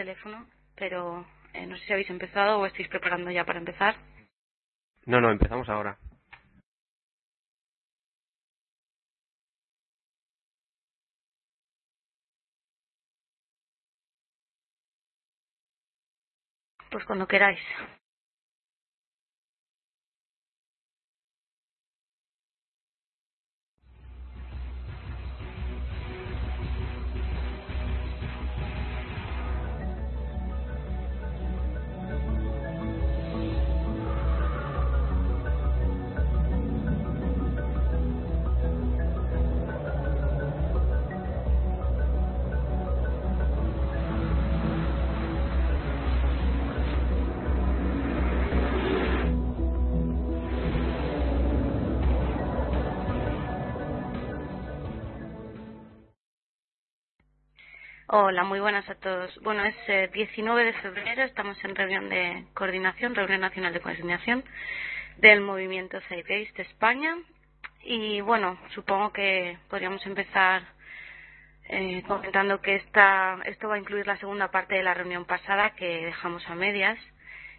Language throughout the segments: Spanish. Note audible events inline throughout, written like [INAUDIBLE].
teléfono, pero eh, no sé si habéis empezado o estáis preparando ya para empezar. No, no, empezamos ahora. Pues cuando queráis. Hola, muy buenas a todos. Bueno, es eh, 19 de febrero, estamos en reunión de coordinación, reunión nacional de coordinación del movimiento Zeitgeist de España. Y bueno, supongo que podríamos empezar eh, comentando que esta, esto va a incluir la segunda parte de la reunión pasada que dejamos a medias.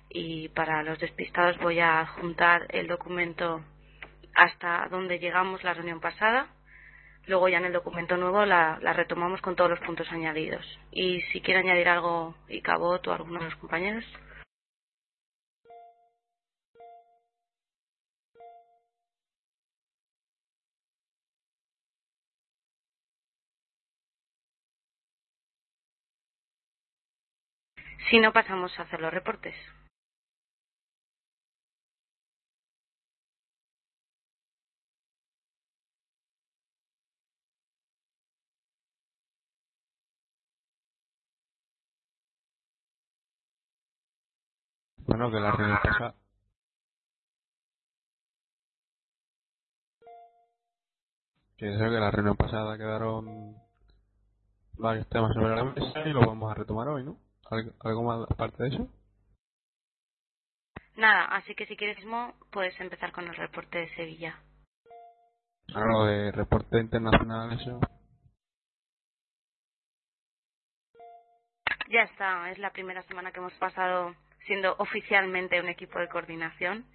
Y para los despistados voy a juntar el documento hasta donde llegamos la reunión pasada Luego ya en el documento nuevo la, retomamos con todos los puntos añadidos. Y si quiere añadir algo Icabot o alguno de los compañeros. Si no, pasamos a hacer los reportes. Bueno, que la reunión pasada... Que que la reunión pasada quedaron varios temas sobre la mesa y lo vamos a retomar hoy, ¿no? ¿Algo, más aparte de eso? Nada, así que si quieres mismo puedes empezar con el reporte de Sevilla. Algo de reporte internacional, eso. Ya está, es la primera semana que hemos pasado siendo oficialmente un equipo de coordinación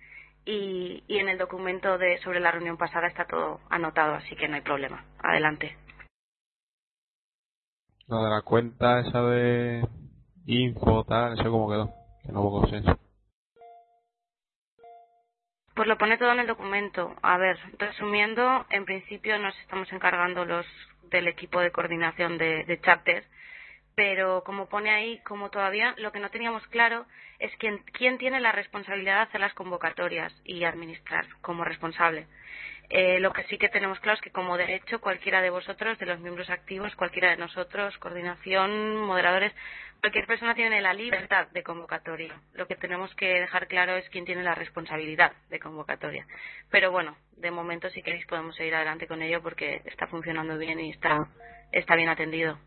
y, y en el documento de sobre la reunión pasada está todo anotado, así que no hay problema. Adelante. Lo de la cuenta esa de info, tal, eso cómo quedó, que no hubo consenso. Pues lo pone todo en el documento. A ver, resumiendo, en principio nos estamos encargando los del equipo de coordinación de, de pero como pone ahí, como todavía lo que no teníamos claro es quién, quién tiene la responsabilidad de hacer las convocatorias y administrar como responsable. Eh, lo que sí que tenemos claro es que como derecho cualquiera de vosotros, de los miembros activos, cualquiera de nosotros, coordinación, moderadores, cualquier persona tiene la libertad de convocatoria. Lo que tenemos que dejar claro es quién tiene la responsabilidad de convocatoria. Pero bueno, de momento si queréis podemos seguir adelante con ello porque está funcionando bien y está, está bien atendido.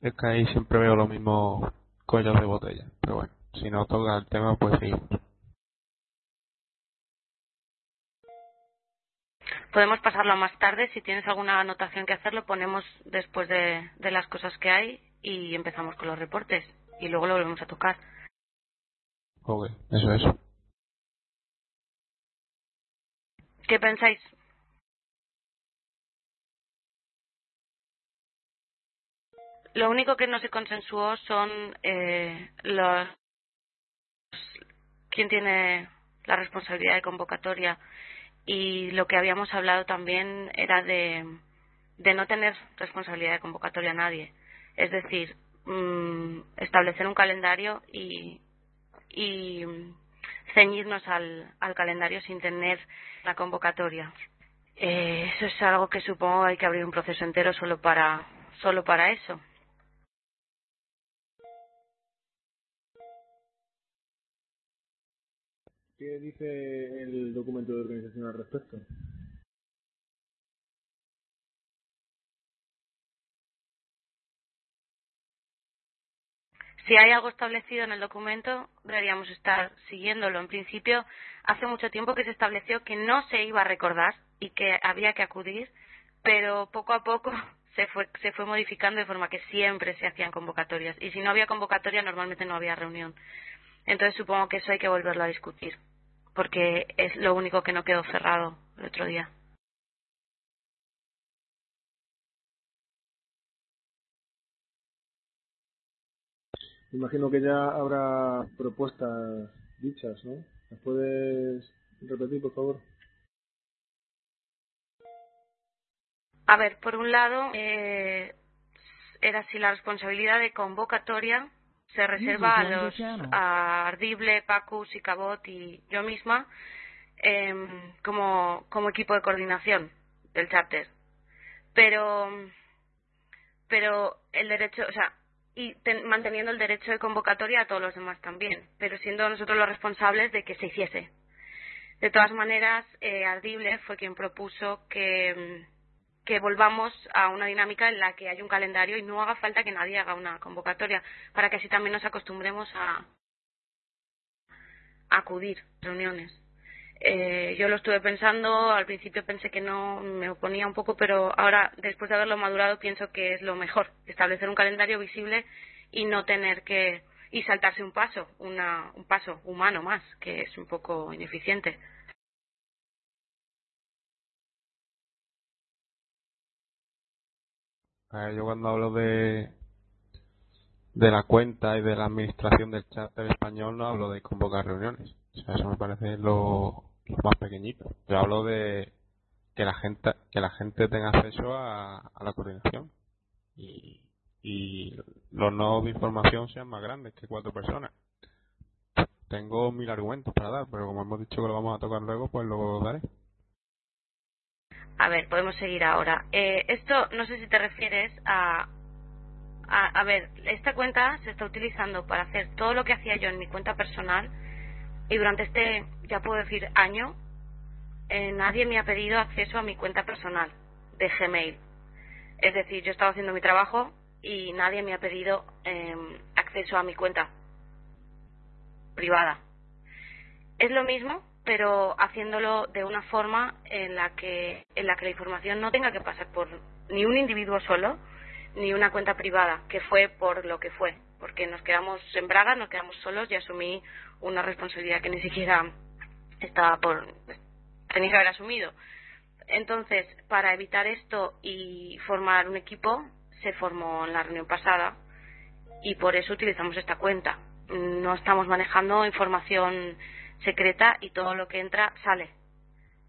Es que ahí siempre veo lo mismo cuellos de botella. Pero bueno, si no toca el tema, pues seguimos. Podemos pasarlo más tarde. Si tienes alguna anotación que hacer, lo ponemos después de, de las cosas que hay y empezamos con los reportes. Y luego lo volvemos a tocar. Ok, eso es. ¿Qué pensáis? Lo único que no se consensuó son eh, los quién tiene la responsabilidad de convocatoria y lo que habíamos hablado también era de, no tener responsabilidad de convocatoria a nadie. Es decir, mmm, establecer un calendario y, y ceñirnos al, al calendario sin tener la convocatoria. Eh, eso es algo que supongo hay que abrir un proceso entero solo para solo para eso. ¿Qué dice el documento de organización al respecto? Si hay algo establecido en el documento, deberíamos estar siguiéndolo. En principio, hace mucho tiempo que se estableció que no se iba a recordar y que había que acudir, pero poco a poco [LAUGHS] se fue, se fue modificando de forma que siempre se hacían convocatorias. Y si no había convocatoria, normalmente no había reunión. Entonces supongo que eso hay que volverlo a discutir, porque es lo único que no quedó cerrado el otro día. Imagino que ya habrá propuestas dichas, ¿no? ¿Las puedes repetir, por favor? A ver, por un lado, eh, era si la responsabilidad de convocatoria se reserva a los a Ardible, Pacus y Cabot y yo misma eh, como, como equipo de coordinación del chapter. Pero, pero el derecho, o sea, y manteniendo el derecho de convocatoria a todos los demás también, pero siendo nosotros los responsables de que se hiciese. De todas maneras, eh, Ardible fue quien propuso que, que volvamos a una dinámica en la que haya un calendario y no haga falta que nadie haga una convocatoria, para que así también nos acostumbremos a, acudir reuniones. Eh, yo lo estuve pensando, al principio pensé que no, me oponía un poco, pero ahora, después de haberlo madurado, pienso que es lo mejor, establecer un calendario visible y no tener que y saltarse un paso, una, un paso humano más, que es un poco ineficiente. Yo cuando hablo de de la cuenta y de la administración del chat español no hablo de convocar reuniones. O sea, eso me parece lo, más pequeñito. Yo hablo de que la gente que la gente tenga acceso a, la coordinación y, y los nodos de información sean más grandes que cuatro personas. Tengo mil argumentos para dar, pero como hemos dicho que lo vamos a tocar luego, pues lo daré. A ver, podemos seguir ahora. Eh, esto, no sé si te refieres a, a, a. ver, esta cuenta se está utilizando para hacer todo lo que hacía yo en mi cuenta personal y durante este, ya puedo decir, año, eh, nadie me ha pedido acceso a mi cuenta personal de Gmail. Es decir, yo estaba haciendo mi trabajo y nadie me ha pedido eh, acceso a mi cuenta privada. Es lo mismo, pero haciéndolo de una forma en la que en la que la información no tenga que pasar por ni un individuo solo ni una cuenta privada, que fue por lo que fue, porque nos quedamos en Braga, nos quedamos solos y asumí una responsabilidad que ni siquiera estaba por tenía que haber asumido. Entonces, para evitar esto y formar un equipo, se formó en la reunión pasada y por eso utilizamos esta cuenta. No estamos manejando información secreta y todo lo que entra sale.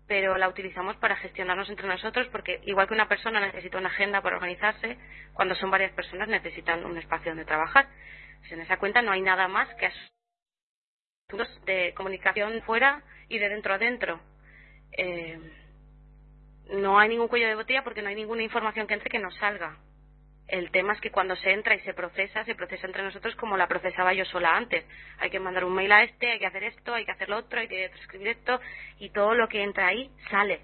Pero la utilizamos para gestionarnos entre nosotros porque igual que una persona necesita una agenda para organizarse, cuando son varias personas necesitan un espacio donde trabajar. Pues en esa cuenta no hay nada más que de comunicación fuera y de dentro a dentro. Eh, no hay ningún cuello de botella porque no hay ninguna información que entre que no salga. El tema es que cuando se entra y se procesa, se procesa entre nosotros como la procesaba yo sola antes. Hay que mandar un mail a este, hay que hacer esto, hay que hacer lo otro, hay que escribir esto y todo lo que entra ahí sale.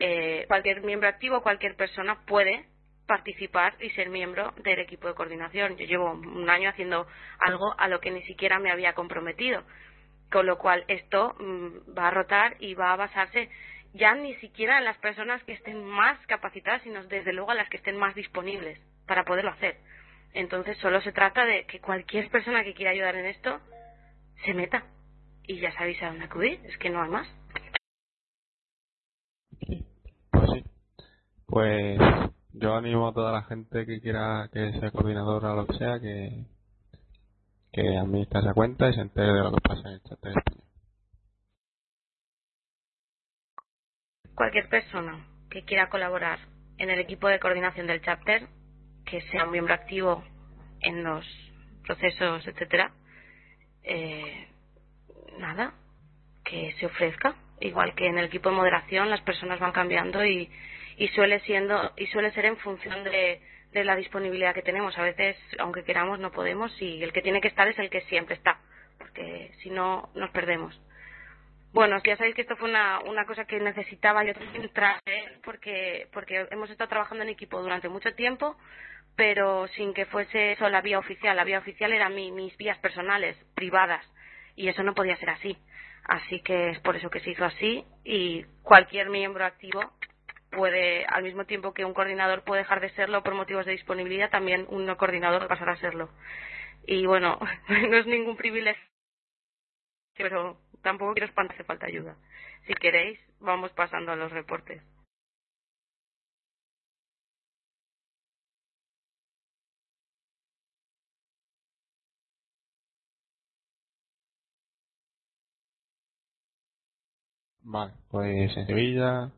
Eh, cualquier miembro activo, cualquier persona puede participar y ser miembro del equipo de coordinación. Yo llevo un año haciendo algo a lo que ni siquiera me había comprometido. Con lo cual esto mm, va a rotar y va a basarse ya ni siquiera en las personas que estén más capacitadas, sino desde luego a las que estén más disponibles para poderlo hacer. Entonces solo se trata de que cualquier persona que quiera ayudar en esto se meta y ya sabéis a dónde acudir, es que no hay más. Pues sí. Pues yo animo a toda la gente que quiera que sea coordinadora o lo que sea que, que administre esa cuenta y se entere de lo que pasa en el chat de España. Cualquier persona que quiera colaborar en el equipo de coordinación del chapter que sea un miembro activo en los procesos, etcétera, eh, nada, que se ofrezca. Igual que en el equipo de moderación las personas van cambiando y, y suele siendo y suele ser en función de, la disponibilidad que tenemos. A veces, aunque queramos, no podemos y el que tiene que estar es el que siempre está, porque si no nos perdemos. Bueno, ya sabéis que esto fue una, una cosa que necesitaba yo también traer porque, porque hemos estado trabajando en equipo durante mucho tiempo pero sin que fuese eso la vía oficial. La vía oficial eran mis vías personales, privadas, y eso no podía ser así. Así que es por eso que se hizo así y cualquier miembro activo puede, al mismo tiempo que un coordinador puede dejar de serlo por motivos de disponibilidad, también un no coordinador pasará a serlo. Y bueno, [LAUGHS] no es ningún privilegio, pero tampoco quiero espantar, hace falta ayuda. Si queréis, vamos pasando a los reportes. Vale, pues en Sevilla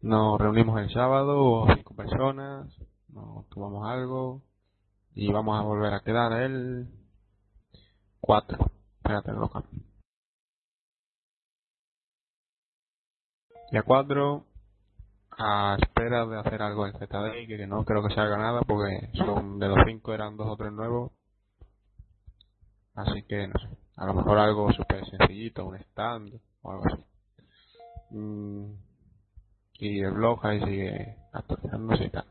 nos reunimos el sábado, cinco personas, nos tomamos algo y vamos a volver a quedar el cuatro. Espérate, loca. Día cuatro, a espera de hacer algo en ZDI, que no creo que se haga nada porque son de los cinco eran dos o tres nuevos. Así que no sé, a lo mejor algo súper sencillito, un stand o algo así. Mm, y el blog ahí sigue actualizándose y tal.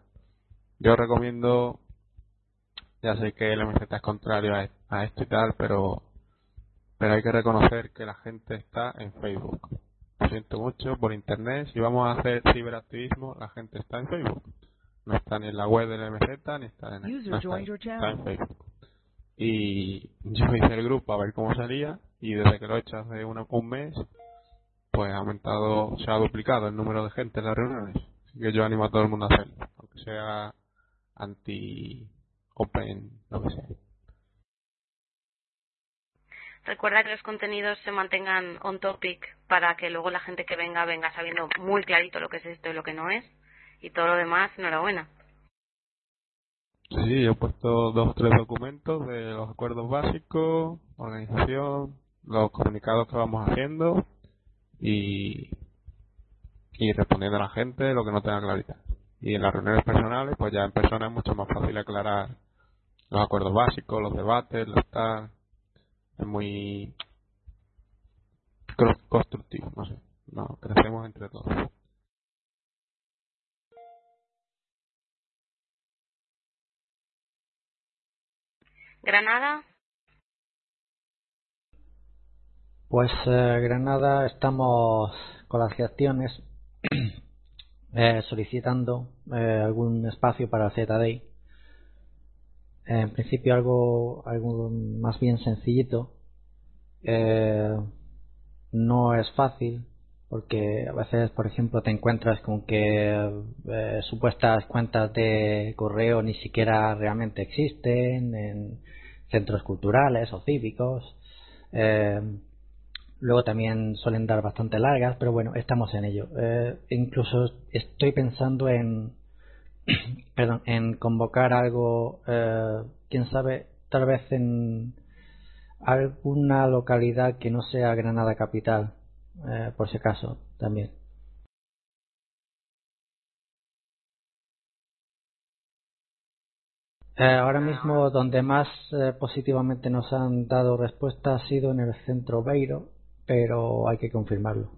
Yo recomiendo, ya sé que el MZ es contrario a, a esto y tal, pero, pero hay que reconocer que la gente está en Facebook. Lo siento mucho, por internet, si vamos a hacer ciberactivismo, la gente está en Facebook. No está ni en la web del MZ, ni está en, no está, está en Facebook. Y yo hice el grupo a ver cómo salía, y desde que lo he hecho hace una, un mes, pues ha aumentado, se ha duplicado el número de gente en las reuniones. Así que yo animo a todo el mundo a hacerlo, aunque sea anti-open, lo que sea. Recuerda que los contenidos se mantengan on topic para que luego la gente que venga venga sabiendo muy clarito lo que es esto y lo que no es. Y todo lo demás, enhorabuena. Sí, yo he puesto dos o tres documentos de los acuerdos básicos, organización, los comunicados que vamos haciendo y, y respondiendo a la gente lo que no tenga claridad. Y en las reuniones personales, pues ya en persona es mucho más fácil aclarar los acuerdos básicos, los debates, los tal. Es muy constructivo, no sé. No, crecemos entre todos. Granada. Pues eh, Granada estamos con las gestiones [CLEARS THROAT] eh, solicitando eh, algún espacio para ZDI. En principio algo, algo más bien sencillito. Eh, no es fácil porque a veces, por ejemplo, te encuentras con que eh, supuestas cuentas de correo ni siquiera realmente existen en centros culturales o cívicos. Eh, Luego también suelen dar bastante largas, pero bueno, estamos en ello. Eh, incluso estoy pensando en, [CLEARS THROAT] perdón, en convocar algo, eh, quién sabe, tal vez en alguna localidad que no sea Granada capital, eh, por si acaso, también. Eh, ahora mismo donde más eh, positivamente nos han dado respuesta ha sido en el centro Beiro, pero hay que confirmarlo.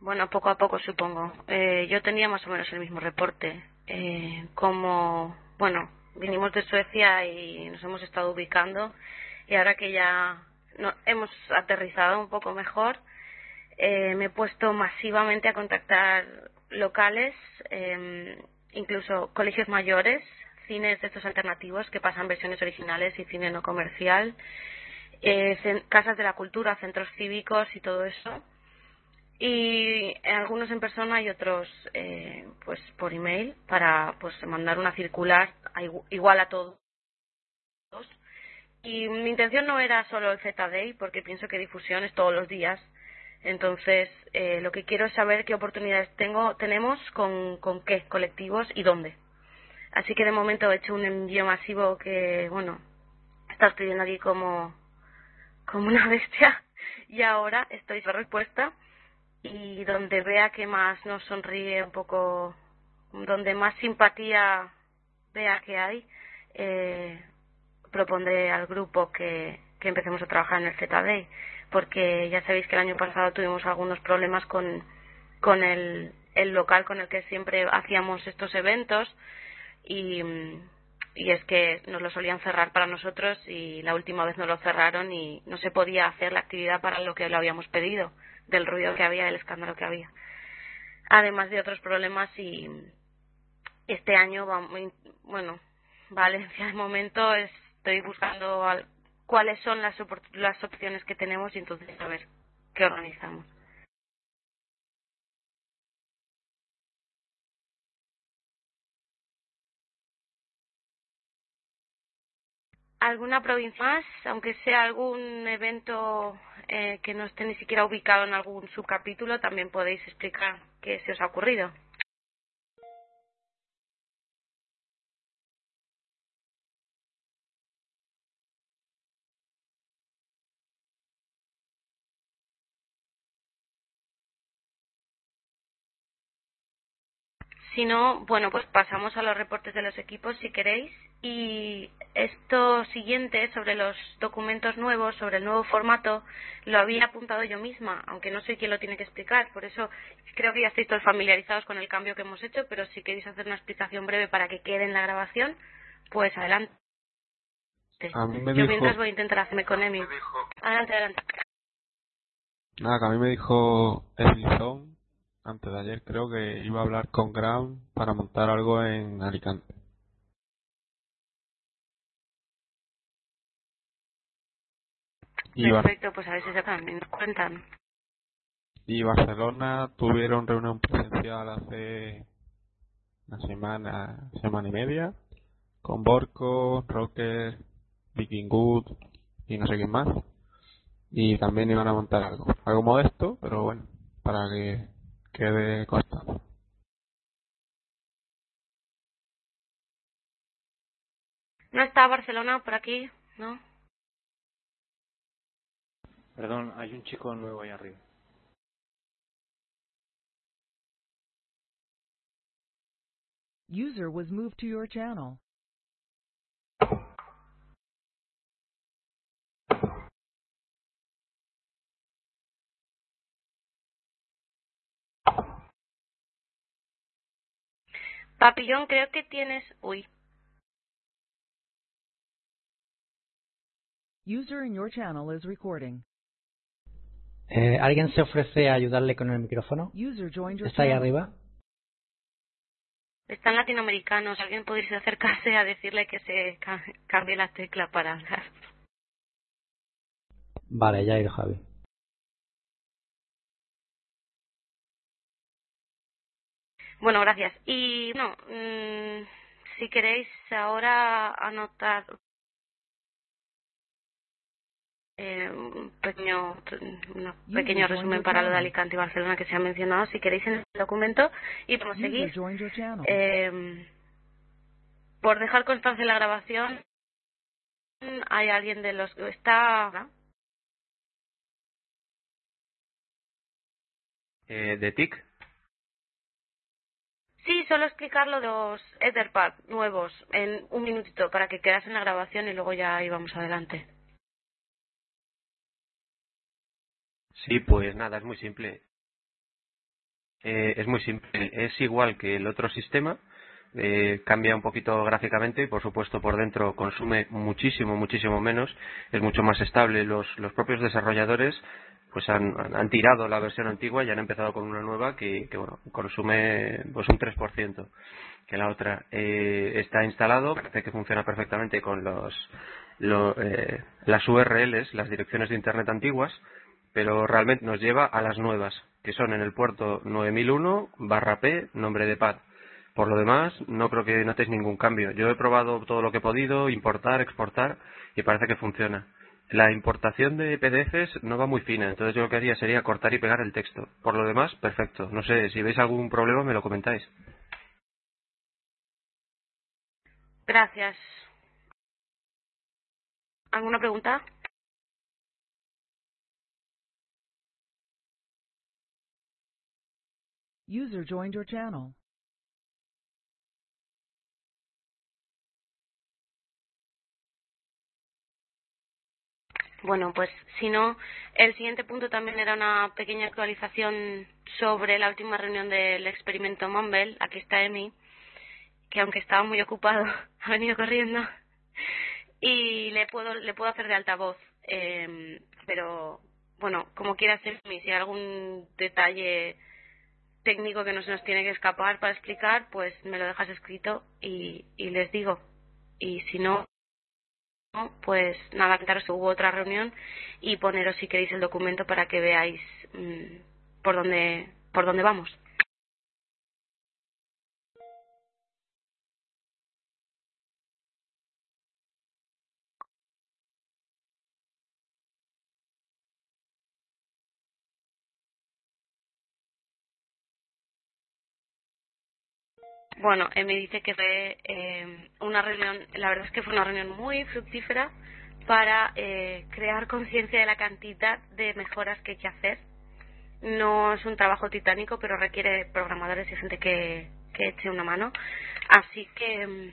Bueno, poco a poco supongo. Eh, yo tenía más o menos el mismo reporte. Eh, como, bueno, vinimos de Suecia y nos hemos estado ubicando y ahora que ya hemos aterrizado un poco mejor, eh, me he puesto masivamente a contactar locales, eh, incluso colegios mayores, cines de estos alternativos que pasan versiones originales y cine no comercial, eh, casas de la cultura, centros cívicos y todo eso. Y algunos en persona y otros eh, pues por email para pues mandar una circular igual a todos. Y mi intención no era solo el Z-Day, porque pienso que difusión es todos los días. Entonces, eh, lo que quiero es saber qué oportunidades tengo, tenemos con, con qué colectivos y dónde. Así que de momento he hecho un envío masivo que, bueno, está escribiendo aquí como, como una [LAUGHS] bestia. Y ahora estoy por respuesta. Y donde vea que más nos sonríe un poco, donde más simpatía vea que hay, eh, propondré al grupo que, que empecemos a trabajar en el ZD, porque ya sabéis que el año pasado tuvimos algunos problemas con, con el, el local con el que siempre hacíamos estos eventos y, es que nos lo solían cerrar para nosotros y la última vez nos lo cerraron y no se podía hacer la actividad para lo que lo habíamos pedido, del ruido que había, del escándalo que había. Además de otros problemas y este año, bueno, Valencia de momento estoy buscando cuáles son las, las opciones que tenemos y entonces a ver qué organizamos. Alguna provincia más, aunque sea algún evento eh, que no esté ni siquiera ubicado en algún subcapítulo, también podéis explicar qué se os ha ocurrido. Si no, bueno, pues pasamos a los reportes de los equipos si queréis. Y esto siguiente sobre los documentos nuevos, sobre el nuevo formato, lo había apuntado yo misma, aunque no sé quién lo tiene que explicar. Por eso creo que ya estáis todos familiarizados con el cambio que hemos hecho, pero si queréis hacer una explicación breve para que quede en la grabación, pues adelante. A mí me yo dijo... mientras voy a intentar hacerme con Emi. Adelante, adelante. Nada, que a mí me dijo Edison antes de ayer creo que iba a hablar con Graham para montar algo en Alicante. Perfecto, pues a ver si se también nos cuentan. Y Barcelona tuvieron reunión presencial hace una semana, semana y media, con Borco, Rocker, Viking Good y no sé quién más. Y también iban a montar algo, algo modesto, pero bueno, para que quede constante. ¿No está Barcelona por aquí? ¿No? Perdón, hay un chico nuevo ahí arriba. User was moved to your channel. Papillón, creo que tienes... Uy. User in your channel is recording. Eh, ¿Alguien se ofrece a ayudarle con el micrófono? User joined your ¿Está ahí channel. arriba? Están latinoamericanos. ¿Alguien podría acercarse a decirle que se ca- cambie la tecla para hablar? Vale, ya ha ido Javi. Bueno, gracias. Y no, mm, si queréis ahora anotar eh, un pequeño, un pequeño resumen para lo de Alicante y Barcelona que se ha mencionado, si queréis en el documento y podemos seguir. Eh, por dejar constancia en la grabación, hay alguien de los que está. Eh, ¿De TIC? Sí, solo explicar lo de los Etherpad nuevos en un minutito para que quedase en la grabación y luego ya íbamos adelante. Sí, pues nada, es muy simple. Eh, es muy simple. Es igual que el otro sistema. eh, cambia un poquito gráficamente y por supuesto por dentro consume muchísimo, muchísimo menos. Es mucho más estable. Los, los propios desarrolladores pues han, han- tirado la versión antigua y han empezado con una nueva que, bueno, consume pues un 3% que la otra. Eh, está instalado, parece que funciona perfectamente con los, lo- eh, las URLs, las direcciones de Internet antiguas, pero realmente nos lleva a las nuevas, que son en el puerto 9001 barra P, nombre de pad. Por lo demás, no creo que notéis ningún cambio. Yo he probado todo lo que he podido, importar, exportar, y parece que funciona. La importación de PDFs no va muy fina, entonces yo lo que haría sería cortar y pegar el texto. Por lo demás, perfecto. No sé, si veis algún problema me lo comentáis. Gracias. ¿Alguna pregunta? User joined your channel. Bueno, pues si no, el siguiente punto también era una pequeña actualización sobre la última reunión del experimento Mumble. Aquí está Emi. que aunque estaba muy ocupado, [LAUGHS] ha venido corriendo y le puedo le puedo hacer de altavoz. Eh, pero bueno, como quieras, si hay algún detalle técnico que no se nos tiene que escapar para explicar, pues me lo dejas escrito y les digo. Y si no, pues nada, que hubo otra reunión y poneros si queréis el documento para que veáis mmm, por dónde por dónde vamos. Bueno, me dice que fue eh, una reunión, la verdad es que fue una reunión muy fructífera para eh, crear conciencia de la cantidad de mejoras que hay que hacer. No es un trabajo titánico, pero requiere programadores y gente que, que eche una mano. Así que, mm,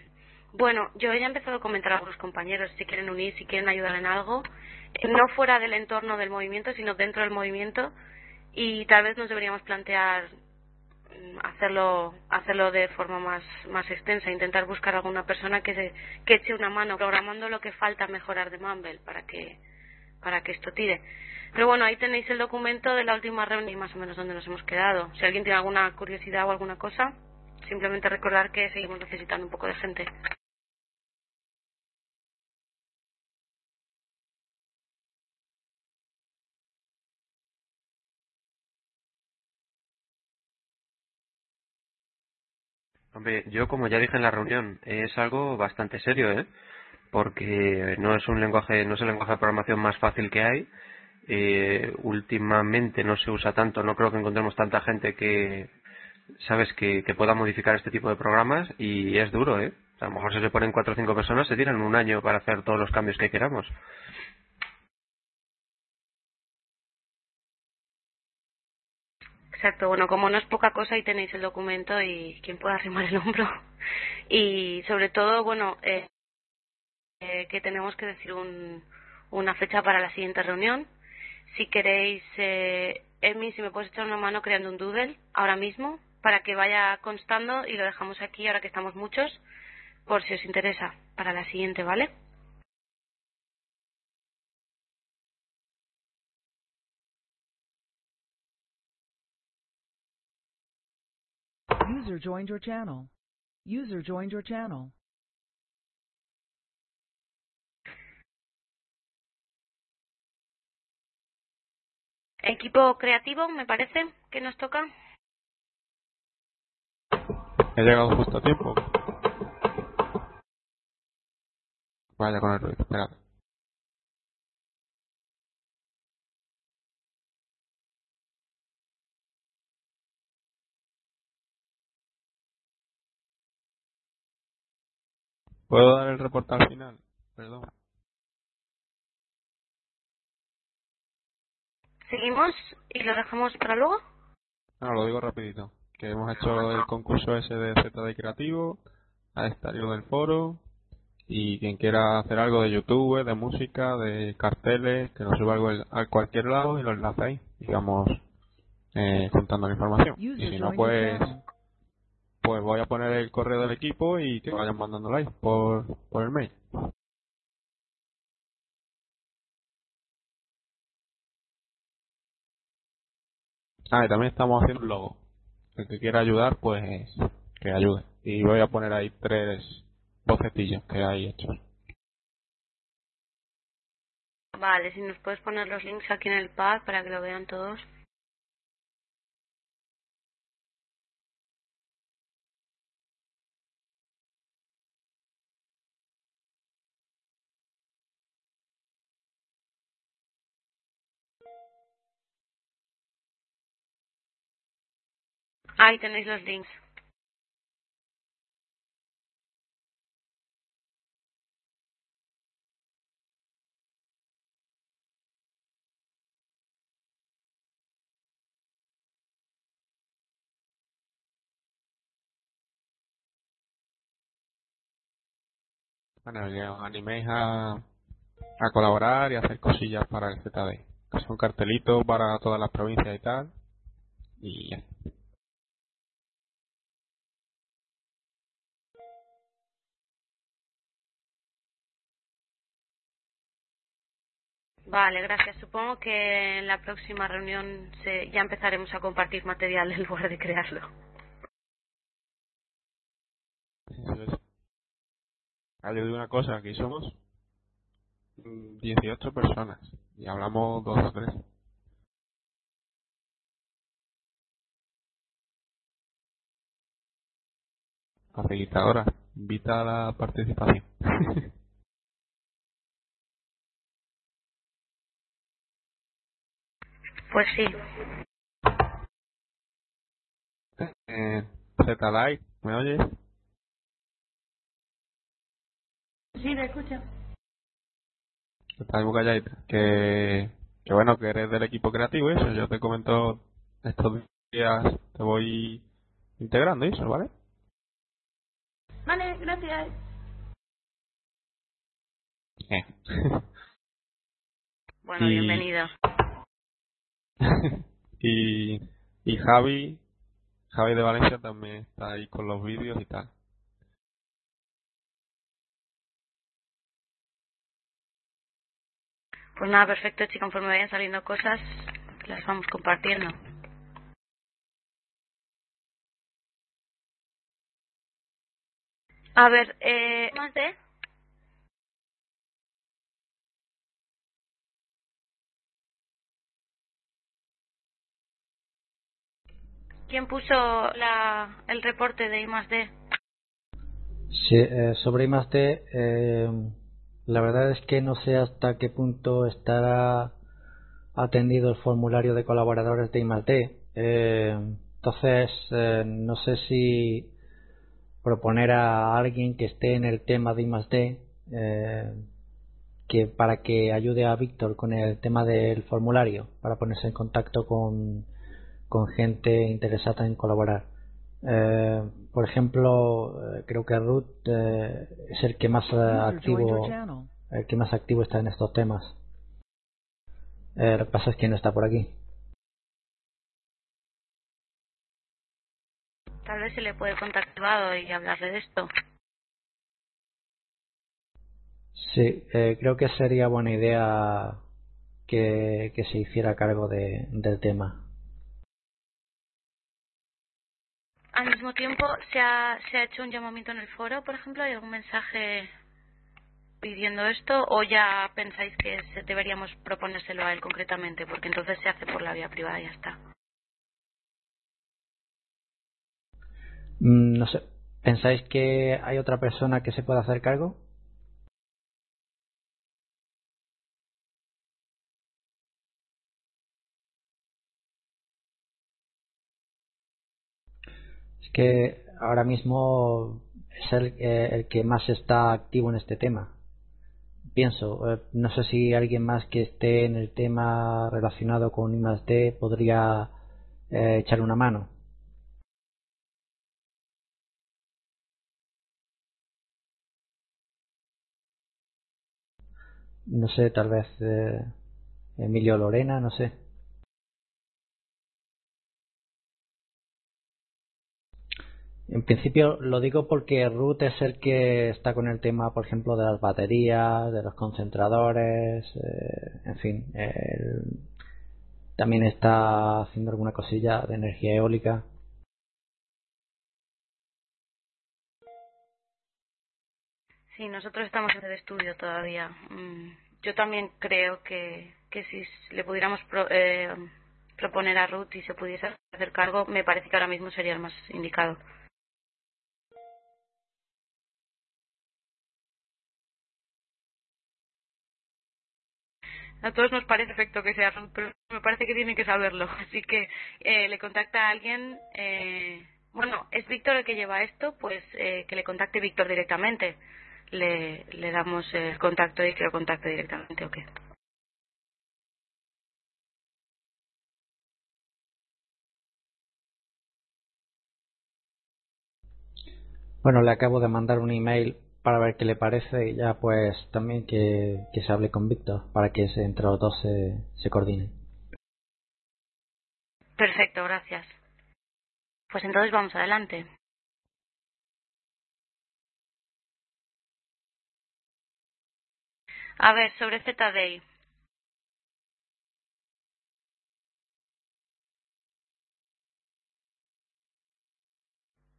bueno, yo ya he empezado a comentar a algunos compañeros si quieren unir, si quieren ayudar en algo, eh, no fuera del entorno del movimiento, sino dentro del movimiento. Y tal vez nos deberíamos plantear hacerlo hacerlo de forma más más extensa intentar buscar alguna persona que se que eche una mano programando lo que falta mejorar de Mumble para que para que esto tire. Pero bueno ahí tenéis el documento de la última reunión y más o menos donde nos hemos quedado. Si alguien tiene alguna curiosidad o alguna cosa simplemente recordar que seguimos necesitando un poco de gente Hombre, yo como ya dije en la reunión, es algo bastante serio, ¿eh? Porque no es un lenguaje, no es el lenguaje de programación más fácil que hay. Eh, últimamente no se usa tanto, no creo que encontremos tanta gente que, sabes, que, que pueda modificar este tipo de programas y es duro, ¿eh? A lo mejor si se ponen cuatro o cinco personas se tiran un año para hacer todos los cambios que queramos. Exacto, bueno, como no es poca cosa, ahí tenéis el documento y quien pueda arrimar el hombro. [LAUGHS] Y sobre todo, bueno, eh, eh, que tenemos que decir un, una fecha para la siguiente reunión. Si queréis, eh, Emi, si me puedes echar una mano creando un doodle ahora mismo para que vaya constando y lo dejamos aquí ahora que estamos muchos, por si os interesa, para la siguiente, ¿vale? User joined your channel. User joined your channel. Equipo creativo, me parece que nos toca. He llegado justo a tiempo. Vaya con el ruido, espérate. ¿Puedo dar el reporte al final? Perdón. ¿Seguimos y lo dejamos para luego? No, lo digo rapidito. Que hemos hecho el concurso ese de ZD Creativo, a estadio del foro, y quien quiera hacer algo de YouTube, de música, de carteles, que nos suba algo a cualquier lado y lo enlace ahí, digamos, eh, juntando la información. Y si no, pues pues voy a poner el correo del equipo y que vayan mandándolo ahí por, por el mail. Ah, también estamos haciendo un logo. El que quiera ayudar, pues que ayude. Y voy a poner ahí tres bocetillos que hay hechos. Vale, si nos puedes poner los links aquí en el pad para que lo vean todos. Ahí tenéis los links. Bueno, os animéis a, a colaborar y a hacer cosillas para el ZD. Que son cartelitos para todas las provincias y tal. Y ya. Vale, gracias. Supongo que en la próxima reunión se, ya empezaremos a compartir material en lugar de crearlo. Yo digo una cosa, aquí somos 18 personas y hablamos dos o tres. Facilitadora, invita a la participación. [LAUGHS] Pues sí. eh, Z-Light, ¿me oyes? Sí, me escucho. Estás muy calladita. Que, que bueno, que eres del equipo creativo eso. Yo te comento estos días, te voy integrando y eso, ¿vale? Vale, gracias. Eh. Bueno, Y- bienvenido. [LAUGHS] y, y Javi, Javi de Valencia también está ahí con los vídeos y tal. Pues nada, perfecto, chica. Conforme vayan saliendo cosas, las vamos compartiendo. A ver, eh, más de. ¿Quién puso la, el reporte de I más D? Sí, eh, sobre I+D, eh, la verdad es que no sé hasta qué punto estará atendido el formulario de colaboradores de I+D. Eh, entonces, eh, no sé si proponer a alguien que esté en el tema de I+D eh, que para que ayude a Víctor con el tema del formulario, para ponerse en contacto con, con gente interesada en colaborar. Eh, por ejemplo, eh, creo que Ruth eh, es el que más eh, activo, channel. el que más activo está en estos temas. Eh, lo que pasa es que no está por aquí. Tal vez se le puede contactar y hablarle de esto. Sí, eh, creo que sería buena idea que, que se hiciera cargo de, del tema. Al mismo tiempo, ¿se ha, ¿se ha hecho un llamamiento en el foro, por ejemplo? ¿Hay algún mensaje pidiendo esto? ¿O ya pensáis que deberíamos proponérselo a él concretamente? Porque entonces se hace por la vía privada y ya está. Mm, No sé, ¿pensáis que hay otra persona que se pueda hacer cargo? Es que ahora mismo es el, eh, el que más está activo en este tema. Pienso, eh, no sé si alguien más que esté en el tema relacionado con I+D podría eh, echar una mano. No sé, tal vez eh, Emilio Lorena, no sé. En principio lo digo porque Ruth es el que está con el tema, por ejemplo, de las baterías, de los concentradores, eh, en fin. él también está haciendo alguna cosilla de energía eólica. Sí, nosotros estamos en el estudio todavía. Mm, Yo también creo que, que si le pudiéramos pro- eh, proponer a Ruth y se pudiese hacer cargo, me parece que ahora mismo sería el más indicado. A todos nos parece perfecto que sea pero me parece que tiene que saberlo. Así que eh, le contacta a alguien. Eh, bueno, es Víctor el que lleva esto, pues eh, que le contacte Víctor directamente. Le, le damos el contacto y que lo contacte directamente, ¿o qué? Bueno, le acabo de mandar un email para ver qué le parece y ya pues también que, que se hable con Víctor para que se, entre los dos se, se coordinen. Perfecto, gracias. Pues entonces vamos adelante. A ver, sobre ZDI.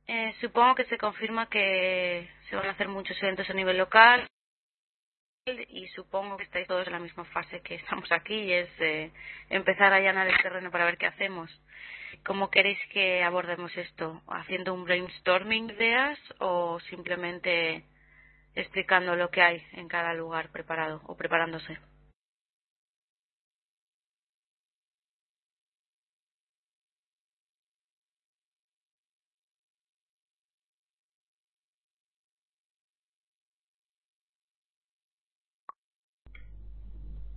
Eh, supongo que se confirma que se van a hacer muchos eventos a nivel local y supongo que estáis todos en la misma fase que estamos aquí y es eh, empezar a allanar el terreno para ver qué hacemos. ¿Cómo queréis que abordemos esto? ¿Haciendo un brainstorming de ideas o simplemente explicando lo que hay en cada lugar preparado o preparándose?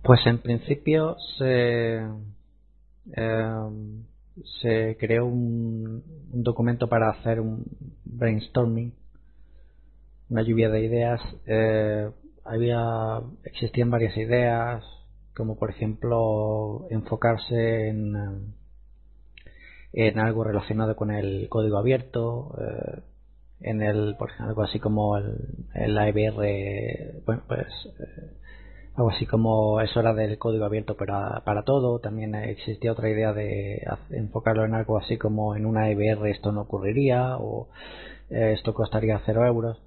Pues en principio se, em, se creó un, documento para hacer un brainstorming, una lluvia de ideas. Eh, había existían varias ideas, como por ejemplo enfocarse en, en algo relacionado con el código abierto, eh, en el, por ejemplo, algo así como el, el ABR, bueno, pues eh, algo así como eso era del código abierto para, para todo. También existía otra idea de enfocarlo en algo así como en una EBR esto no ocurriría o eh, esto costaría cero euros.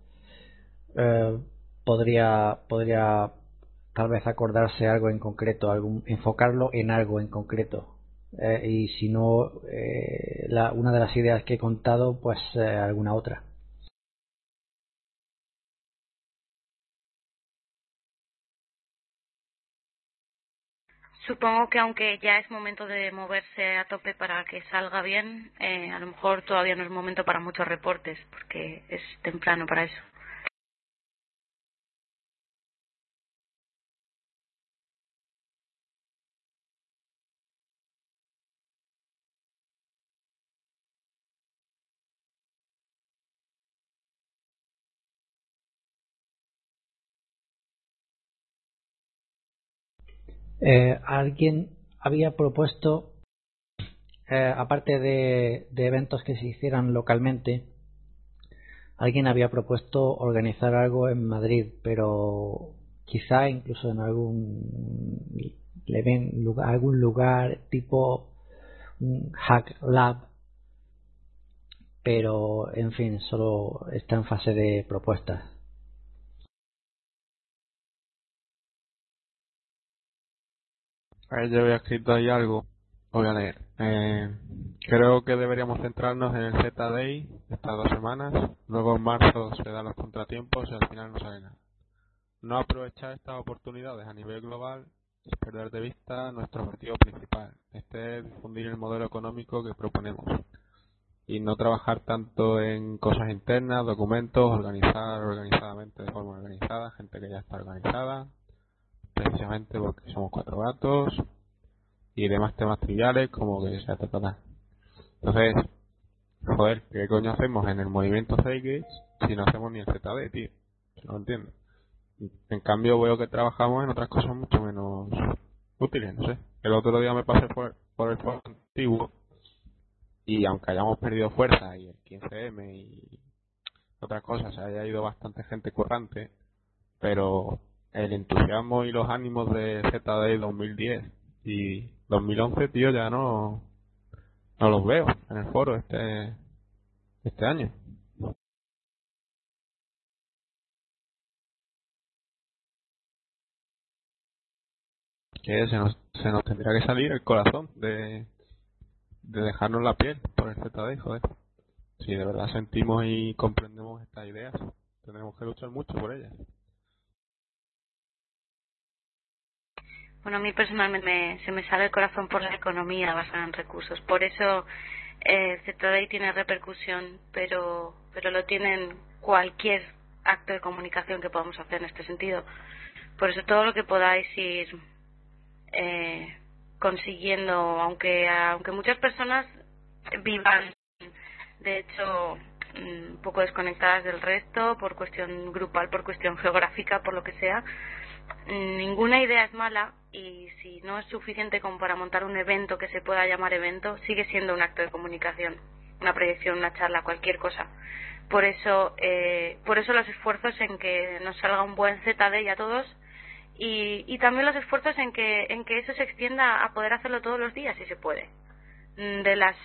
Eh, podría, podría tal vez acordarse algo en concreto, algún, enfocarlo en algo en concreto. Eh, y si no, la, una de las ideas que he contado, pues alguna otra. Supongo que aunque ya es momento de moverse a tope para que salga bien, eh, a lo mejor todavía no es momento para muchos reportes, porque es temprano para eso. Eh, alguien había propuesto, eh, aparte de, eventos que se hicieran localmente, alguien había propuesto organizar algo en Madrid, pero quizá incluso en algún lugar, algún lugar tipo un hack lab. Pero en fin solo está en fase de propuestas A ver, yo había escrito ahí algo. voy a leer. Eh, creo que deberíamos centrarnos en el Z-Day estas dos semanas. Luego en marzo se dan los contratiempos y al final no sale nada. No aprovechar estas oportunidades a nivel global es perder de vista nuestro objetivo principal. Este es difundir el modelo económico que proponemos. Y no trabajar tanto en cosas internas, documentos, organizar organizadamente de forma organizada, gente que ya está organizada, precisamente porque somos cuatro gatos y demás temas triviales como que se trata. Entonces, joder, ¿qué coño hacemos en el movimiento Zeitgeist si no hacemos ni el ZD, tío? No entiendo. En cambio veo que trabajamos en otras cosas mucho menos útiles, no sé. El otro día me pasé por, por el foro antiguo y aunque hayamos perdido fuerza y el 15M y otras cosas, haya ido bastante gente currante, pero el entusiasmo y los ánimos de ZD 2010 y 2011, tío, ya no, no los veo en el foro este, este año. Que se nos, se nos tendría que salir el corazón de, de dejarnos la piel por el ZD, joder. Si de verdad sentimos y comprendemos estas ideas, tendremos que luchar mucho por ellas. Bueno, a mí personalmente se me sale el corazón por la economía basada en recursos. Por eso eh, ZDI tiene repercusión, pero, pero lo tienen cualquier acto de comunicación que podamos hacer en este sentido. Por eso todo lo que podáis ir eh, consiguiendo, aunque, aunque muchas personas vivan, de hecho, mm, un poco desconectadas del resto, por cuestión grupal, por cuestión geográfica, por lo que sea, ninguna idea es mala y si no es suficiente como para montar un evento que se pueda llamar evento, sigue siendo un acto de comunicación, una proyección, una charla, cualquier cosa. Por eso, eh, por eso los esfuerzos en que nos salga un buen ZD a todos y, y también los esfuerzos en que, en que eso se extienda a poder hacerlo todos los días si se puede. Mm, de las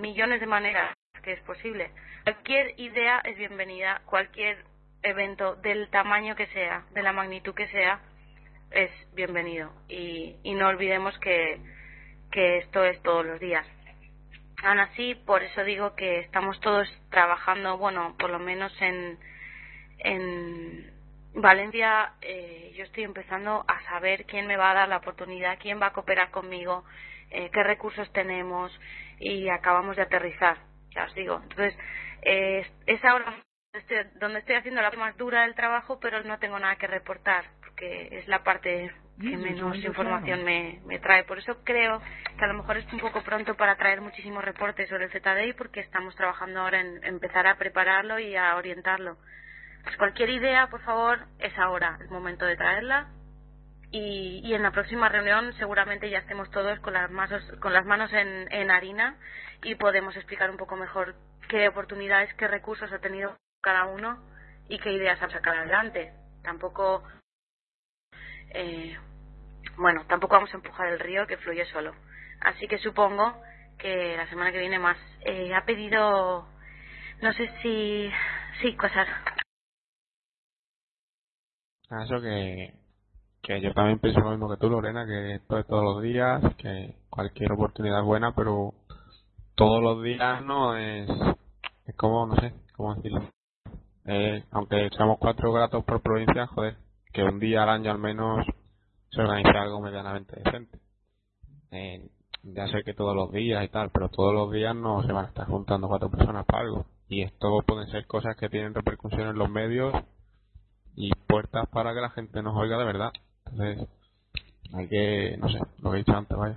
millones de maneras que es posible. Cualquier idea es bienvenida, cualquier evento del tamaño que sea, de la magnitud que sea, es bienvenido. Y, y no olvidemos que, que esto es todos los días. Aún así, por eso digo que estamos todos trabajando, bueno, por lo menos en, en Valencia, eh, yo estoy empezando a saber quién me va a dar la oportunidad, quién va a cooperar conmigo, eh, qué recursos tenemos y acabamos de aterrizar, ya os digo. Entonces, eh, es ahora donde estoy haciendo la parte más dura del trabajo, pero no tengo nada que reportar, porque es la parte que menos información me, me trae. Por eso creo que a lo mejor es un poco pronto para traer muchísimos reportes sobre el ZDI, porque estamos trabajando ahora en empezar a prepararlo y a orientarlo. Pues cualquier idea, por favor, es ahora el momento de traerla. Y, y en la próxima reunión seguramente ya estemos todos con las manos, con las manos en, en harina y podemos explicar un poco mejor qué oportunidades, qué recursos ha tenido cada uno y qué ideas ha sacado adelante. Tampoco, eh, bueno, tampoco vamos a empujar el río que fluye solo. Así que supongo que la semana que viene más. Eh, ha pedido, no sé si, sí, cosas. Eso que, que yo también pienso lo mismo que tú, Lorena, que esto es todos los días, que cualquier oportunidad es buena, pero todos los días no es, es como, no sé, cómo decirlo. Eh, aunque seamos cuatro gratos por provincia, joder, que un día al año al menos se organice algo medianamente decente. Eh, ya sé que todos los días y tal, pero todos los días no se van a estar juntando cuatro personas para algo. Y esto pueden ser cosas que tienen repercusión en los medios y puertas para que la gente nos oiga de verdad. Entonces, hay que, no sé, lo que he dicho antes, vaya.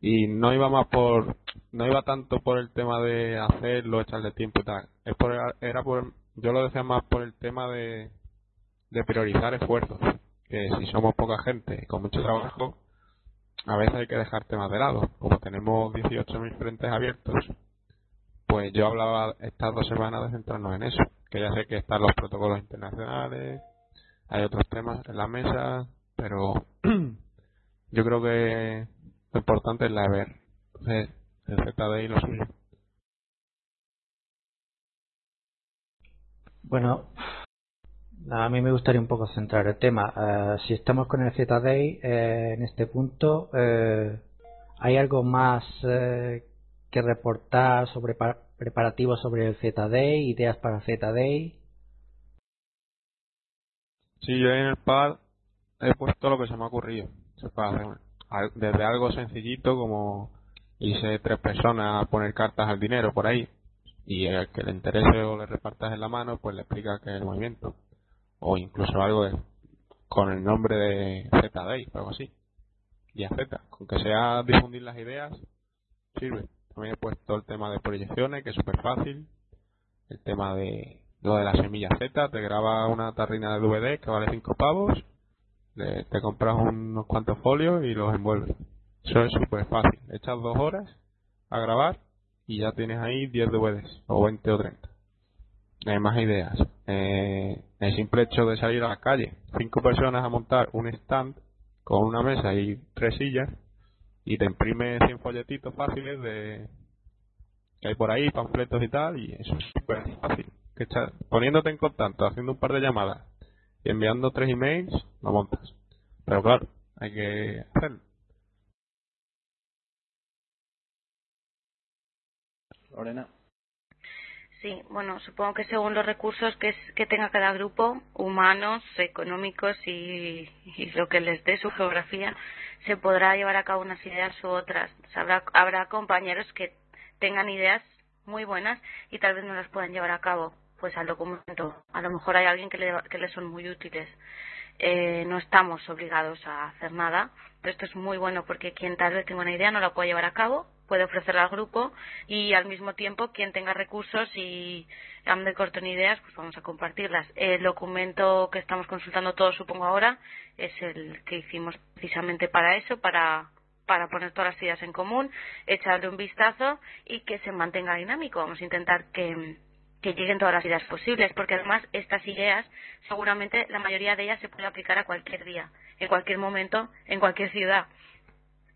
Y no iba más por, no iba tanto por el tema de hacerlo, echarle tiempo y tal. Es por, era por, yo lo decía más por el tema de, priorizar esfuerzos. Que si somos poca gente con mucho trabajo, a veces hay que dejar temas de lado. Como tenemos 18.000 frentes abiertos, pues yo hablaba estas dos semanas de centrarnos en eso. Que ya sé que están los protocolos internacionales, hay otros temas en la mesa, pero [CLEARS THROAT] yo creo que lo importante es la ver. Entonces, el ZDI lo suyo. Bueno, a mí me gustaría un poco centrar el tema. Eh, si estamos con el ZDI eh, en este punto, eh, ¿hay algo más eh, que reportar sobre preparativos sobre el ZDI, ideas para ZDI? Sí, yo en el pad he puesto lo que se me ha ocurrido. Desde algo sencillito como irse tres personas a poner cartas al dinero por ahí y el que le interese o le repartas en la mano pues le explica que es el movimiento o incluso algo con el nombre de ZDay o algo así y a Z con que sea difundir las ideas sirve también he puesto el tema de proyecciones que es súper fácil el tema de lo de la semilla Z te graba una tarrina de DVD que vale 5 pavos te compras unos cuantos folios y los envuelves. Eso es súper fácil. Echas dos horas a grabar y ya tienes ahí 10 DVDs, o 20 o 30. Hay más ideas. Eh, el simple hecho de salir a la calle, cinco personas a montar un stand con una mesa y tres sillas y te imprime 100 folletitos fáciles de que hay por ahí, panfletos y tal, y eso es súper fácil. Que poniéndote en contacto, haciendo un par de llamadas y enviando tres emails lo montas. Pero claro, hay que hacerlo. Sí, bueno, supongo que según los recursos que, que tenga cada grupo, humanos, económicos y, y, lo que les dé su geografía, se podrá llevar a cabo unas ideas u otras. Habrá, habrá compañeros que tengan ideas muy buenas y tal vez no las puedan llevar a cabo pues al documento. A lo mejor hay alguien que le, que le son muy útiles. Eh, no estamos obligados a hacer nada, pero esto es muy bueno porque quien tal vez tenga una idea no la puede llevar a cabo, puede ofrecerla al grupo y al mismo tiempo quien tenga recursos y ande corto en ideas, pues vamos a compartirlas. El documento que estamos consultando todos, supongo ahora, es el que hicimos precisamente para eso, para para poner todas las ideas en común, echarle un vistazo y que se mantenga dinámico. Vamos a intentar que, que lleguen todas las ideas posibles, porque además estas ideas, seguramente la mayoría de ellas se puede aplicar a cualquier día, en cualquier momento, en cualquier ciudad.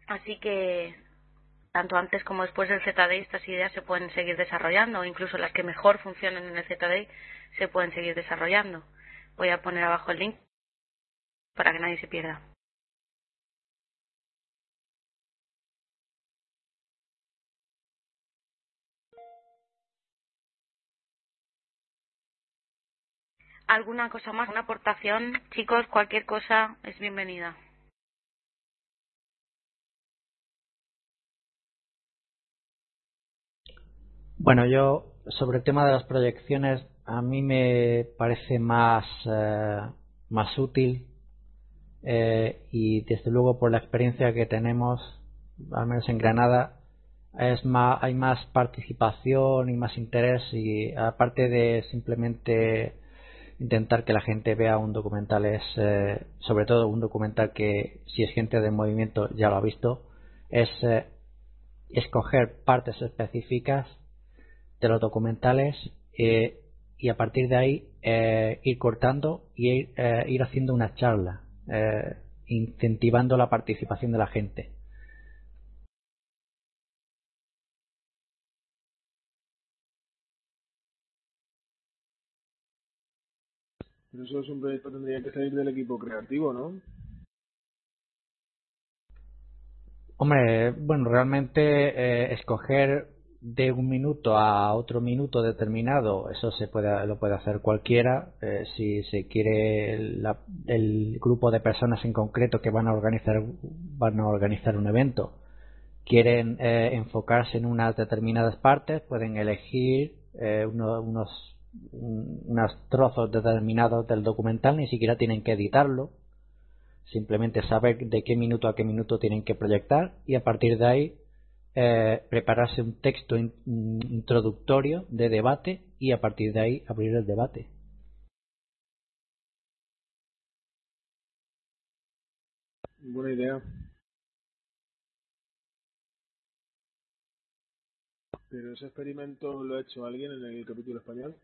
Así que tanto antes como después del ZD estas ideas se pueden seguir desarrollando, o incluso las que mejor funcionen en el ZD se pueden seguir desarrollando. Voy a poner abajo el link para que nadie se pierda. ¿Alguna cosa más? ¿Una aportación? Chicos, cualquier cosa es bienvenida. Bueno, yo sobre el tema de las proyecciones, a mí me parece más, eh, más útil eh, y desde luego por la experiencia que tenemos, al menos en Granada, es más, hay más participación y más interés y aparte de simplemente intentar que la gente vea un documental es eh, sobre todo un documental que si es gente del movimiento ya lo ha visto es eh, escoger partes específicas de los documentales eh, y a partir de ahí ir cortando y ir, ir haciendo una charla incentivando la participación de la gente Pero eso es un proyecto tendría que salir del equipo creativo, ¿no? Hombre, bueno, realmente eh, escoger de un minuto a otro minuto determinado, eso se puede, lo puede hacer cualquiera. Eh, si se quiere el grupo de personas en concreto que van a organizar, van a organizar un evento, quieren eh, enfocarse en unas determinadas partes, pueden elegir unos unos trozos determinados del documental, ni siquiera tienen que editarlo, simplemente saber de qué minuto a qué minuto tienen que proyectar y a partir de ahí eh, prepararse un texto introductorio de debate y a partir de ahí abrir el debate. Buena idea. ¿Pero ese experimento lo ha hecho alguien en el capítulo español?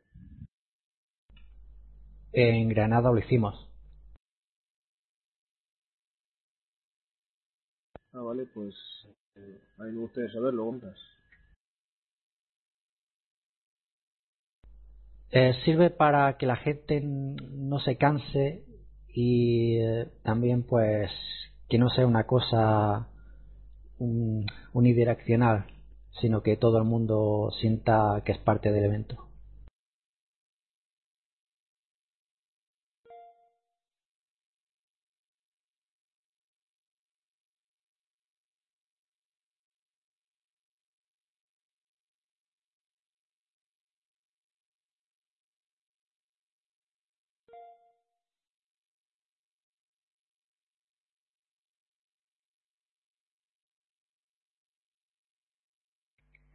En Granada lo hicimos. Ah, vale, pues a mí me gustaría saberlo, Eh, sirve para que la gente no se canse y eh, también pues que no sea una cosa unidireccional, sino que todo el mundo sienta que es parte del evento.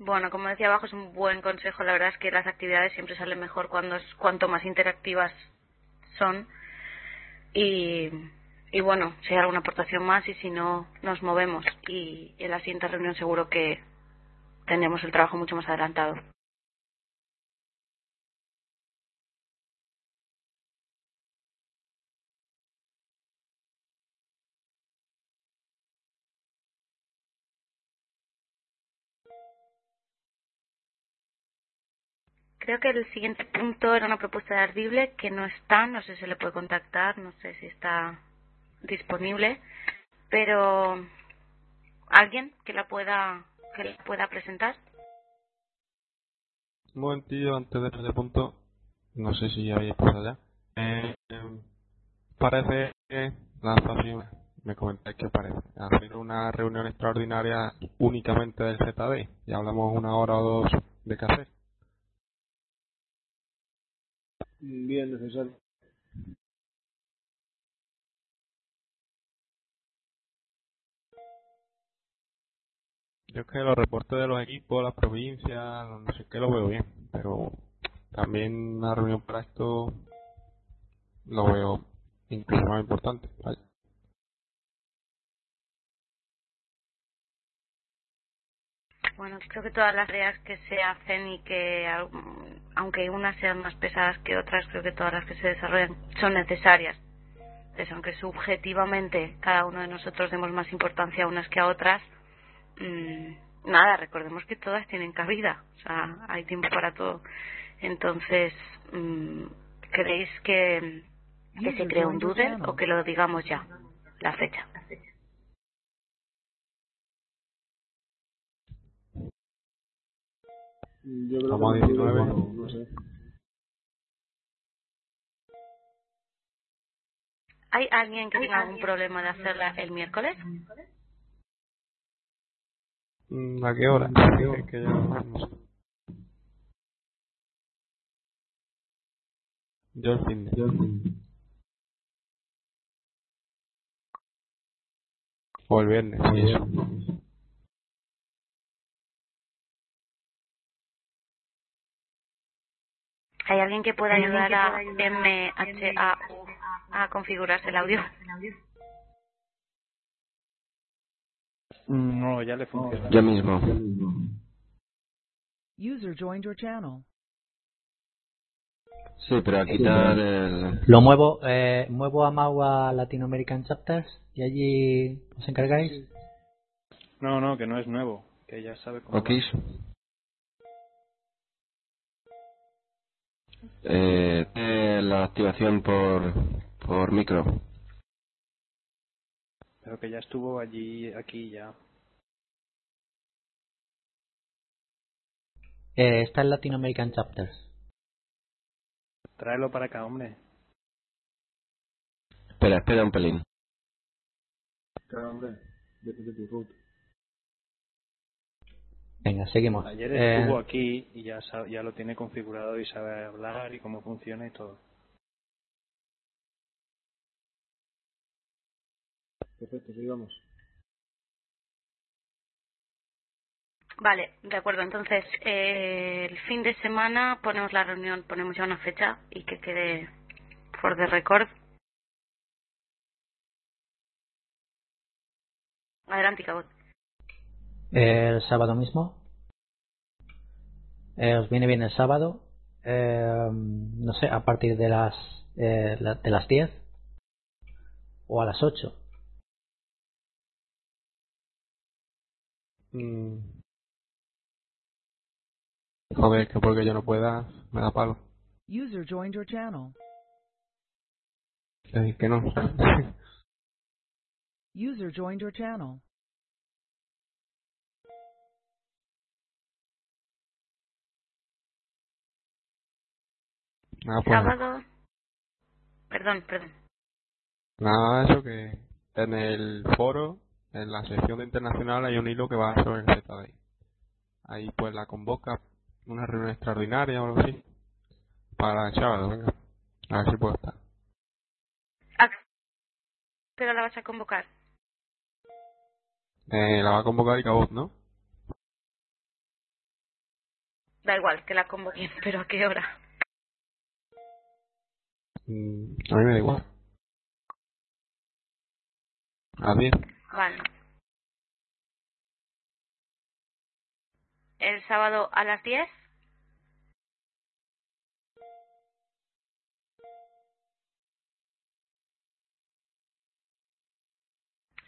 Bueno, como decía abajo, es un buen consejo. La verdad es que las actividades siempre salen mejor cuando es, cuanto más interactivas son. Y, y bueno, si hay alguna aportación más y si no, nos movemos. Y en la siguiente reunión seguro que tendremos el trabajo mucho más adelantado. Creo que el siguiente punto era una propuesta de Ardible que no está, no sé si le puede contactar, no sé si está disponible, pero alguien que la pueda que la pueda presentar. Un momentillo antes de ese punto, no sé si habéis pasado ya. Eh, parece que lanzación, me comentáis que parece, hacer una reunión extraordinaria únicamente del ZD. Ya hablamos una hora o dos de qué hacer. Bien necesario. Yo es que los reportes de los equipos, las provincias, no sé qué lo veo bien, pero también una reunión para esto lo veo incluso más importante. Bueno, creo que todas las tareas que se hacen y que, aunque unas sean más pesadas que otras, creo que todas las que se desarrollan son necesarias. Entonces, aunque subjetivamente cada uno de nosotros demos más importancia a unas que a otras, mm, nada, recordemos que todas tienen cabida, o sea, hay tiempo para todo. Entonces, mm, ¿creéis que, que se cree un doodle o que lo digamos ya, la fecha? Yo creo Vamos que a no, 19. no, no sé. ¿Hay alguien que tenga algún problema de hacerla el miércoles? Mm, ¿A qué hora? Es que ya no sé. Yo el fin de. O el viernes, sí, ¿Hay alguien que pueda ayudar a MHAU a configurarse el audio? No, ya le funciona. Yo mismo. User joined your channel. Sí, pero a quitar el... Lo muevo, eh, muevo a Mau a Latin American Chapters y allí os encargáis. No, no, que no es nuevo, que ya sabe cómo. ¿Ok? va. Eh, la activación por, por micro. Pero que ya estuvo allí, aquí ya. Eh, está en Latin American Chapters. Tráelo para acá, hombre. Espera, espera un pelín. Claro, hombre. Vete de tu root. Venga, seguimos. Ayer Eh, estuvo aquí y ya, lo tiene configurado y sabe hablar y cómo funciona y todo. Perfecto, sigamos. Vale, de acuerdo. Entonces, eh, el fin de semana ponemos la reunión, ponemos ya una fecha y que quede for the record. Adelante, Cabot. El sábado mismo. Eh, os viene bien el sábado. Eh, no sé, a partir de las eh, la- de las 10 o a las 8. Mm. Joder, que porque yo no pueda, me da palo. User joined your channel. Es que no. User joined your channel. Nada, pues, Sábado. Perdón, perdón. nada de eso que en el foro, en la sección de internacional hay un hilo que va sobre el ZDI. Ahí pues la convoca una reunión extraordinaria o algo así. Para el sábado, venga. A ver si puedo estar. ¿A qué hora la vas a convocar? Eh, la va a convocar Icabot, ¿no? Da igual, que la convoquen, [LAUGHS] pero ¿a qué hora? Mm, a mí me da igual. A 10. Vale. ¿El sábado a las 10?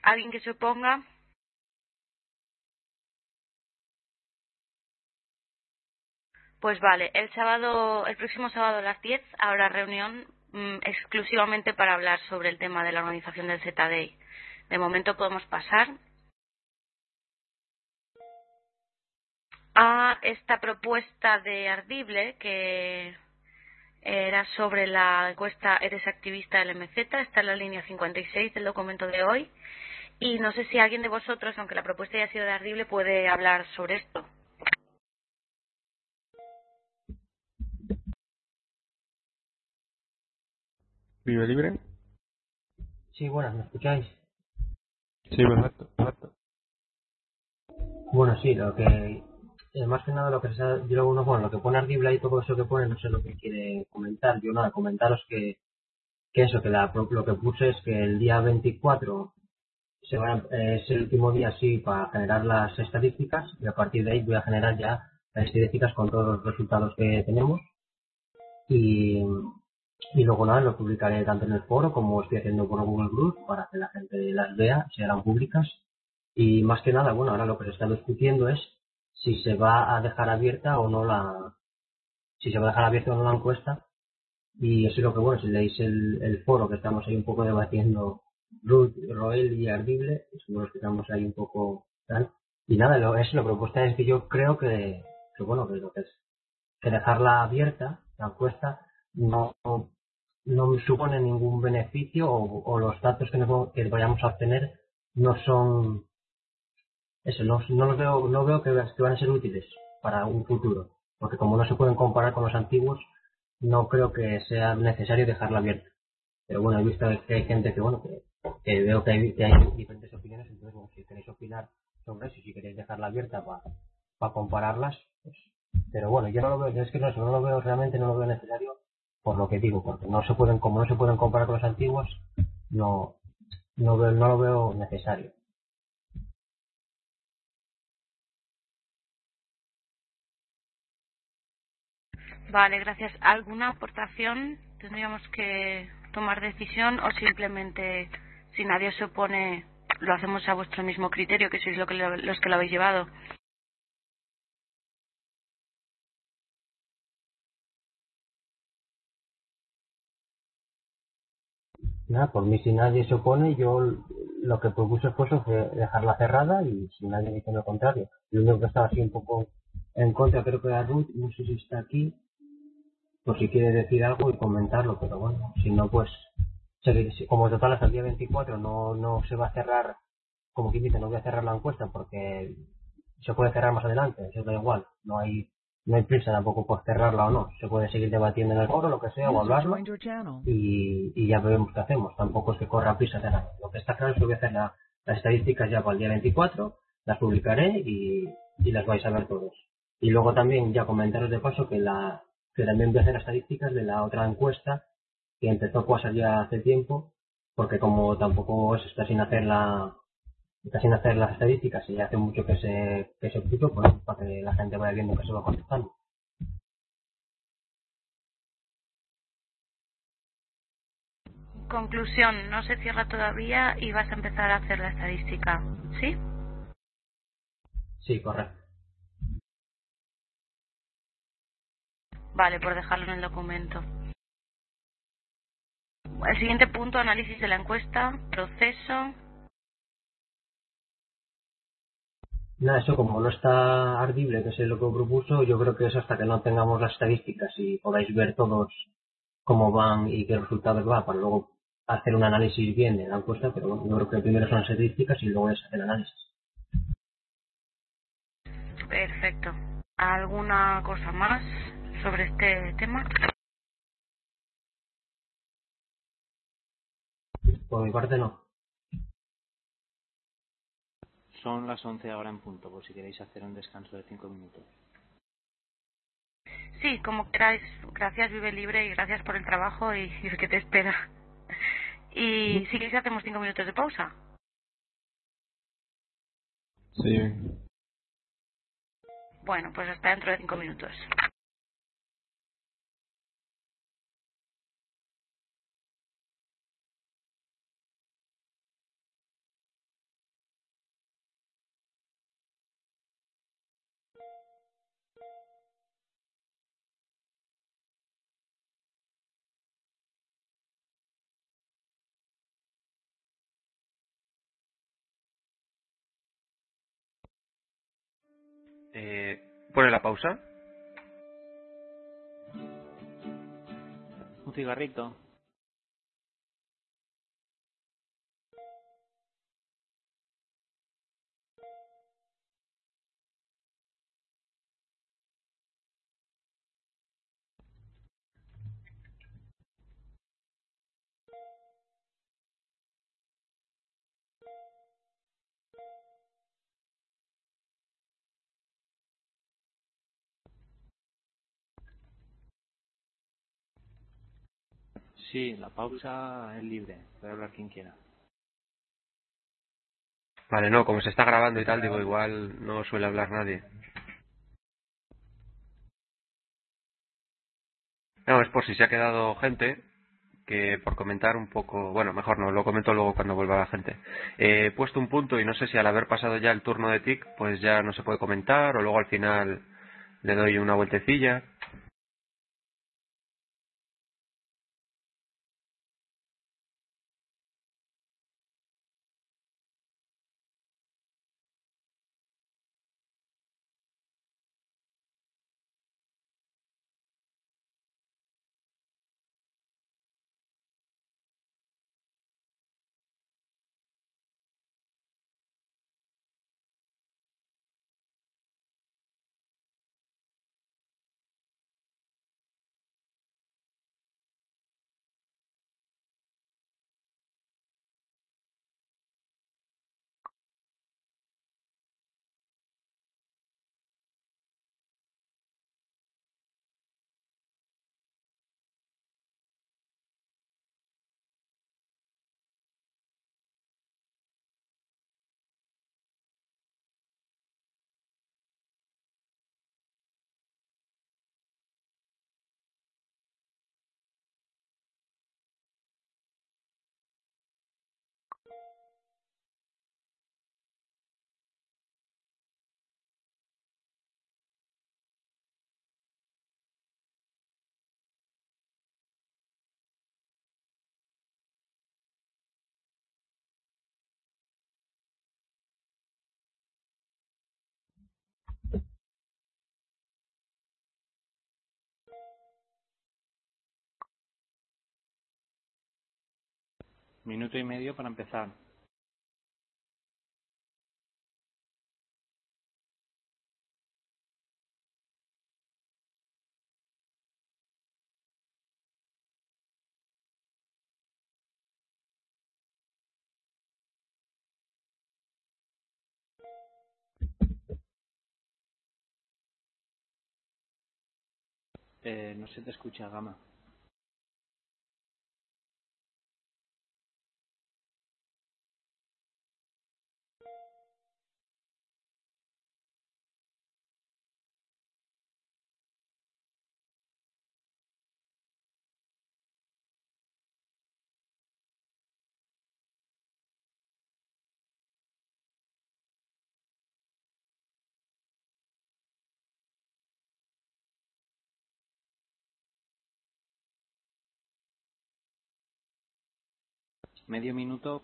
¿Alguien que se oponga? Pues vale, el sábado, el próximo sábado a las 10 habrá reunión mm, exclusivamente para hablar sobre el tema de la organización del ZDI. De momento podemos pasar a esta propuesta de Ardible que era sobre la encuesta Eres activista del MZ, está en la línea 56 del documento de hoy. Y no sé si alguien de vosotros, aunque la propuesta haya sido de Ardible, puede hablar sobre esto. ¿Vive libre? Sí, buenas, ¿me escucháis? Sí, perfecto, perfecto. Bueno, sí, lo que eh, más que nada lo que se ha- yo bueno, bueno, lo que pone Ardible y todo eso que pone, no sé lo que quiere comentar. Yo nada, comentaros que, que eso, que la, lo que puse es que el día 24 se va, eh, es el último día así para generar las estadísticas y a partir de ahí voy a generar ya las estadísticas con todos los resultados que tenemos y, y luego nada, lo publicaré tanto en el foro como estoy haciendo por Google Group para que la gente las vea, se harán públicas Y más que nada, bueno, ahora lo que se está discutiendo es si se va a dejar abierta o no la, si se va a dejar abierta o no la encuesta. Y eso es lo que, bueno, si leéis el, el foro que estamos ahí un poco debatiendo Ruth, Roel y Ardible, somos que estamos ahí un poco tal. Y nada, lo, es, la propuesta es que yo creo que, que bueno, que lo que es que dejarla abierta, la encuesta, no, no supone ningún beneficio o, los datos que, nos, que vayamos a obtener no son eso no, los veo no veo que, que van a ser útiles para un futuro porque como no se pueden comparar con los antiguos no creo que sea necesario dejarla abierta. Pero bueno he visto que hay gente que bueno que, veo que hay, que hay diferentes opiniones entonces bueno, si queréis opinar sobre eso si queréis dejarla abierta para para compararlas pues pero bueno yo no lo veo yo es que no, no lo veo realmente no lo veo necesario por lo que digo porque no se pueden como no se pueden comparar con los antiguos no no veo, no lo veo necesario Vale, gracias. ¿Alguna aportación? ¿Tendríamos que tomar decisión o simplemente, si nadie se opone, lo hacemos a vuestro mismo criterio, que sois lo que lo, los que lo habéis llevado? Nada, por mí si nadie se opone, yo lo que propuse fue eso, dejarla cerrada y si nadie dice lo contrario. Lo único que estaba así un poco en contra creo que era Ruth, no sé si está aquí, por si quiere decir algo y comentarlo, pero bueno, si no pues, como total hasta el día 24 no, no se va a cerrar, como quien dice, no voy a cerrar la encuesta porque se puede cerrar más adelante, eso da igual, no hay no hay prisa tampoco por cerrarla o no. Se puede seguir debatiendo en el foro, lo que sea, o hablarlo, y, y ya veremos qué hacemos. Tampoco es que corra prisa de nada. Lo que está claro es que voy a hacer la, las estadísticas ya para el día 24, las publicaré y, y las vais a ver todos. Y luego también ya comentaros de paso que la que también voy a hacer las estadísticas de la otra encuesta que empezó a ya hace tiempo, porque como tampoco se está sin hacer la, está sin hacer las estadísticas y hace mucho que se, que se puso, pues, para que la gente vaya viendo que se va contestando. Conclusión, no se cierra todavía y vas a empezar a hacer la estadística, ¿sí? Sí, correcto. Vale, por dejarlo en el documento. El siguiente punto, análisis de la encuesta, proceso, Nada, eso como no está ardible, que es lo que propuso, yo creo que es hasta que no tengamos las estadísticas y podáis ver todos cómo van y qué resultados va, para luego hacer un análisis bien de la encuesta, pero bueno, yo creo que primero son las estadísticas y luego es hacer análisis. Perfecto. ¿Alguna cosa más sobre este tema? Por mi parte no. Son las 11 ahora en punto, por si queréis hacer un descanso de 5 minutos. Sí, como queráis. Gracias, Vive Libre, y gracias por el trabajo y, y [LAUGHS] el que te espera. Y si queréis hacemos 5 minutos de pausa. Sí. Bueno, pues hasta dentro de 5 minutos. ¿Pone la pausa? Un cigarrito. Sí, la pausa es libre. Puede hablar quien quiera. Vale, no, como se está grabando y tal, digo, igual no suele hablar nadie. No, es por si se ha quedado gente, que por comentar un poco, bueno, mejor no, lo comento luego cuando vuelva la gente. Eh, he puesto un punto y no sé si al haber pasado ya el turno de TIC, pues ya no se puede comentar o luego al final le doy una vueltecilla. Minuto y medio para empezar. Eh, no se te escucha, Gama. Medio minuto.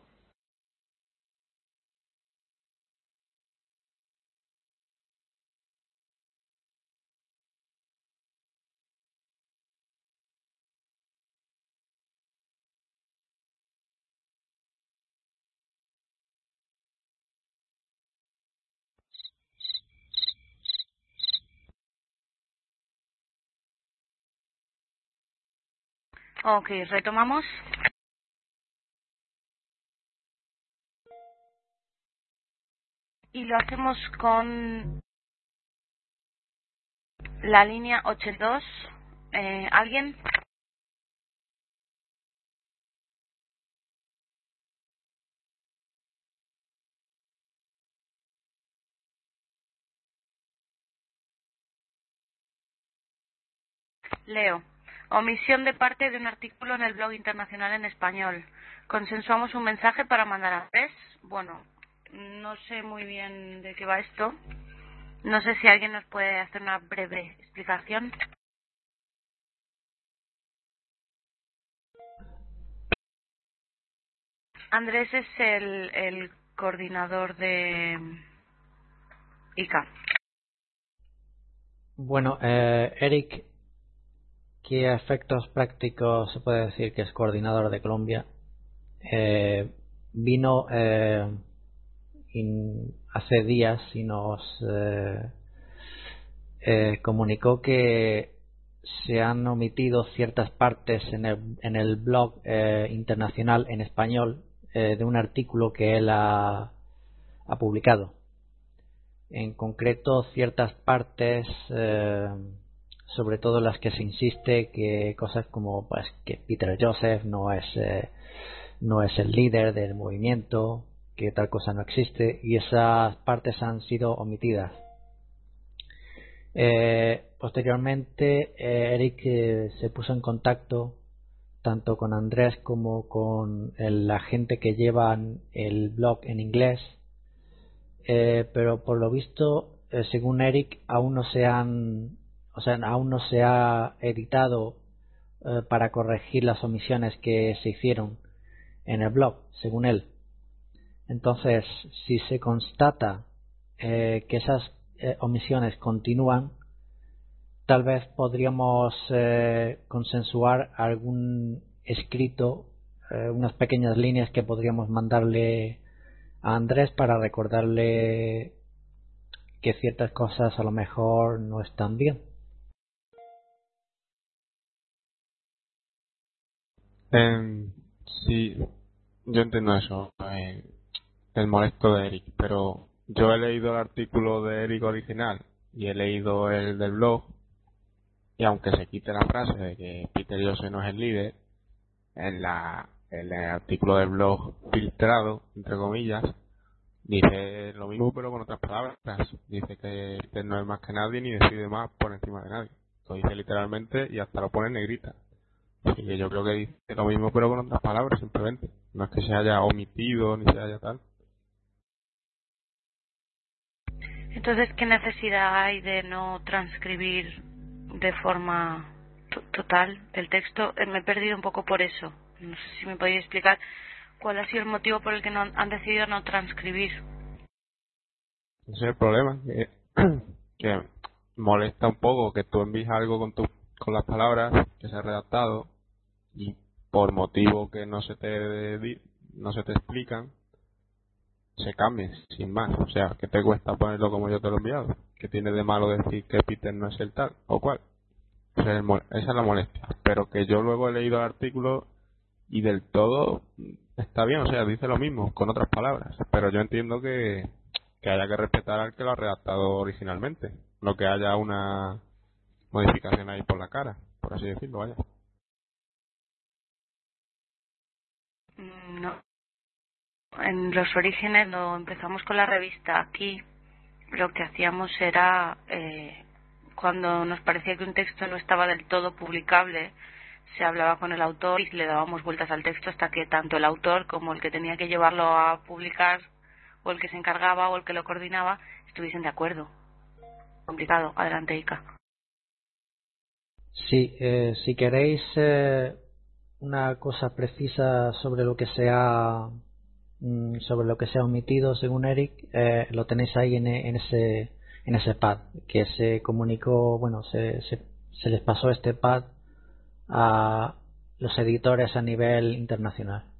Ok, retomamos. Y lo hacemos con la línea 82. Eh, ¿Alguien? Leo. Omisión de parte de un artículo en el blog internacional en español. Consensuamos un mensaje para mandar a tres. Bueno, no sé muy bien de qué va esto. No sé si alguien nos puede hacer una breve explicación. Andrés es el, el coordinador de ICA. Bueno, eh, Eric, que a efectos prácticos se puede decir que es coordinador de Colombia, eh, vino eh, in- hace días y nos eh, eh, comunicó que se han omitido ciertas partes en el, en el blog eh, internacional en español eh, de un artículo que él ha, ha publicado. En concreto, ciertas partes, sobre todo las que se insiste que cosas como pues, que Peter Joseph no es, no es el líder del movimiento, que tal cosa no existe, y esas partes han sido omitidas. Eh, posteriormente, eh, Eric eh, se puso en contacto tanto con Andrés como con la gente que llevan el blog en inglés, eh, pero por lo visto, según Eric, aún no se han, o sea, aún no se ha editado para corregir las omisiones que se hicieron en el blog, según él. Entonces, si se constata que esas omisiones continúan, tal vez podríamos consensuar algún escrito, unas pequeñas líneas que podríamos mandarle a Andrés para recordarle que ciertas cosas a lo mejor no están bien. Eh, sí, yo entiendo eso, eh, el molesto de Eric, pero yo he leído el artículo de Eric original y he leído el del blog y aunque se quite la frase de que Peter Jose no es el líder, en la el artículo del blog filtrado, entre comillas, dice lo mismo pero con otras palabras. Dice que Peter no es más que nadie ni decide más por encima de nadie. Lo dice literalmente y hasta lo pone en negrita. Así que yo creo que dice lo mismo pero con otras palabras simplemente. No es que se haya omitido ni se haya tal. Entonces, ¿qué necesidad hay de no transcribir de forma total el texto? Eh, me he perdido un poco por eso. No sé si me podéis explicar cuál ha sido el motivo por el que no han decidido no transcribir. Ese es el problema, [CLEARS THROAT] que, molesta un poco que tú envíes algo con, tu, con las palabras que se ha redactado y por motivo que no se te no se te explican se cambien sin más. O sea que te cuesta ponerlo como yo te lo he enviado que tiene de malo decir que Peter no es el tal o cual esa es la molestia. Pero que yo luego he leído el artículo y del todo está bien, o sea, dice lo mismo, con otras palabras, pero yo entiendo que, que haya que respetar al que lo ha redactado originalmente, no que haya una modificación ahí por la cara, por así decirlo, vaya. Mm, no. En los orígenes, lo empezamos con la revista aquí, lo que hacíamos era, eh, cuando nos parecía que un texto no estaba del todo publicable, se hablaba con el autor y le dábamos vueltas al texto hasta que tanto el autor como el que tenía que llevarlo a publicar o el que se encargaba o el que lo coordinaba estuviesen de acuerdo. Complicado. Adelante, Ica. Sí, eh, si queréis eh, una cosa precisa sobre lo que se ha mm, sobre lo que se ha omitido según Eric, eh, lo tenéis ahí en, en, ese en ese pad que se comunicó, bueno, se, se, se les pasó este pad a los editores a nivel internacional.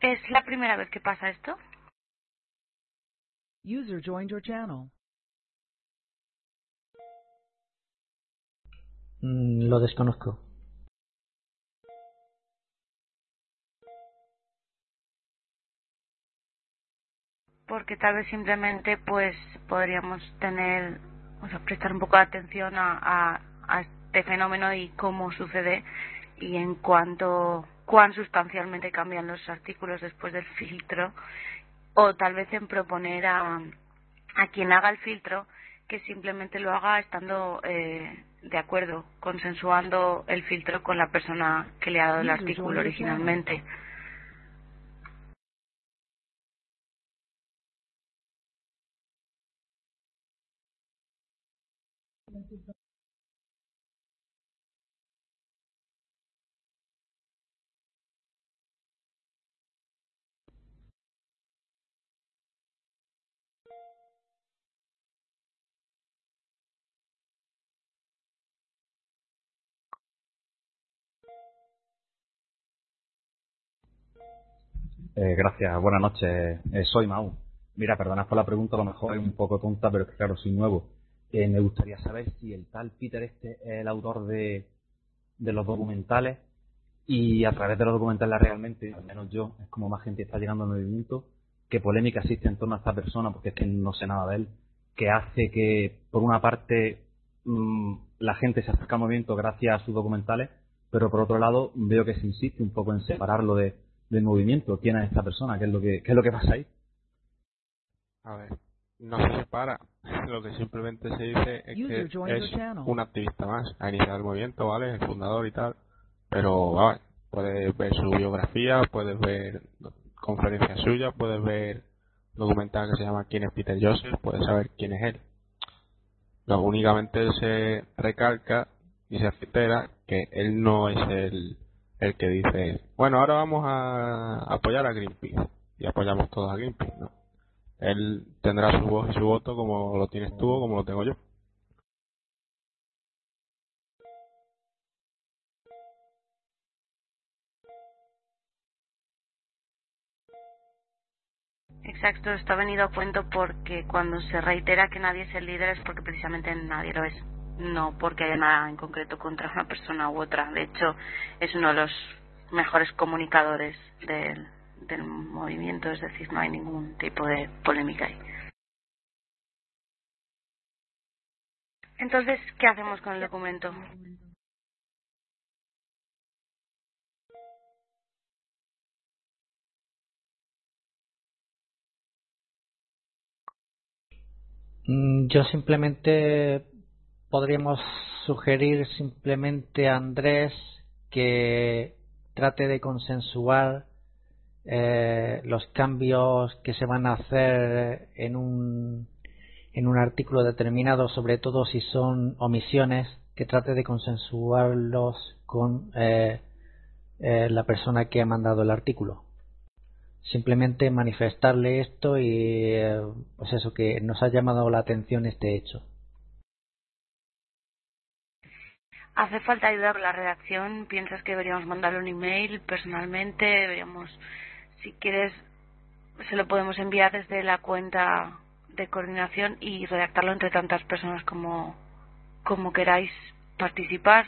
¿Es la primera vez que pasa esto? User joined your channel. Mm, lo desconozco. Porque tal vez simplemente pues podríamos tener, o sea, prestar un poco de atención a, a, este fenómeno y cómo sucede y en cuanto cuán sustancialmente cambian los artículos después del filtro o tal vez en proponer a, a quien haga el filtro que simplemente lo haga estando eh, de acuerdo, consensuando el filtro con la persona que le ha dado el artículo originalmente. Eh, gracias, buenas noches. Eh, soy Mau. Mira, perdonad por la pregunta, a lo mejor es un poco tonta, pero es que claro, soy nuevo. Eh, me gustaría saber si el tal Peter este es el autor de, de los documentales y a través de los documentales realmente, al menos yo, es como más gente está llegando al movimiento, qué polémica existe en torno a esta persona, porque es que no sé nada de él, que hace que, por una parte, mm, la gente se acerca al movimiento gracias a sus documentales, pero por otro lado veo que se insiste un poco en separarlo de, del movimiento. ¿Quién es esta persona? ¿Qué es lo que, qué es lo que pasa ahí? A ver, no se separa. Lo que simplemente se dice es que es un activista más. Ha iniciado el movimiento, ¿vale? El fundador y tal. Pero, vale, puedes ver su biografía, puedes ver conferencias suyas, puedes ver documental que se llama ¿Quién es Peter Joseph? Puedes saber quién es él. Lo únicamente se recalca y se reitera que él no es el, el que dice, bueno, ahora vamos a apoyar a Greenpeace y apoyamos todos a Greenpeace, ¿no? Él tendrá su voz y su voto como lo tienes tú o como lo tengo yo. Exacto, está venido a cuento porque cuando se reitera que nadie es el líder es porque precisamente nadie lo es. No porque haya nada en concreto contra una persona u otra. De hecho, es uno de los mejores comunicadores del, del movimiento, es decir, no hay ningún tipo de polémica ahí. Entonces, ¿qué hacemos con el documento? Mm, yo simplemente podríamos sugerir simplemente a Andrés que trate de consensuar eh, los cambios que se van a hacer en un, en un artículo determinado, sobre todo si son omisiones, que trate de consensuarlos con eh, eh, la persona que ha mandado el artículo simplemente manifestarle esto y eh, pues eso que nos ha llamado la atención este hecho. ¿Hace falta ayuda con la redacción? ¿Piensas que deberíamos mandarle un email personalmente? Deberíamos, si quieres, se lo podemos enviar desde la cuenta de coordinación y redactarlo entre tantas personas como, como queráis participar.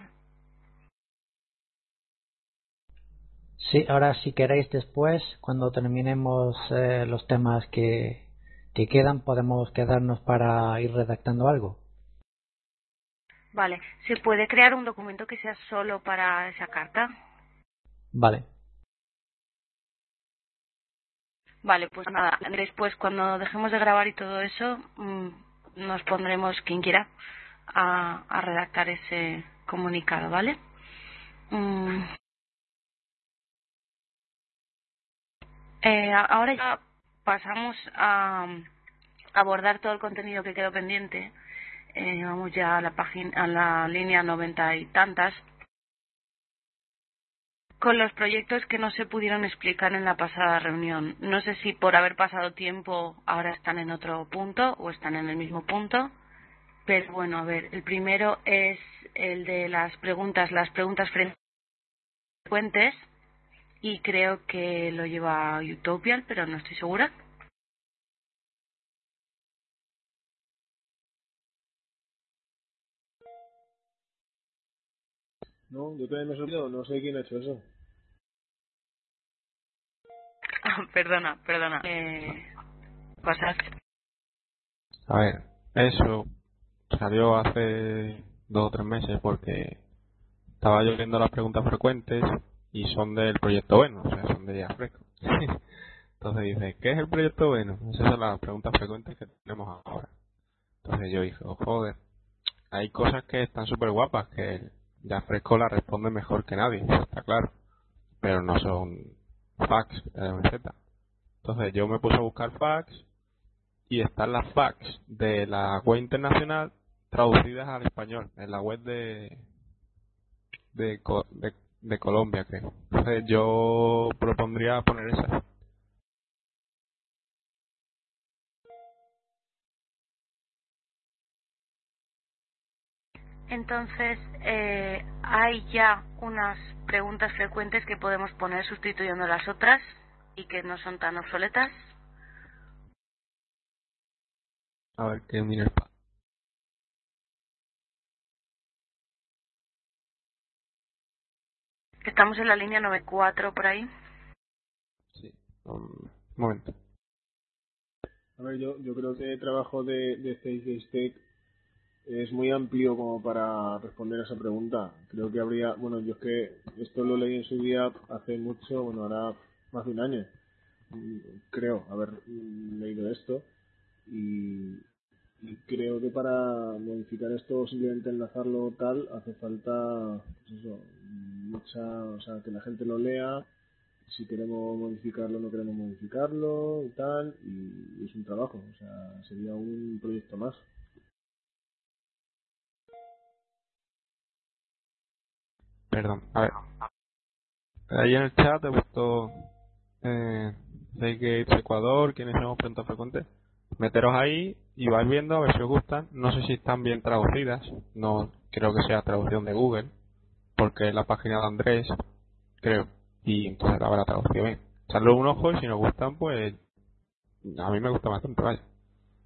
Sí, ahora si queréis después, cuando terminemos eh, los temas que, que quedan, podemos quedarnos para ir redactando algo. Vale, ¿se puede crear un documento que sea solo para esa carta? Vale. Vale, pues nada, después cuando dejemos de grabar y todo eso, mm, nos pondremos, quien quiera, a, a redactar ese comunicado, ¿vale? Mm, Eh, ahora ya pasamos a abordar todo el contenido que quedó pendiente. Eh, vamos ya a la página, a la línea noventa y tantas, con los proyectos que no se pudieron explicar en la pasada reunión. No sé si por haber pasado tiempo ahora están en otro punto o están en el mismo punto, pero bueno, a ver, el primero es el de las preguntas, las preguntas frecuentes y creo que lo lleva Utopian, pero no estoy segura. No, yo también me he no sé quién ha hecho eso. [LAUGHS] Ah, perdona, perdona. Eh, pasar. A ver, eso salió hace dos o tres meses porque estaba yo viendo las preguntas frecuentes y son del proyecto bueno, o sea, son de ya fresco. [LAUGHS] Entonces dice, ¿qué es el proyecto bueno? Esas son las preguntas frecuentes que tenemos ahora. Entonces yo dije, oh, joder, hay cosas que están súper guapas, que ya fresco la responde mejor que nadie, está claro. Pero no son fax, Entonces yo me puse a buscar fax y están las fax de la web internacional traducidas al español en la web de de, de de Colombia, creo. Entonces yo propondría poner esa. Entonces, eh, hay ya unas preguntas frecuentes que podemos poner sustituyendo las otras y que no son tan obsoletas. A ver, qué mira Estamos en la línea 94 por ahí. Sí, un momento. A ver, yo, yo creo que el trabajo de, de Face es muy amplio como para responder a esa pregunta. Creo que habría, bueno, yo es que esto lo leí en su día hace mucho, bueno, ahora más de un año, creo haber leído esto y, creo que para modificar esto simplemente enlazarlo tal hace falta pues eso mucha o sea que la gente lo lea si queremos modificarlo no queremos modificarlo y tal y es un trabajo o sea sería un proyecto más Perdón, a ver. Ahí en el chat he puesto eh, Ecuador, quiénes somos pronto frecuentes. Meteros ahí y vais viendo a ver si os gustan. No sé si están bien traducidas. No creo que sea traducción de Google. Porque es la página de Andrés, creo. Y entonces la habrá traducido bien. Echarle un ojo y si nos gustan, pues a mí me gusta bastante, vaya.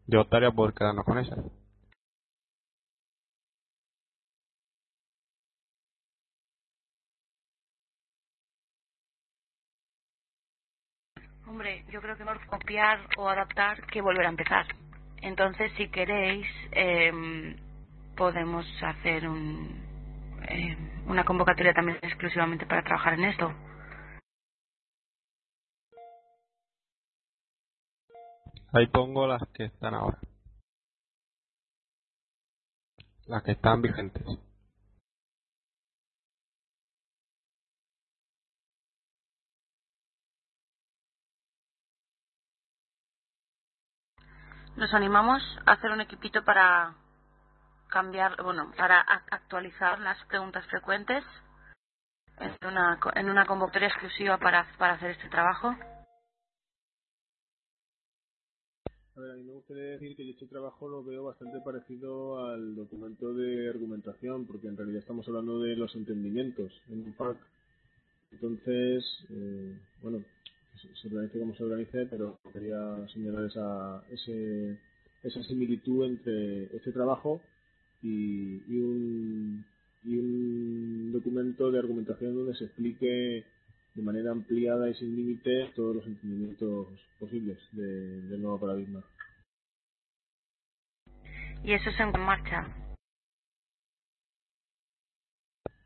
Yo optaría por quedarnos con esas. Hombre, yo creo que mejor copiar o adaptar que volver a empezar. Entonces, si queréis, eh, podemos hacer un, eh, una convocatoria también exclusivamente para trabajar en esto. Ahí pongo las que están ahora. Las que están vigentes. Nos animamos a hacer un equipito para cambiar, bueno, para actualizar las preguntas frecuentes en una, en una convocatoria exclusiva para, para hacer este trabajo. A ver, a mí me gustaría decir que este trabajo lo veo bastante parecido al documento de argumentación, porque en realidad estamos hablando de los entendimientos en un pack. Entonces, eh, bueno, se organice como se organice, pero quería señalar esa, ese, esa similitud entre este trabajo y, y, un, y un documento de argumentación donde se explique de manera ampliada y sin límite todos los entendimientos posibles de, del nuevo paradigma. ¿Y eso es en marcha?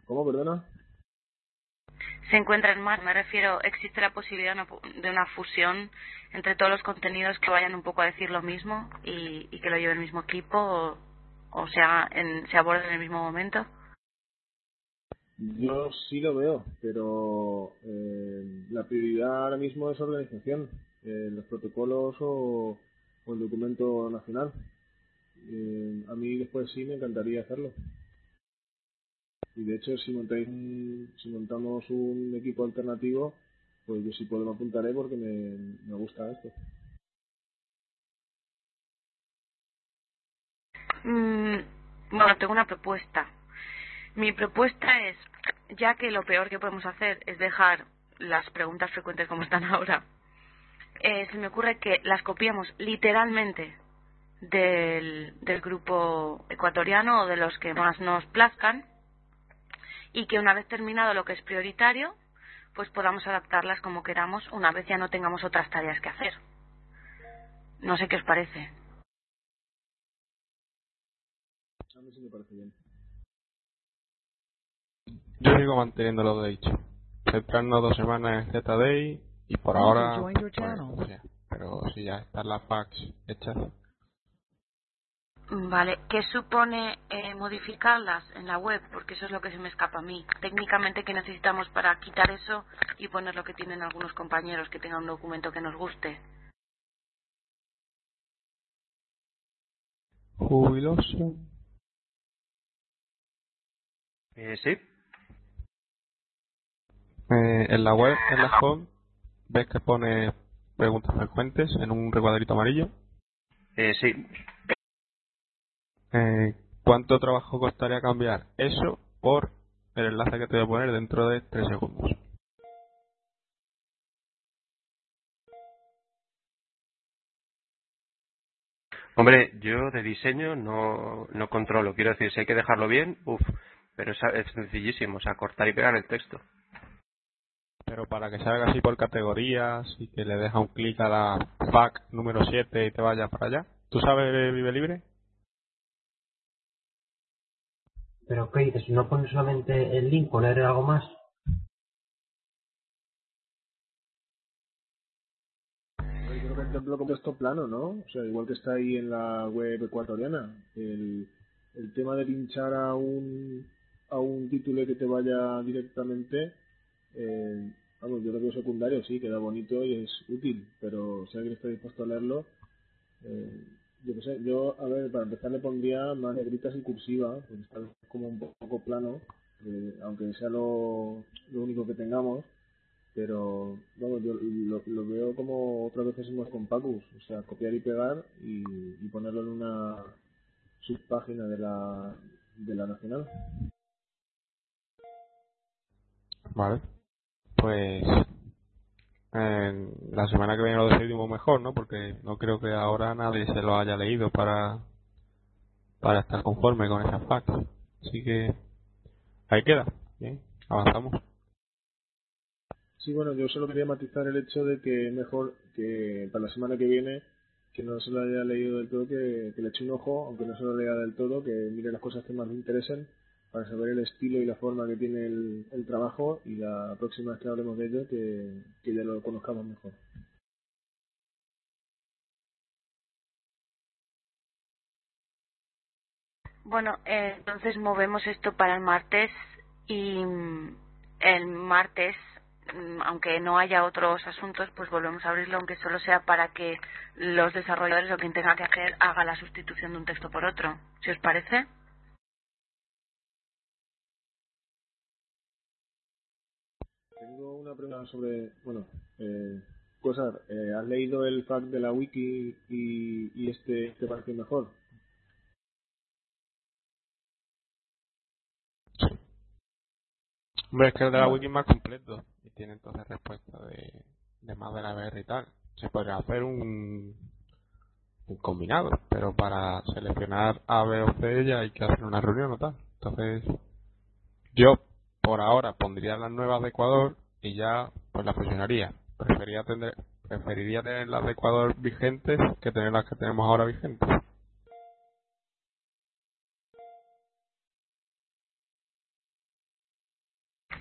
¿Cómo, perdona? Se encuentra en marcha. Me refiero, existe la posibilidad de una fusión entre todos los contenidos que vayan un poco a decir lo mismo y, que lo lleve el mismo equipo o, sea, en, se aborden en el mismo momento. Yo sí lo veo, pero eh, la prioridad ahora mismo es organización, eh, los protocolos o, o, el documento nacional. Eh, a mí después sí me encantaría hacerlo. Y de hecho, si, montáis si montamos un equipo alternativo, pues yo sí puedo me apuntaré porque me, me gusta esto. Mm, bueno, tengo una propuesta. Mi propuesta es, ya que lo peor que podemos hacer es dejar las preguntas frecuentes como están ahora, eh, se me ocurre que las copiamos literalmente del, del grupo ecuatoriano o de los que más nos plazcan y que una vez terminado lo que es prioritario, pues podamos adaptarlas como queramos una vez ya no tengamos otras tareas que hacer. No sé qué os parece. A mí sí me parece bien. Yo sigo manteniendo lo de dicho. Centrarnos dos semanas en Z-Day y por ahora. Pues, pero si ya están las fax hechas. Vale, ¿qué supone eh, modificarlas en la web? Porque eso es lo que se me escapa a mí. Técnicamente, ¿qué necesitamos para quitar eso y poner lo que tienen algunos compañeros que tengan un documento que nos guste? Jubiloso. Eh, sí. Eh, en la web, en la home, ves que pone preguntas frecuentes en un recuadrito amarillo. Eh, sí. Eh, ¿Cuánto trabajo costaría cambiar eso por el enlace que te voy a poner dentro de 3 segundos? Hombre, yo de diseño no, no controlo. Quiero decir, si hay que dejarlo bien, uff, pero es, es sencillísimo, o sea, cortar y pegar el texto. Pero para que salga así por categorías y que le deja un clic a la FAC número 7 y te vaya para allá. ¿Tú sabes Vive Libre? Pero ¿qué dices? No pones solamente el link, poner algo más. Yo creo que el ejemplo como esto plano, ¿no? O sea, igual que está ahí en la web ecuatoriana. El, el tema de pinchar a un, a un título que te vaya directamente, eh, vamos, yo lo veo secundario, sí, queda bonito y es útil, pero si alguien está dispuesto a leerlo, eh, yo qué sé, yo, a ver, para empezar le pondría más negritas y cursiva, porque está como un poco plano, eh, aunque sea lo, lo único que tengamos, pero vamos, yo lo, lo veo como otras veces hemos con Pacus, o sea, copiar y pegar y, y ponerlo en una subpágina de la, de la nacional. Vale. Pues eh, la semana que viene lo decidimos mejor, ¿no? Porque no creo que ahora nadie se lo haya leído para para estar conforme con esa fax. Así que ahí queda. Bien, avanzamos. Sí, bueno, yo solo quería matizar el hecho de que mejor que para la semana que viene que no se lo haya leído del todo, que, que le eche un ojo, aunque no se lo lea del todo, que mire las cosas que más le interesen para saber el estilo y la forma que tiene el, el trabajo y la próxima vez que hablemos de ello que, ya lo conozcamos mejor. Bueno, entonces movemos esto para el martes y el martes, aunque no haya otros asuntos, pues volvemos a abrirlo, aunque solo sea para que los desarrolladores o quien tenga que hacer haga la sustitución de un texto por otro. ¿Si os parece? Tengo una pregunta sobre, bueno, eh, Cosar, eh, ¿has leído el fact de la wiki y, y este te parece mejor? Hombre, es que el de la wiki es más completo y tiene entonces respuesta de, de más de la BR y tal. Se podría hacer un, un combinado, pero para seleccionar A, B o C ya hay que hacer una reunión o tal. Entonces, yo por ahora pondría las nuevas de Ecuador y ya pues las fusionaría. Preferiría tener, preferiría tener las de Ecuador vigentes que tener las que tenemos ahora vigentes.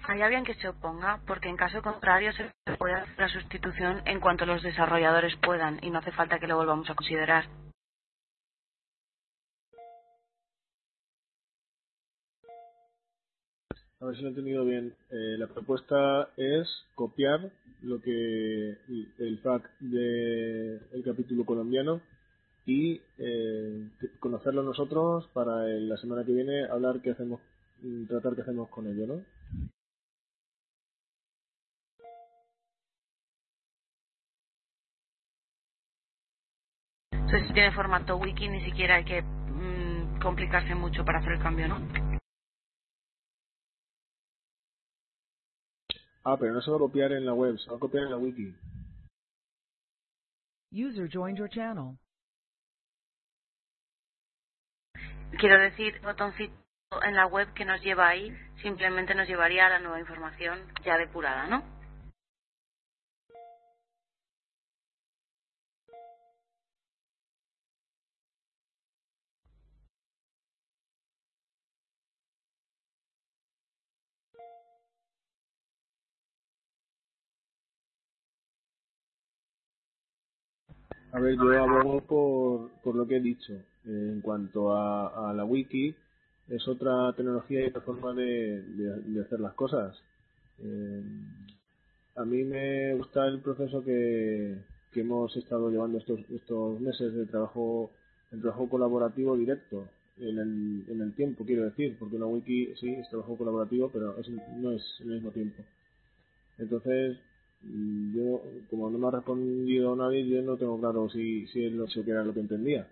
Hay alguien que se oponga, porque en caso contrario se puede hacer la sustitución en cuanto los desarrolladores puedan y no hace falta que lo volvamos a considerar. A ver si lo he entendido bien. Eh, la propuesta es copiar lo que el FAQ del capítulo colombiano y eh, conocerlo nosotros para la semana que viene hablar qué hacemos, tratar qué hacemos con ello, ¿no? Entonces, si tiene formato wiki, ni siquiera hay que mm, complicarse mucho para hacer el cambio, ¿no? Ah, pero no se va a copiar en la web, se va a copiar en la wiki. User joined your channel. Quiero decir, botoncito en la web que nos lleva ahí, simplemente nos llevaría a la nueva información ya depurada, ¿no? A ver, yo abogo por, por lo que he dicho. En cuanto a, a la wiki, es otra tecnología y otra forma de, de, hacer las cosas. Eh, a mí me gusta el proceso que, que hemos estado llevando estos, estos meses de trabajo, el trabajo colaborativo directo en el, en el tiempo, quiero decir, porque una wiki sí es trabajo colaborativo, pero es, no es el mismo tiempo. Entonces, yo, como no me ha respondido nadie, yo no tengo claro si, si es lo que era lo que entendía.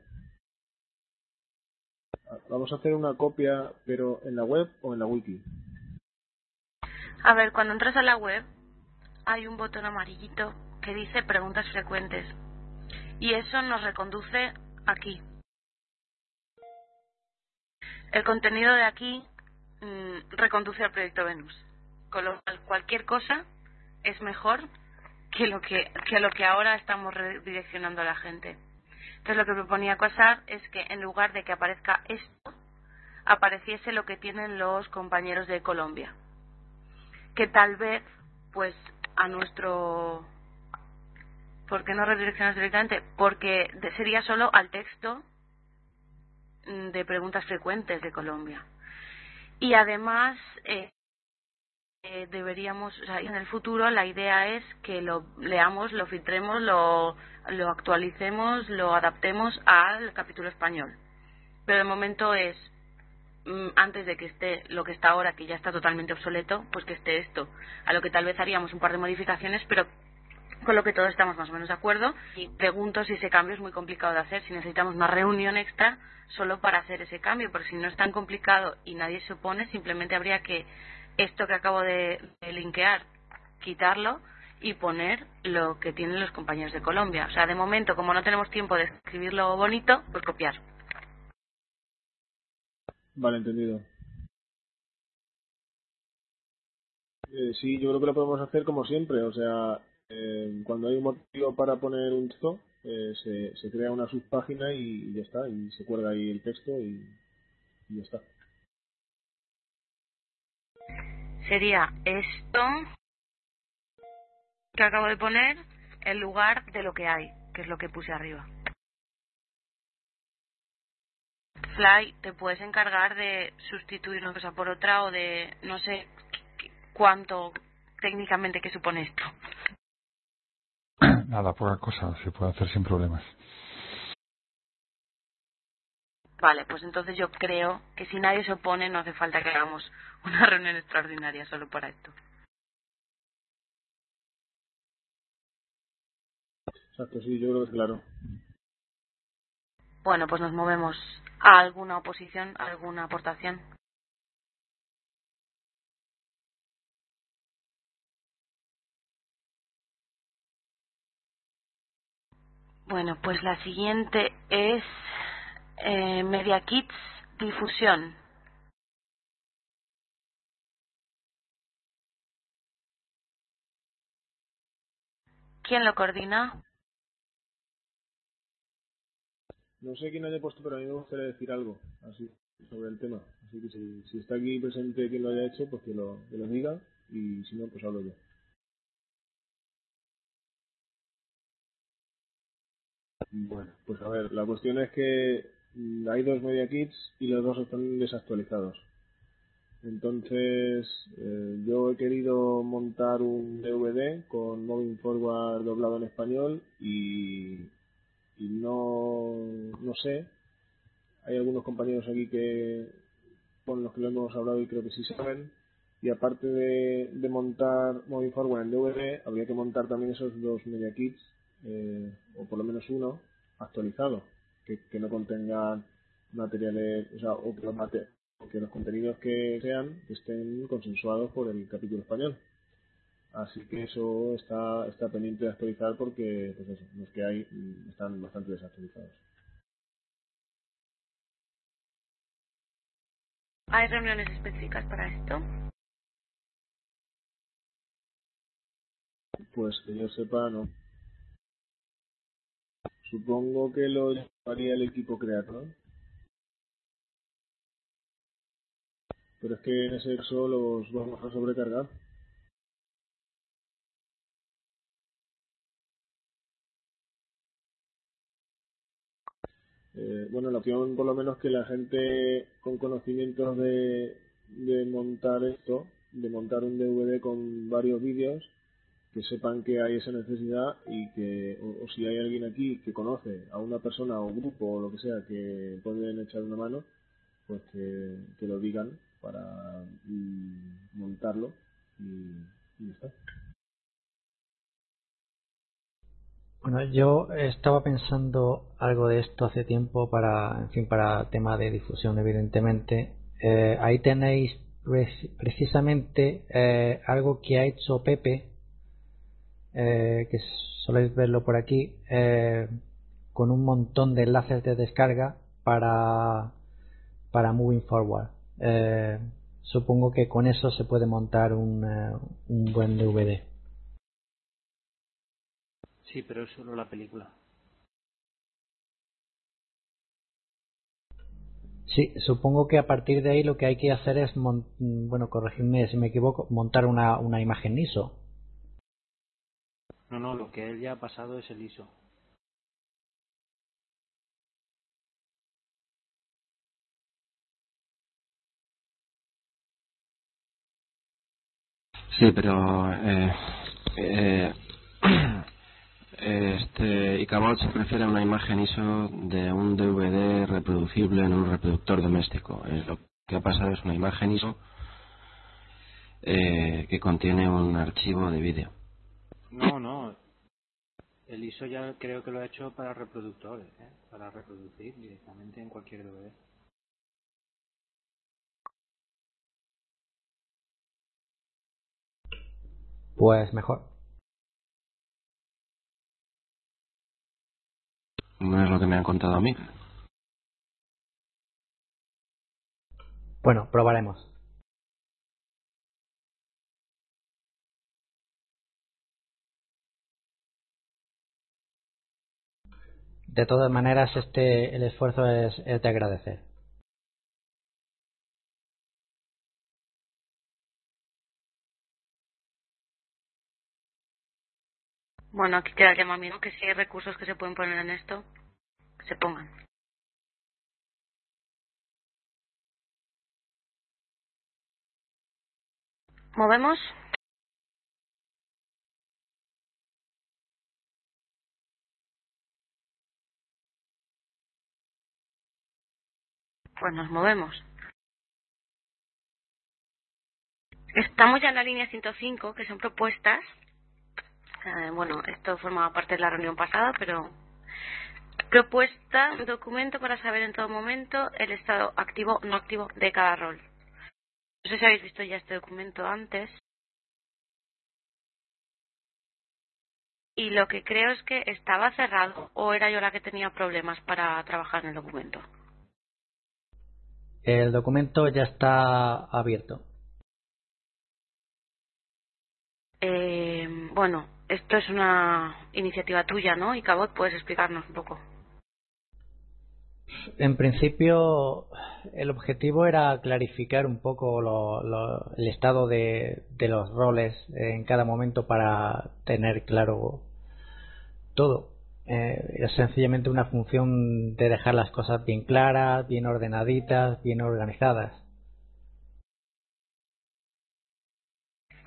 Vamos a hacer una copia, pero en la web o en la wiki. A ver, cuando entras a la web hay un botón amarillito que dice preguntas frecuentes y eso nos reconduce aquí. El contenido de aquí mmm, reconduce al proyecto Venus, con lo cual cualquier cosa es mejor que lo que, que lo que ahora estamos redireccionando a la gente. Entonces lo que proponía Quasar es que en lugar de que aparezca esto, apareciese lo que tienen los compañeros de Colombia. Que tal vez, pues, a nuestro. ¿Por qué no redireccionas directamente? Porque sería solo al texto mm, de preguntas frecuentes de Colombia. Y además, eh, eh, deberíamos, o sea, en el futuro la idea es que lo leamos, lo filtremos, lo, lo actualicemos, lo adaptemos al capítulo español. Pero de momento es Mm, antes de que esté lo que está ahora, que ya está totalmente obsoleto, pues que esté esto. A lo que tal vez haríamos un par de modificaciones, pero con lo que todos estamos más o menos de acuerdo. Y pregunto si ese cambio es muy complicado de hacer, si necesitamos una reunión extra solo para hacer ese cambio, porque si no es tan complicado y nadie se opone, simplemente habría que esto que acabo de, linkear, quitarlo y poner lo que tienen los compañeros de Colombia. O sea, de momento, como no tenemos tiempo de escribirlo bonito, pues copiar. Vale, entendido. Eh, sí, yo creo que lo podemos hacer como siempre, o sea, eh, cuando hay un motivo para poner un texto, eh, se, crea una subpágina y, y, ya está, y se cuelga ahí el texto y ya está. Sería esto que acabo de poner en lugar de lo que hay, que es lo que puse arriba. Fly te puedes encargar de sustituir una cosa por otra o de no sé cuánto técnicamente que supone esto. Nada, poca cosa, se puede hacer sin problemas. Vale, pues entonces yo creo que si nadie se opone no hace falta que hagamos [LAUGHS] una reunión extraordinaria solo para esto. Exacto, sí, yo creo que es claro. Bueno, pues nos movemos a alguna oposición, a alguna aportación. Bueno, pues la siguiente es eh, Media Kits Difusión. ¿Quién lo coordina? No sé quién haya puesto, pero a mí me gustaría decir algo así sobre el tema. Así que si, si está aquí presente quien lo haya hecho, pues que lo, que lo diga y si no, pues hablo yo. Bueno, pues a ver, la cuestión es que hay dos media kits y los dos están desactualizados. Entonces, eh, yo he querido montar un DVD con Moving Forward doblado en español y, y no, no sé. Hay algunos compañeros aquí que con los que lo hemos hablado y creo que sí saben. Y aparte de, de montar Moving Forward en DVD, habría que montar también esos dos media kits, eh, o por lo menos uno, actualizado, que, que no contengan materiales, o sea, o que los, mate, que los contenidos que sean estén consensuados por el capítulo español. Así que eso está, está pendiente de actualizar porque pues eso, los que hay están bastante desactualizados. ¿Hay reuniones específicas para esto? Pues que yo sepa, no. Supongo que lo haría el equipo creador. Pero es que en ese caso los vamos a sobrecargar. Eh, bueno, la opción por lo menos que la gente con conocimientos de, de montar esto, de montar un DVD con varios vídeos, que sepan que hay esa necesidad y que, o, si hay alguien aquí que conoce a una persona o grupo o lo que sea que pueden echar una mano, pues que, que lo digan para mm, montarlo y, y ya está. Bueno, yo estaba pensando algo de esto hace tiempo para, en fin, para tema de difusión, evidentemente. Eh, ahí tenéis precisamente eh, algo que ha hecho Pepe, eh, que soléis verlo por aquí, eh, con un montón de enlaces de descarga para, para Moving Forward. Eh, supongo que con eso se puede montar un, un buen DVD. Sí, pero es solo la película. Sí, supongo que a partir de ahí lo que hay que hacer es, bueno, corregirme si me equivoco, montar una, una imagen ISO. No, no, lo que él ya ha pasado es el ISO. Sí, pero eh, eh, [CLEARS THROAT] este Icabot se refiere a una imagen ISO de un DVD reproducible en un reproductor doméstico. Eh, lo que ha pasado es una imagen ISO eh, que contiene un archivo de vídeo. No, no. El ISO ya creo que lo ha hecho para reproductores, ¿eh? para reproducir directamente en cualquier DVD. Pues mejor. No es lo que me han contado a mí. Bueno, probaremos. De todas maneras, este el esfuerzo es, de agradecer. Bueno, aquí queda el llamamiento que si hay recursos que se pueden poner en esto, que se pongan. ¿Movemos? Pues nos movemos. Estamos ya en la línea 105, que son propuestas eh, bueno, esto formaba parte de la reunión pasada, pero propuesta, documento para saber en todo momento el estado activo o no activo de cada rol. No sé si habéis visto ya este documento antes. Y lo que creo es que estaba cerrado o era yo la que tenía problemas para trabajar en el documento. El documento ya está abierto. Eh, bueno, esto es una iniciativa tuya, ¿no? Y Cabot, puedes explicarnos un poco. En principio, el objetivo era clarificar un poco lo, lo, el estado de, de, los roles en cada momento para tener claro todo. Eh, es sencillamente una función de dejar las cosas bien claras, bien ordenaditas, bien organizadas.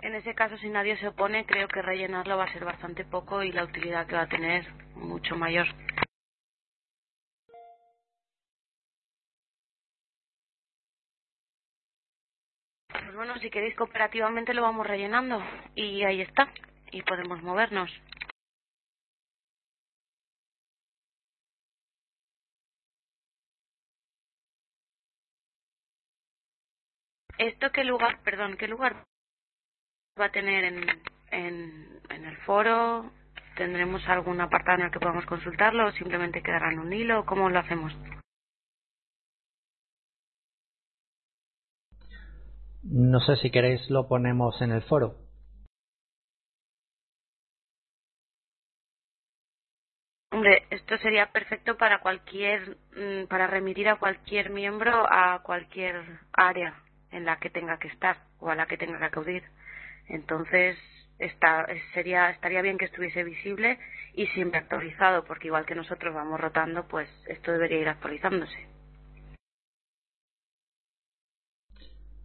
En ese caso, si nadie se opone, creo que rellenarlo va a ser bastante poco y la utilidad que va a tener mucho mayor. Pues bueno, si queréis cooperativamente lo vamos rellenando y ahí está, y podemos movernos. ¿Esto qué lugar, perdón, qué lugar va a tener en, en, en el foro? ¿Tendremos algún apartado en el que podamos consultarlo o simplemente quedará en un hilo? ¿Cómo lo hacemos? No sé si queréis lo ponemos en el foro. Hombre, esto sería perfecto para cualquier, mm, para remitir a cualquier miembro a cualquier área en la que tenga que estar o a la que tenga que acudir. Entonces, está, sería, estaría bien que estuviese visible y siempre actualizado, porque igual que nosotros vamos rotando, pues esto debería ir actualizándose.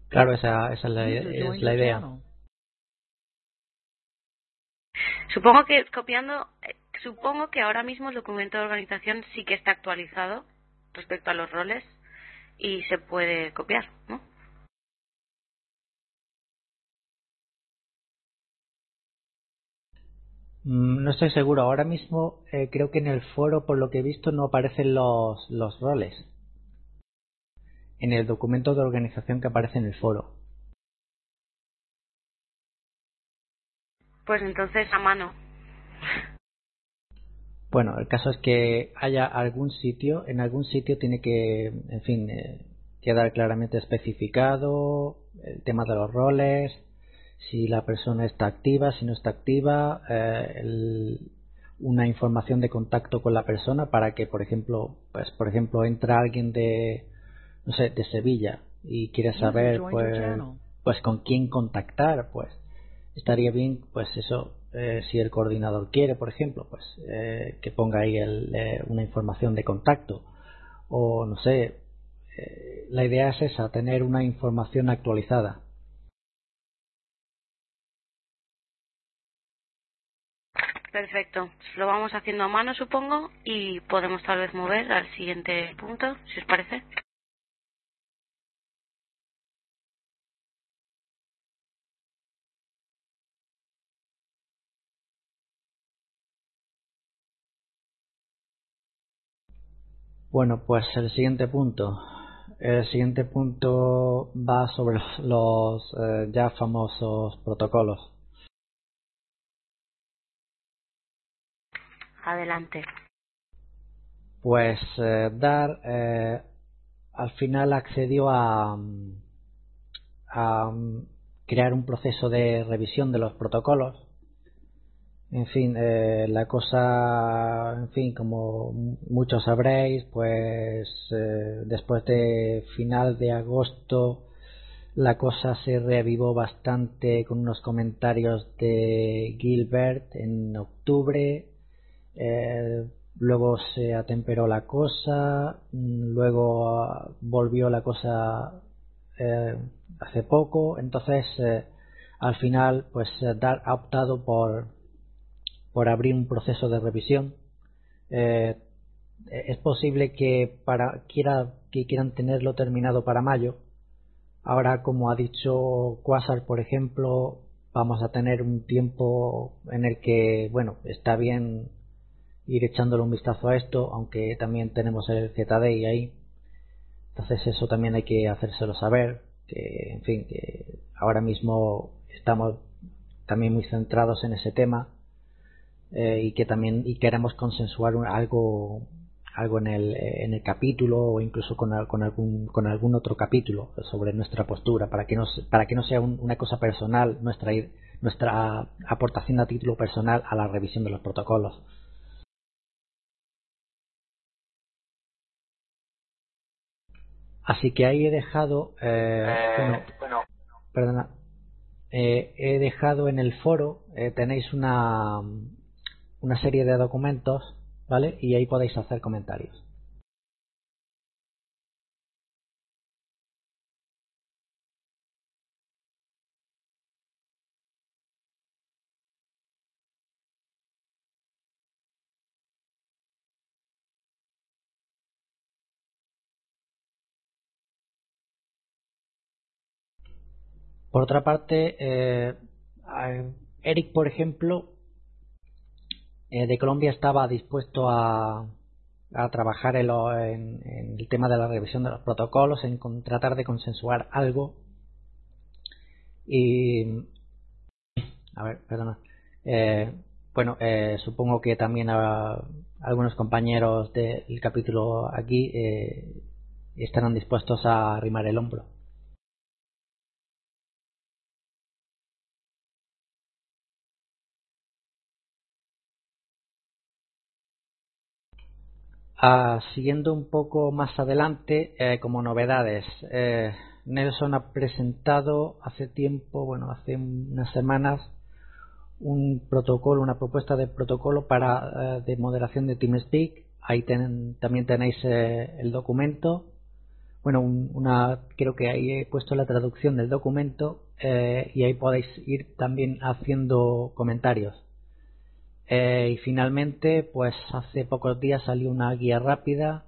Claro, esa, esa es, la, es la idea. Supongo que copiando, supongo que ahora mismo el documento de organización sí que está actualizado respecto a los roles y se puede copiar, ¿no? No estoy seguro. Ahora mismo eh, creo que en el foro, por lo que he visto, no aparecen los, los roles. En el documento de organización que aparece en el foro. Pues entonces a mano. Bueno, el caso es que haya algún sitio, en algún sitio tiene que, en fin, eh, quedar claramente especificado el tema de los roles, si la persona está activa, si no está activa, eh, el, una información de contacto con la persona para que, por ejemplo, pues por ejemplo entra alguien de no sé, de Sevilla y quiere saber pues, pues con quién contactar, pues estaría bien, pues eso, eh, si el coordinador quiere, por ejemplo, pues eh, que ponga ahí el, eh, una información de contacto o no sé, la idea es esa, tener una información actualizada. Perfecto. Lo vamos haciendo a mano, supongo, y podemos tal vez mover al siguiente punto, si os parece. Bueno, pues el siguiente punto. El siguiente punto va sobre los eh, ya famosos protocolos. Adelante. Pues eh, Dar eh, al final accedió a, a crear un proceso de revisión de los protocolos en fin, eh, la cosa, en fin, como muchos sabréis, pues eh, después de final de agosto la cosa se reavivó bastante con unos comentarios de Gilbert en octubre, eh, luego se atemperó la cosa, luego volvió la cosa hace poco, entonces al final pues Dar ha optado por por abrir un proceso de revisión. Eh, es posible que para quiera que quieran tenerlo terminado para mayo. Ahora, como ha dicho Quasar, por ejemplo, vamos a tener un tiempo en el que, bueno, está bien ir echándole un vistazo a esto, aunque también tenemos el ZDI ahí. Entonces eso también hay que hacérselo saber, que en fin, que ahora mismo estamos también muy centrados en ese tema eh, y que también y queremos consensuar algo algo en el, en el capítulo o incluso con, algún, con algún otro capítulo sobre nuestra postura para que no, para que no sea una cosa personal nuestra, nuestra aportación a título personal a la revisión de los protocolos. Así que ahí he dejado, eh, eh bueno, perdona, eh, he dejado en el foro, tenéis una, una serie de documentos, ¿vale? Y ahí podéis hacer comentarios. Por otra parte, eh, Eric, por ejemplo, eh, de Colombia estaba dispuesto a, a trabajar en, en, el tema de la revisión de los protocolos, en tratar de consensuar algo. Y. A ver, perdona. Eh, bueno, eh, supongo que también algunos compañeros del capítulo aquí estarán dispuestos a arrimar el hombro. Ah, siguiendo un poco más adelante, eh, como novedades, eh, Nelson ha presentado hace tiempo, bueno, hace unas semanas, un protocolo, una propuesta de protocolo para eh, de moderación de TeamSpeak. Ahí también tenéis el documento. Bueno, una, creo que ahí he puesto la traducción del documento y ahí podéis ir también haciendo comentarios. Eh, y finalmente, pues hace pocos días salió una guía rápida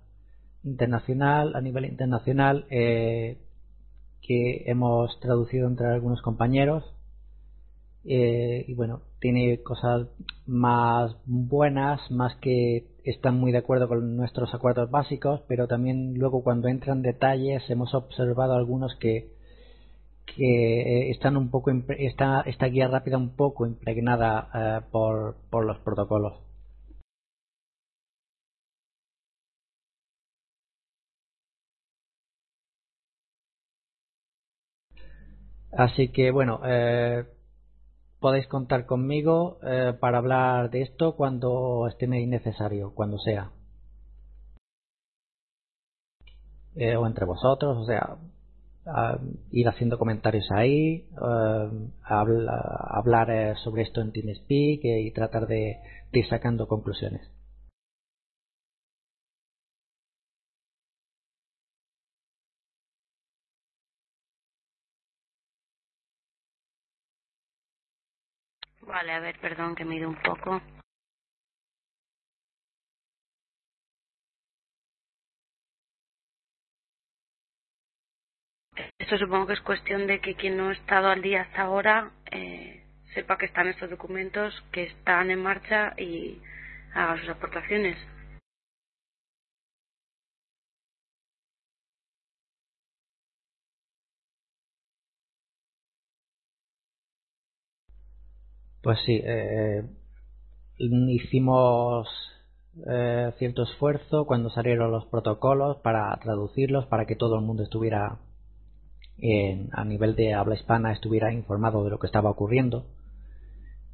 internacional, a nivel internacional, eh, que hemos traducido entre algunos compañeros. Eh, y bueno, tiene cosas más buenas, más que están muy de acuerdo con nuestros acuerdos básicos, pero también luego cuando entran detalles hemos observado algunos que que están un poco esta, esta guía rápida un poco impregnada eh, por, por los protocolos. Así que bueno, eh, podéis contar conmigo eh, para hablar de esto cuando esté necesario, cuando sea. eh, o entre vosotros, o sea, ir haciendo comentarios ahí, hablar sobre esto en TeamSpeak y tratar de ir sacando conclusiones. Vale, a ver, perdón que me he ido un poco. Esto supongo que es cuestión de que quien no ha estado al día hasta ahora eh, sepa que están estos documentos, que están en marcha y haga sus aportaciones. Pues sí, eh, hicimos eh, cierto esfuerzo cuando salieron los protocolos para traducirlos, para que todo el mundo estuviera a nivel de habla hispana, estuviera informado de lo que estaba ocurriendo.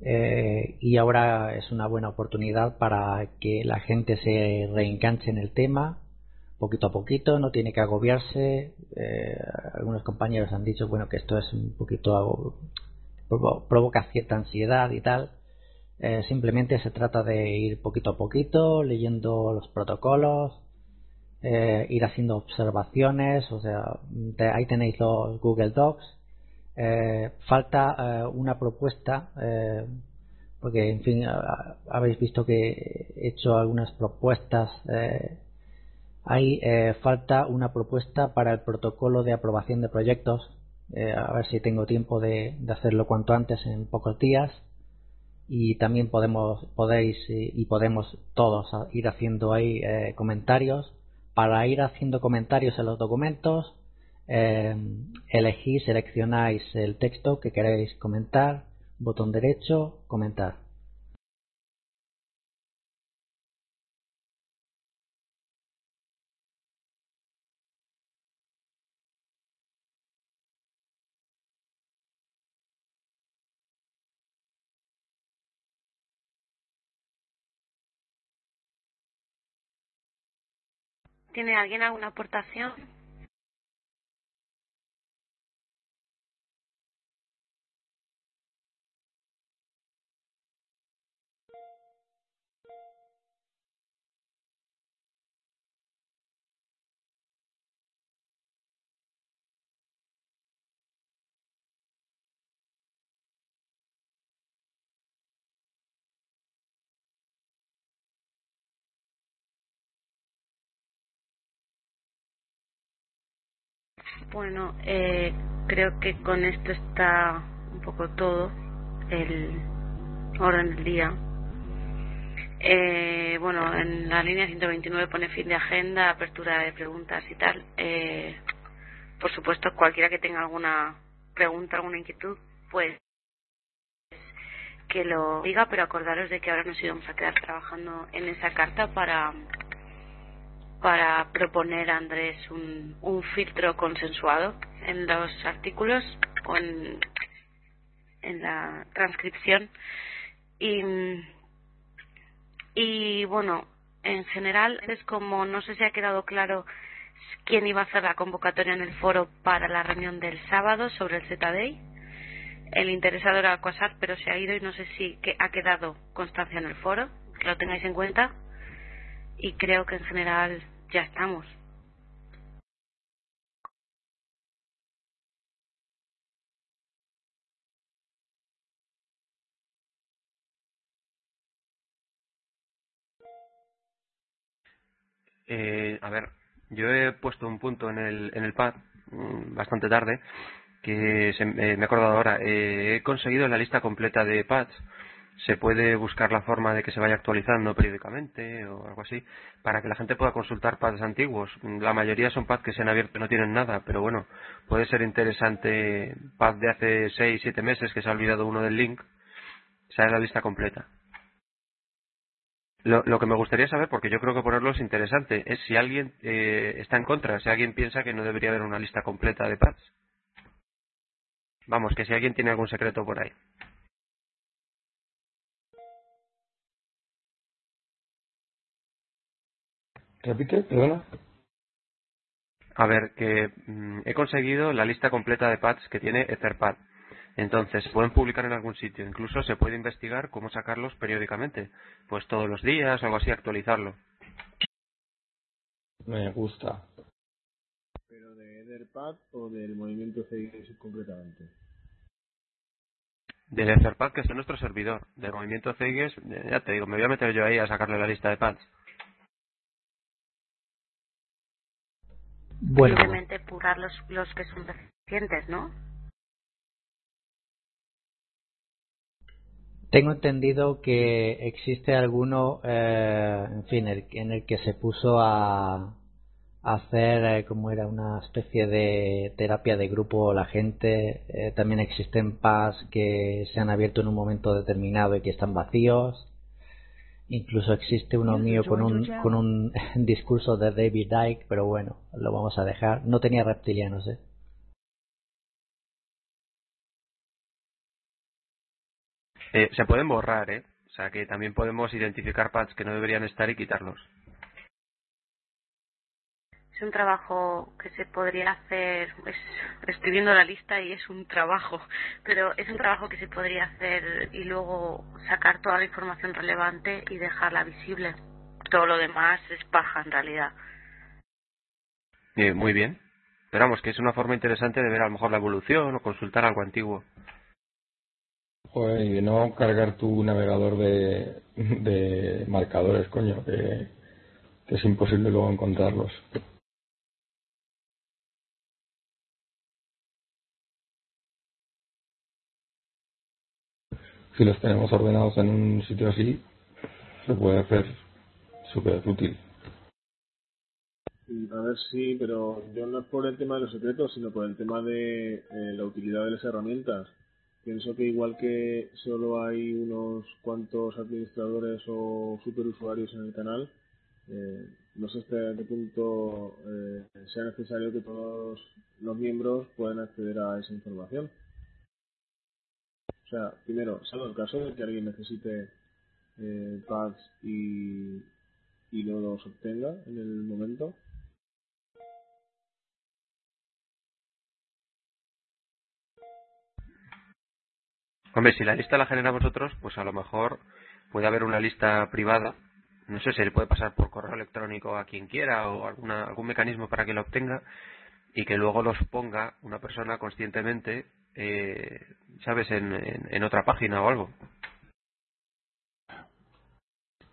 Eh, y ahora es una buena oportunidad para que la gente se reenganche en el tema poquito a poquito, no tiene que agobiarse. algunos compañeros han dicho bueno que esto es un poquito provoca cierta ansiedad y tal. Eh, simplemente se trata de ir poquito a poquito, leyendo los protocolos, eh, ir haciendo observaciones, o sea, ahí tenéis los Google Docs. Eh, falta una propuesta, porque en fin, habéis visto que he hecho algunas propuestas. ahí falta una propuesta para el protocolo de aprobación de proyectos eh, a ver si tengo tiempo de, hacerlo cuanto antes en pocos días y también podemos podéis y podemos todos ir haciendo ahí eh, comentarios para ir haciendo comentarios en los documentos eh, elegís seleccionáis el texto que queréis comentar botón derecho comentar ¿Tiene alguien alguna aportación? Bueno, eh, creo que con esto está un poco todo el orden del día. Eh, bueno, en la línea 129 pone fin de agenda, apertura de preguntas y tal. Eh, por supuesto, cualquiera que tenga alguna pregunta, alguna inquietud, pues que lo diga, pero acordaros de que ahora nos íbamos a quedar trabajando en esa carta para para proponer Andrés un, un filtro consensuado en los artículos o en, la transcripción. Y, y bueno en general es como no sé si ha quedado claro quién iba a hacer la convocatoria en el foro para la reunión del sábado sobre el ZDI el interesado era Quasar pero se ha ido y no sé si que ha quedado constancia en el foro que lo tengáis en cuenta. Y creo que en general ya estamos. Eh, a ver, yo he puesto un punto en el, en el pad mm, bastante tarde que se, me he acordado ahora. Eh, he conseguido la lista completa de pads se puede buscar la forma de que se vaya actualizando periódicamente o algo así para que la gente pueda consultar pads antiguos. La mayoría son pads que se han abierto y no tienen nada, pero bueno, puede ser interesante pad de hace 6, 7 meses que se ha olvidado uno del link, sale la lista completa. Lo, lo, que me gustaría saber, porque yo creo que ponerlo es interesante, es si alguien eh, está en contra, si alguien piensa que no debería haber una lista completa de pads. Vamos, que si alguien tiene algún secreto por ahí. Repite, perdona. A ver, que mm, he conseguido la lista completa de pads que tiene Etherpad. Entonces, se pueden publicar en algún sitio. Incluso se puede investigar cómo sacarlos periódicamente. Pues todos los días o algo así, actualizarlo. Me gusta. ¿Pero de Etherpad o del movimiento CIGS concretamente? Del Etherpad que está en nuestro servidor. Del movimiento CIGS, ya te digo, me voy a meter yo ahí a sacarle la lista de pads. Bueno, Simplemente purar los, los que son recientes, ¿no? tengo entendido que existe alguno, eh, en fin, el- en el que se puso a, a hacer, eh, como era, una especie de terapia de grupo la gente. Eh, también existen PAS que se han abierto en un momento determinado y que están vacíos. Incluso existe uno mío con un, con [LAUGHS] un discurso de David Dyke, pero bueno, lo vamos a dejar. No tenía reptilianos, ¿eh? Eh, se pueden borrar, ¿eh? O sea que también podemos identificar pads que no deberían estar y quitarlos. Es un trabajo que se podría hacer, es, estoy viendo la lista y es un trabajo, pero es un trabajo que se podría hacer y luego sacar toda la información relevante y dejarla visible. Todo lo demás es paja en realidad. Eh, muy bien. Pero vamos, que es una forma interesante de ver a lo mejor la evolución o consultar algo antiguo. Joder, y no cargar tu navegador de, de marcadores, coño, que, que es imposible luego encontrarlos. Si los tenemos ordenados en un sitio así, se puede hacer súper útil. A ver sí, pero yo no es por el tema de los secretos, sino por el tema de eh, la utilidad de las herramientas. Pienso que igual que solo hay unos cuantos administradores o superusuarios en el canal, eh, no sé hasta qué punto eh, sea necesario que todos los miembros puedan acceder a esa información. Sea, primero, salvo el caso de que alguien necesite eh, pads y, y no los obtenga en el momento, Hombre, si la lista la genera vosotros, pues a lo mejor puede haber una lista privada. No sé, se le puede pasar por correo electrónico a quien quiera o alguna, algún mecanismo para que la obtenga y que luego los ponga una persona conscientemente, eh, ¿sabes?, en, en, en otra página o algo.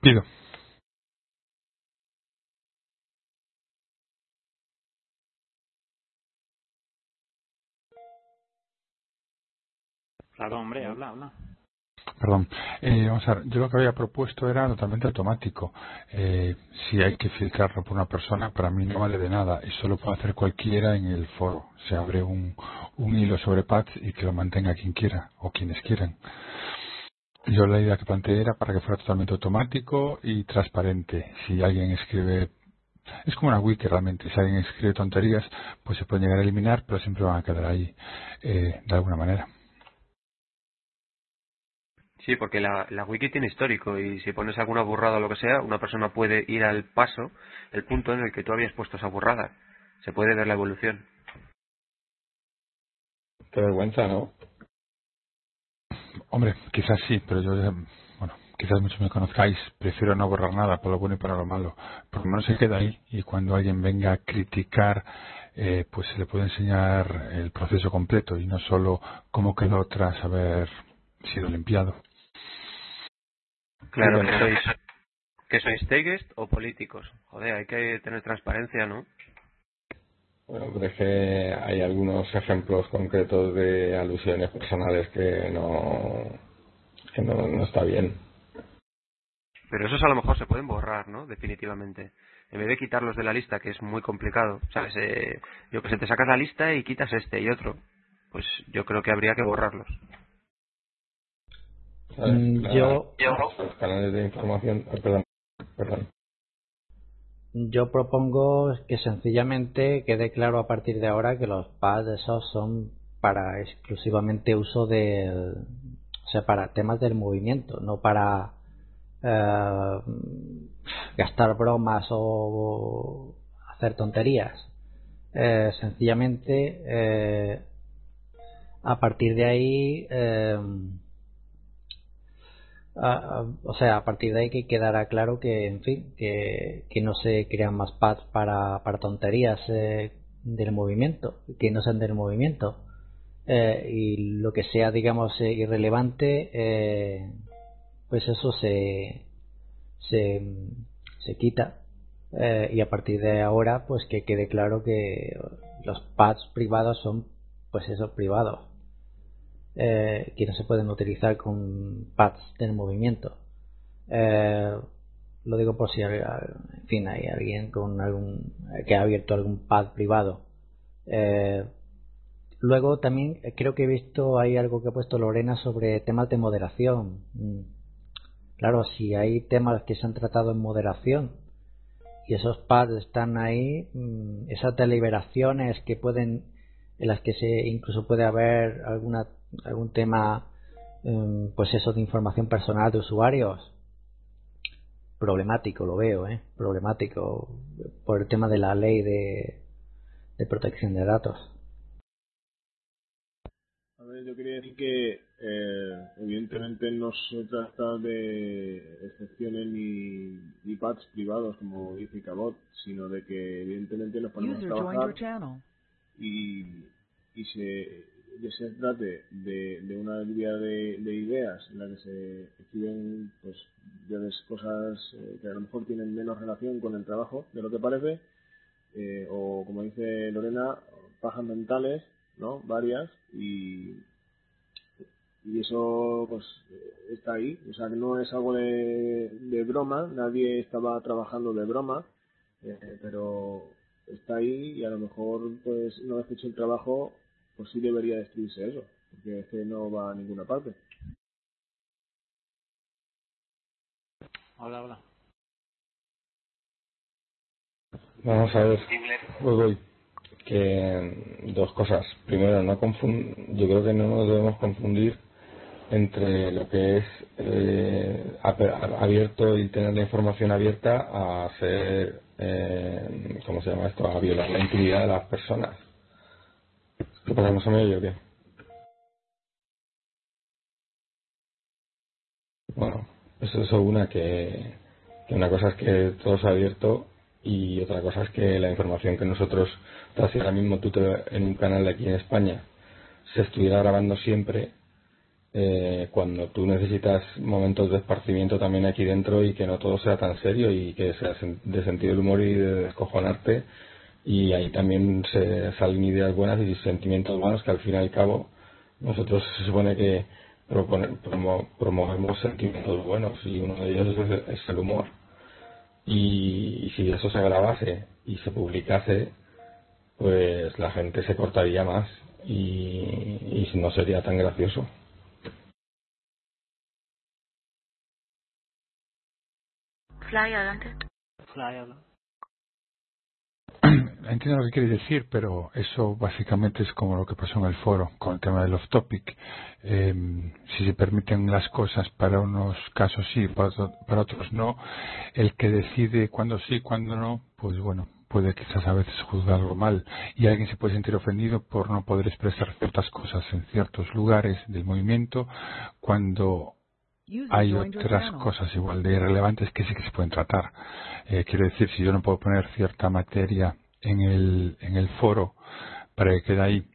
Pido. Claro, hombre, habla, habla. Perdón. Eh, vamos a ver, yo lo que había propuesto era totalmente automático. Eh, si hay que filtrarlo por una persona, para mí no vale de nada. Y solo puede hacer cualquiera en el foro. Se abre un, un hilo sobre pads y que lo mantenga quien quiera o quienes quieran. Yo la idea que planteé era para que fuera totalmente automático y transparente. Si alguien escribe es como una wiki realmente. Si alguien escribe tonterías, pues se pueden llegar a eliminar, pero siempre van a quedar ahí eh, de alguna manera. Sí, porque la, la wiki tiene histórico y si pones alguna burrada o lo que sea, una persona puede ir al paso, el punto en el que tú habías puesto esa burrada. Se puede ver la evolución. Qué vergüenza, ¿no? Hombre, quizás sí, pero yo, ya- bueno, quizás muchos me conozcáis, prefiero no borrar nada, por lo bueno y para lo malo. Por lo menos se queda ahí y cuando alguien venga a criticar, eh, pues se le puede enseñar el proceso completo y no solo cómo quedó tras haber sido limpiado. Claro, que sois, que sois teguest o políticos. Joder, hay que tener transparencia, ¿no? Bueno, pero es que hay algunos ejemplos concretos de alusiones personales que no, que no, no está bien. Pero esos a lo mejor se pueden borrar, ¿no? Definitivamente. En vez de quitarlos de la lista, que es muy complicado, ¿sabes? Eh, yo que sé, te sacas la lista y quitas este y otro. Pues yo creo que habría que borrarlos. Mm, La- yo- Los canales de información. Perdón, perdón. Yo propongo que sencillamente quede claro a partir de ahora que los pads esos son para exclusivamente uso del, o sea, para temas del movimiento, no para eh, gastar bromas o hacer tonterías. Eh, sencillamente, eh, a partir de ahí, eh, o sea, a partir de ahí que quedará claro que, en fin, que, no se crean más pads para, para tonterías del movimiento, que no sean del movimiento. y lo que sea, digamos, irrelevante, pues eso se, se, se quita eh, y a partir de ahora pues que quede claro que los pads privados son pues esos privados eh, que no se pueden utilizar con pads del movimiento. Eh, lo digo por si en fin hay alguien con algún que ha abierto algún pad privado. Luego también creo que he visto hay algo que ha puesto Lorena sobre temas de moderación. Mm. claro si hay temas que se han tratado en moderación y esos pads están ahí, mm, esas deliberaciones que pueden, en las que se incluso puede haber alguna, algún tema, mm, pues eso de información personal de usuarios, problemático lo veo, ¿eh? problemático por el tema de la ley de, de protección de datos. A ver, yo quería decir que eh, evidentemente no se trata de excepciones ni, ni pads privados como dice Cabot, sino de que evidentemente nos ponemos a trabajar y, y se, se trate de, de una lluvia de, de, ideas en la que se escriben pues cosas eh, que a lo mejor tienen menos relación con el trabajo de lo que parece eh, o como dice Lorena pajas mentales no varias y y eso pues está ahí. O sea que no es algo de, de broma. Nadie estaba trabajando de broma eh, pero está ahí y a lo mejor pues una vez hecho el trabajo pues sí debería destruirse eso porque es que no va a ninguna parte hola hola vamos a ver voy, voy. que dos cosas primero no confund yo creo que no nos debemos confundir entre lo que es eh, abierto y tener la información abierta a ser, eh, ¿cómo se llama esto?, a violar la intimidad de las personas. ¿Qué pasa? ¿No se me oye o qué? Bueno, eso es una que, una cosa es que todo sea abierto y otra cosa es que la información que nosotros, si ahora mismo tú te, en un canal de aquí en España, se estuviera grabando siempre, eh, cuando tú necesitas momentos de esparcimiento también aquí dentro y que no todo sea tan serio y que sea de sentido del humor y de descojonarte y ahí también se salen ideas buenas y sentimientos buenos que al fin y al cabo nosotros se supone que promovemos sentimientos buenos y uno de ellos es, el humor y, si eso se grabase y se publicase pues la gente se cortaría más y, y no sería tan gracioso. Fly, adelante. Fly. [CLEARS THROAT] Entiendo lo que quiere decir, pero eso básicamente es como lo que pasó en el foro con el tema del off topic. Eh, si se permiten las cosas para unos casos sí, para, para otros no, el que decide cuándo sí, cuándo no, pues bueno, puede quizás a veces juzgarlo mal y alguien se puede sentir ofendido por no poder expresar ciertas cosas en ciertos lugares del movimiento cuando hay otras cosas igual de relevantes que sí que se pueden tratar. Eh, quiero decir, si yo no puedo poner cierta materia en el, en el foro para que quede ahí,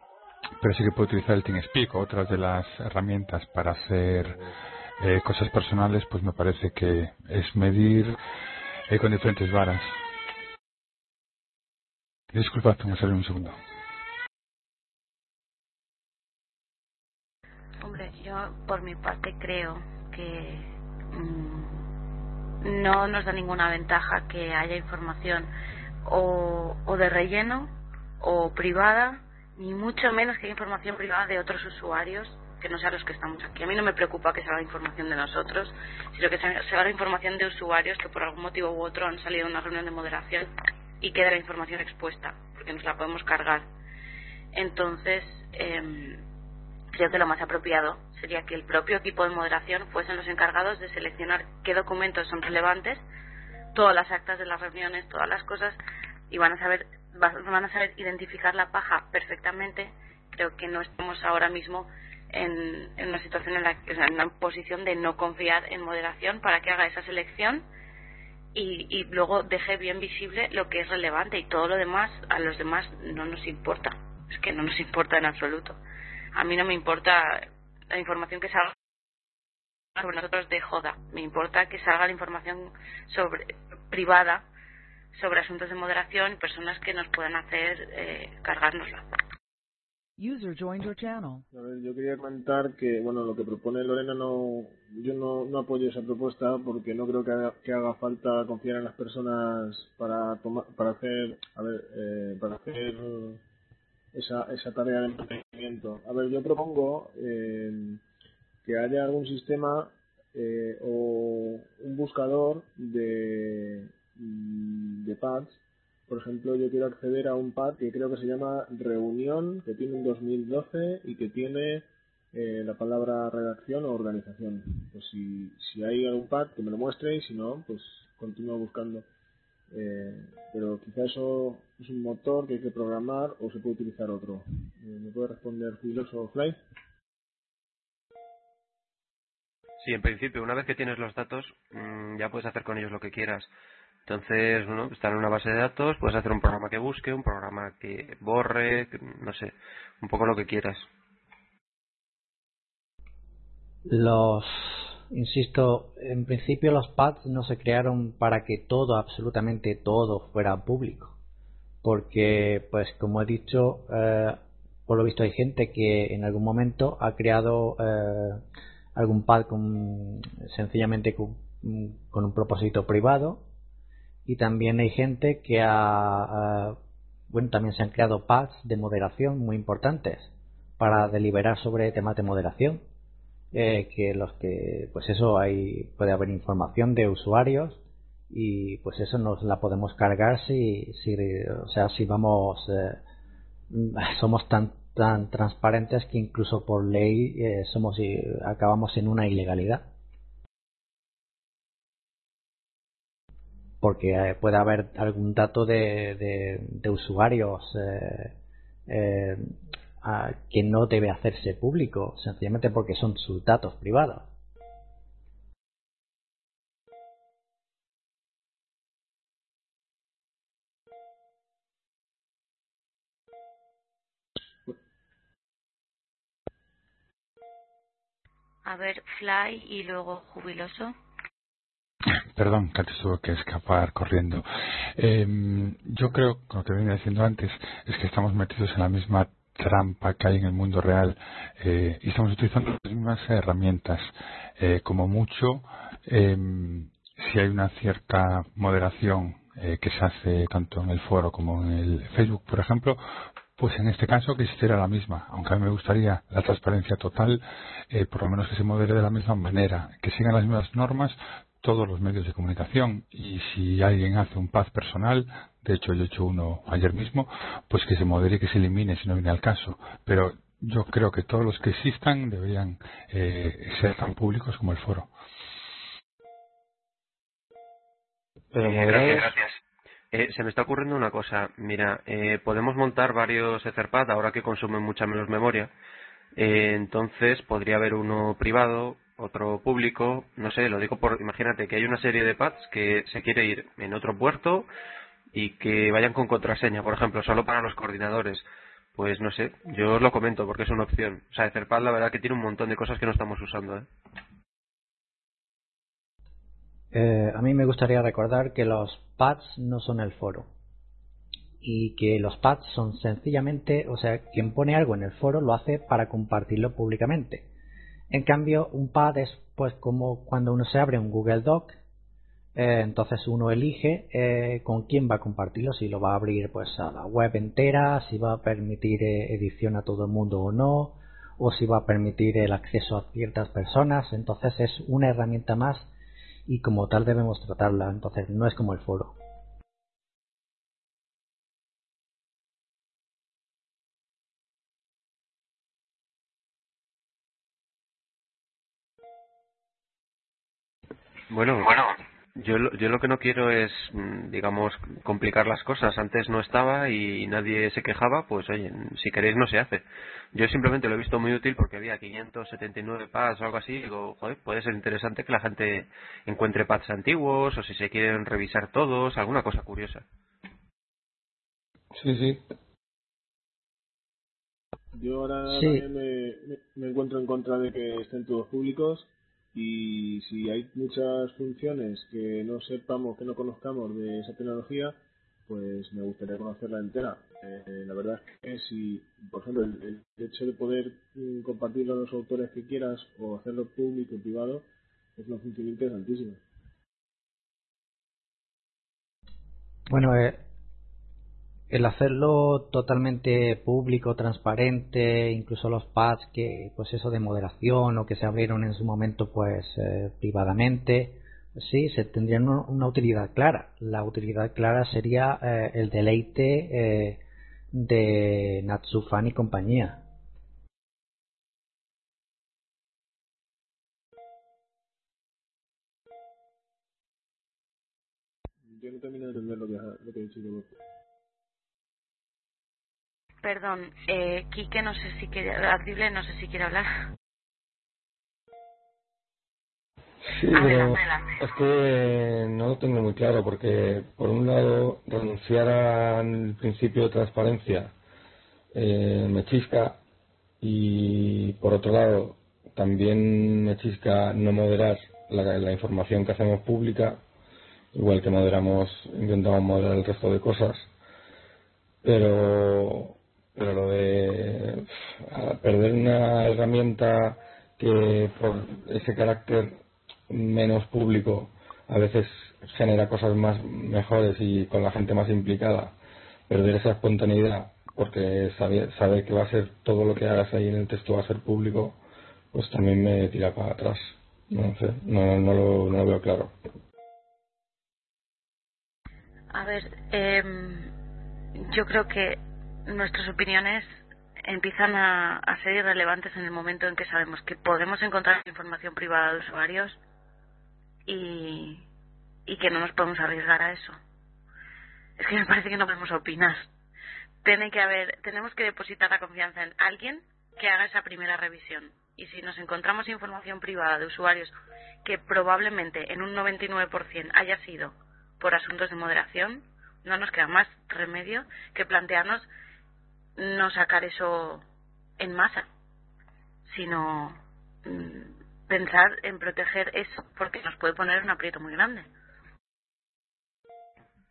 pero sí que puedo utilizar el TeamSpeak o otras de las herramientas para hacer eh, cosas personales, pues me parece que es medir eh, con diferentes varas. Disculpa, tengo que salir un segundo. Hombre, yo por mi parte creo que mm, no nos da ninguna ventaja que haya información o, de relleno o privada, ni mucho menos que haya información privada de otros usuarios que no sean los que estamos aquí. A mí no me preocupa que salga información de nosotros, sino que salga información de usuarios que por algún motivo u otro han salido a una reunión de moderación y quede la información expuesta, porque nos la podemos cargar. Entonces, eh, creo que lo más apropiado sería que el propio equipo de moderación fuesen los encargados de seleccionar qué documentos son relevantes, todas las actas de las reuniones, todas las cosas, y van a saber van a saber identificar la paja perfectamente, creo que no estamos ahora mismo en, una situación en la en una posición de no confiar en moderación para que haga esa selección y, y luego deje bien visible lo que es relevante y todo lo demás a los demás no nos importa. Es que no nos importa en absoluto. A mí no me importa la información que salga sobre nosotros de joda me importa que salga la información sobre privada sobre asuntos de moderación y personas que nos puedan hacer eh, cargárnosla User joined your channel. A ver, yo quería comentar que, bueno, lo que propone Lorena no, yo no, no apoyo esa propuesta porque no creo que haga, que haga falta confiar en las personas para tomar, para hacer, a ver, eh, para hacer esa, esa tarea de. A ver, yo propongo eh, que haya algún sistema eh, o un buscador de, de pads por ejemplo, yo quiero acceder a un pad que creo que se llama Reunión, que tiene un 2012 y que tiene eh, la palabra redacción o organización. Pues si, si hay algún pad que me lo muestre y si no, pues continúo buscando. Eh, pero quizá eso es un motor que hay que programar o se puede utilizar otro. Eh, ¿Me puede responder Filoso Fly? Sí, en principio, una vez que tienes los datos, mmm, ya puedes hacer con ellos lo que quieras. Entonces, bueno, está en una base de datos, puedes hacer un programa que busque, un programa que borre, que, no sé, un poco lo que quieras. Los, insisto, en principio los pads no se crearon para que todo, absolutamente todo, fuera público. Porque, pues, como he dicho, eh, por lo visto hay gente que en algún momento ha creado eh, algún pad con, sencillamente con, un propósito privado y también hay gente que ha, bueno, también se han creado pads de moderación muy importantes para deliberar sobre temas de moderación. Eh, que los que, pues eso, hay, puede haber información de usuarios y pues eso nos la podemos cargar si, si o sea, si vamos, eh, [LAUGHS] somos tan, tan transparentes que incluso por ley eh, somos, acabamos en una ilegalidad. porque eh, puede haber algún dato de, de, de usuarios a, que no debe hacerse público, sencillamente porque son sus datos privados. A ver, Fly y luego Jubiloso. Perdón, que antes tuve que escapar corriendo. Eh, yo creo, como te venía diciendo antes, es que estamos metidos en la misma trampa que hay en el mundo real eh, y estamos utilizando las mismas herramientas. Eh, como mucho, eh, si hay una cierta moderación eh, que se hace tanto en el foro como en el Facebook, por ejemplo, pues en este caso que existiera la misma, aunque a mí me gustaría la transparencia total, eh, por lo menos que se modere de la misma manera, que sigan las mismas normas todos los medios de comunicación y si alguien hace un paz personal, de hecho yo he hecho uno ayer mismo, pues que se modere y que se elimine si no viene al caso. Pero yo creo que todos los que existan deberían eh, ser tan públicos como el foro. Pero eh, gracias, gracias. Eh, se me está ocurriendo una cosa. Mira, eh, podemos montar varios Etherpad ahora que consumen mucha menos memoria. Eh, entonces podría haber uno privado, otro público, no sé, lo digo por, imagínate que hay una serie de pads que se quiere ir en otro puerto y que vayan con contraseña, por ejemplo, solo para los coordinadores. Pues no sé, yo os lo comento porque es una opción. O sea, Etherpad la verdad que tiene un montón de cosas que no estamos usando. ¿eh? Eh, a mí me gustaría recordar que los pads no son el foro y que los pads son sencillamente, o sea, quien pone algo en el foro lo hace para compartirlo públicamente. En cambio, un pad es pues como cuando uno se abre un Google Doc, eh, entonces uno elige eh, con quién va a compartirlo, si lo va a abrir pues a la web entera, si va a permitir eh, edición a todo el mundo o no, o si va a permitir el acceso a ciertas personas. Entonces es una herramienta más y como tal debemos tratarla. Entonces no es como el foro. Bueno, bueno, Yo, lo- yo lo que no quiero es, mm, digamos, complicar las cosas. Antes no estaba y nadie se quejaba, pues oye, si queréis no se hace. Yo simplemente lo he visto muy útil porque había 579 pads o algo así. y Digo, joder, puede ser interesante que la gente encuentre pads antiguos o si se quieren revisar todos, alguna cosa curiosa. Sí, sí. Yo ahora Sí. también me, me- me encuentro en contra de que estén todos públicos y si hay muchas funciones que no sepamos, que no conozcamos de esa tecnología, pues me gustaría conocerla entera. Eh, la verdad es que si, por ejemplo, el, hecho de poder mm, compartirlo a los autores que quieras o hacerlo público y privado es una función interesantísima. Bueno, eh, el hacerlo totalmente público, transparente, incluso los pads que, pues eso de moderación o que se abrieron en su momento, pues eh, privadamente, sí, se tendrían una, utilidad clara. La utilidad clara sería eh, el deleite eh, de Natsufan y compañía. Yo no termino de entender lo que, ha- lo que Roberto. Perdón, eh, Quique no sé si quiere, Ardible no sé si quiere hablar. Sí, Adelante, pero adelante. es que no lo tengo muy claro porque, por un lado, renunciar al principio de transparencia eh, me chisca y, por otro lado, también me chisca no moderar la, la información que hacemos pública, igual que moderamos, intentamos moderar el resto de cosas, pero, pero lo de perder una herramienta que por ese carácter menos público a veces genera cosas más mejores y con la gente más implicada perder esa espontaneidad porque sabe, sabe que va a ser todo lo que hagas ahí en el texto va a ser público pues también me tira para atrás. No sé no, lo, no lo veo claro. A ver, em, yo creo que nuestras opiniones empiezan a, ser irrelevantes en el momento en que sabemos que podemos encontrar información privada de usuarios y, y que no nos podemos arriesgar a eso. Es que me parece que no podemos opinar. Tiene que haber, tenemos que depositar la confianza en alguien que haga esa primera revisión. Y si nos encontramos información privada de usuarios que probablemente en un 99% haya sido por asuntos de moderación, no nos queda más remedio que plantearnos no sacar eso en masa, sino mm, pensar en proteger eso, porque nos puede poner un aprieto muy grande.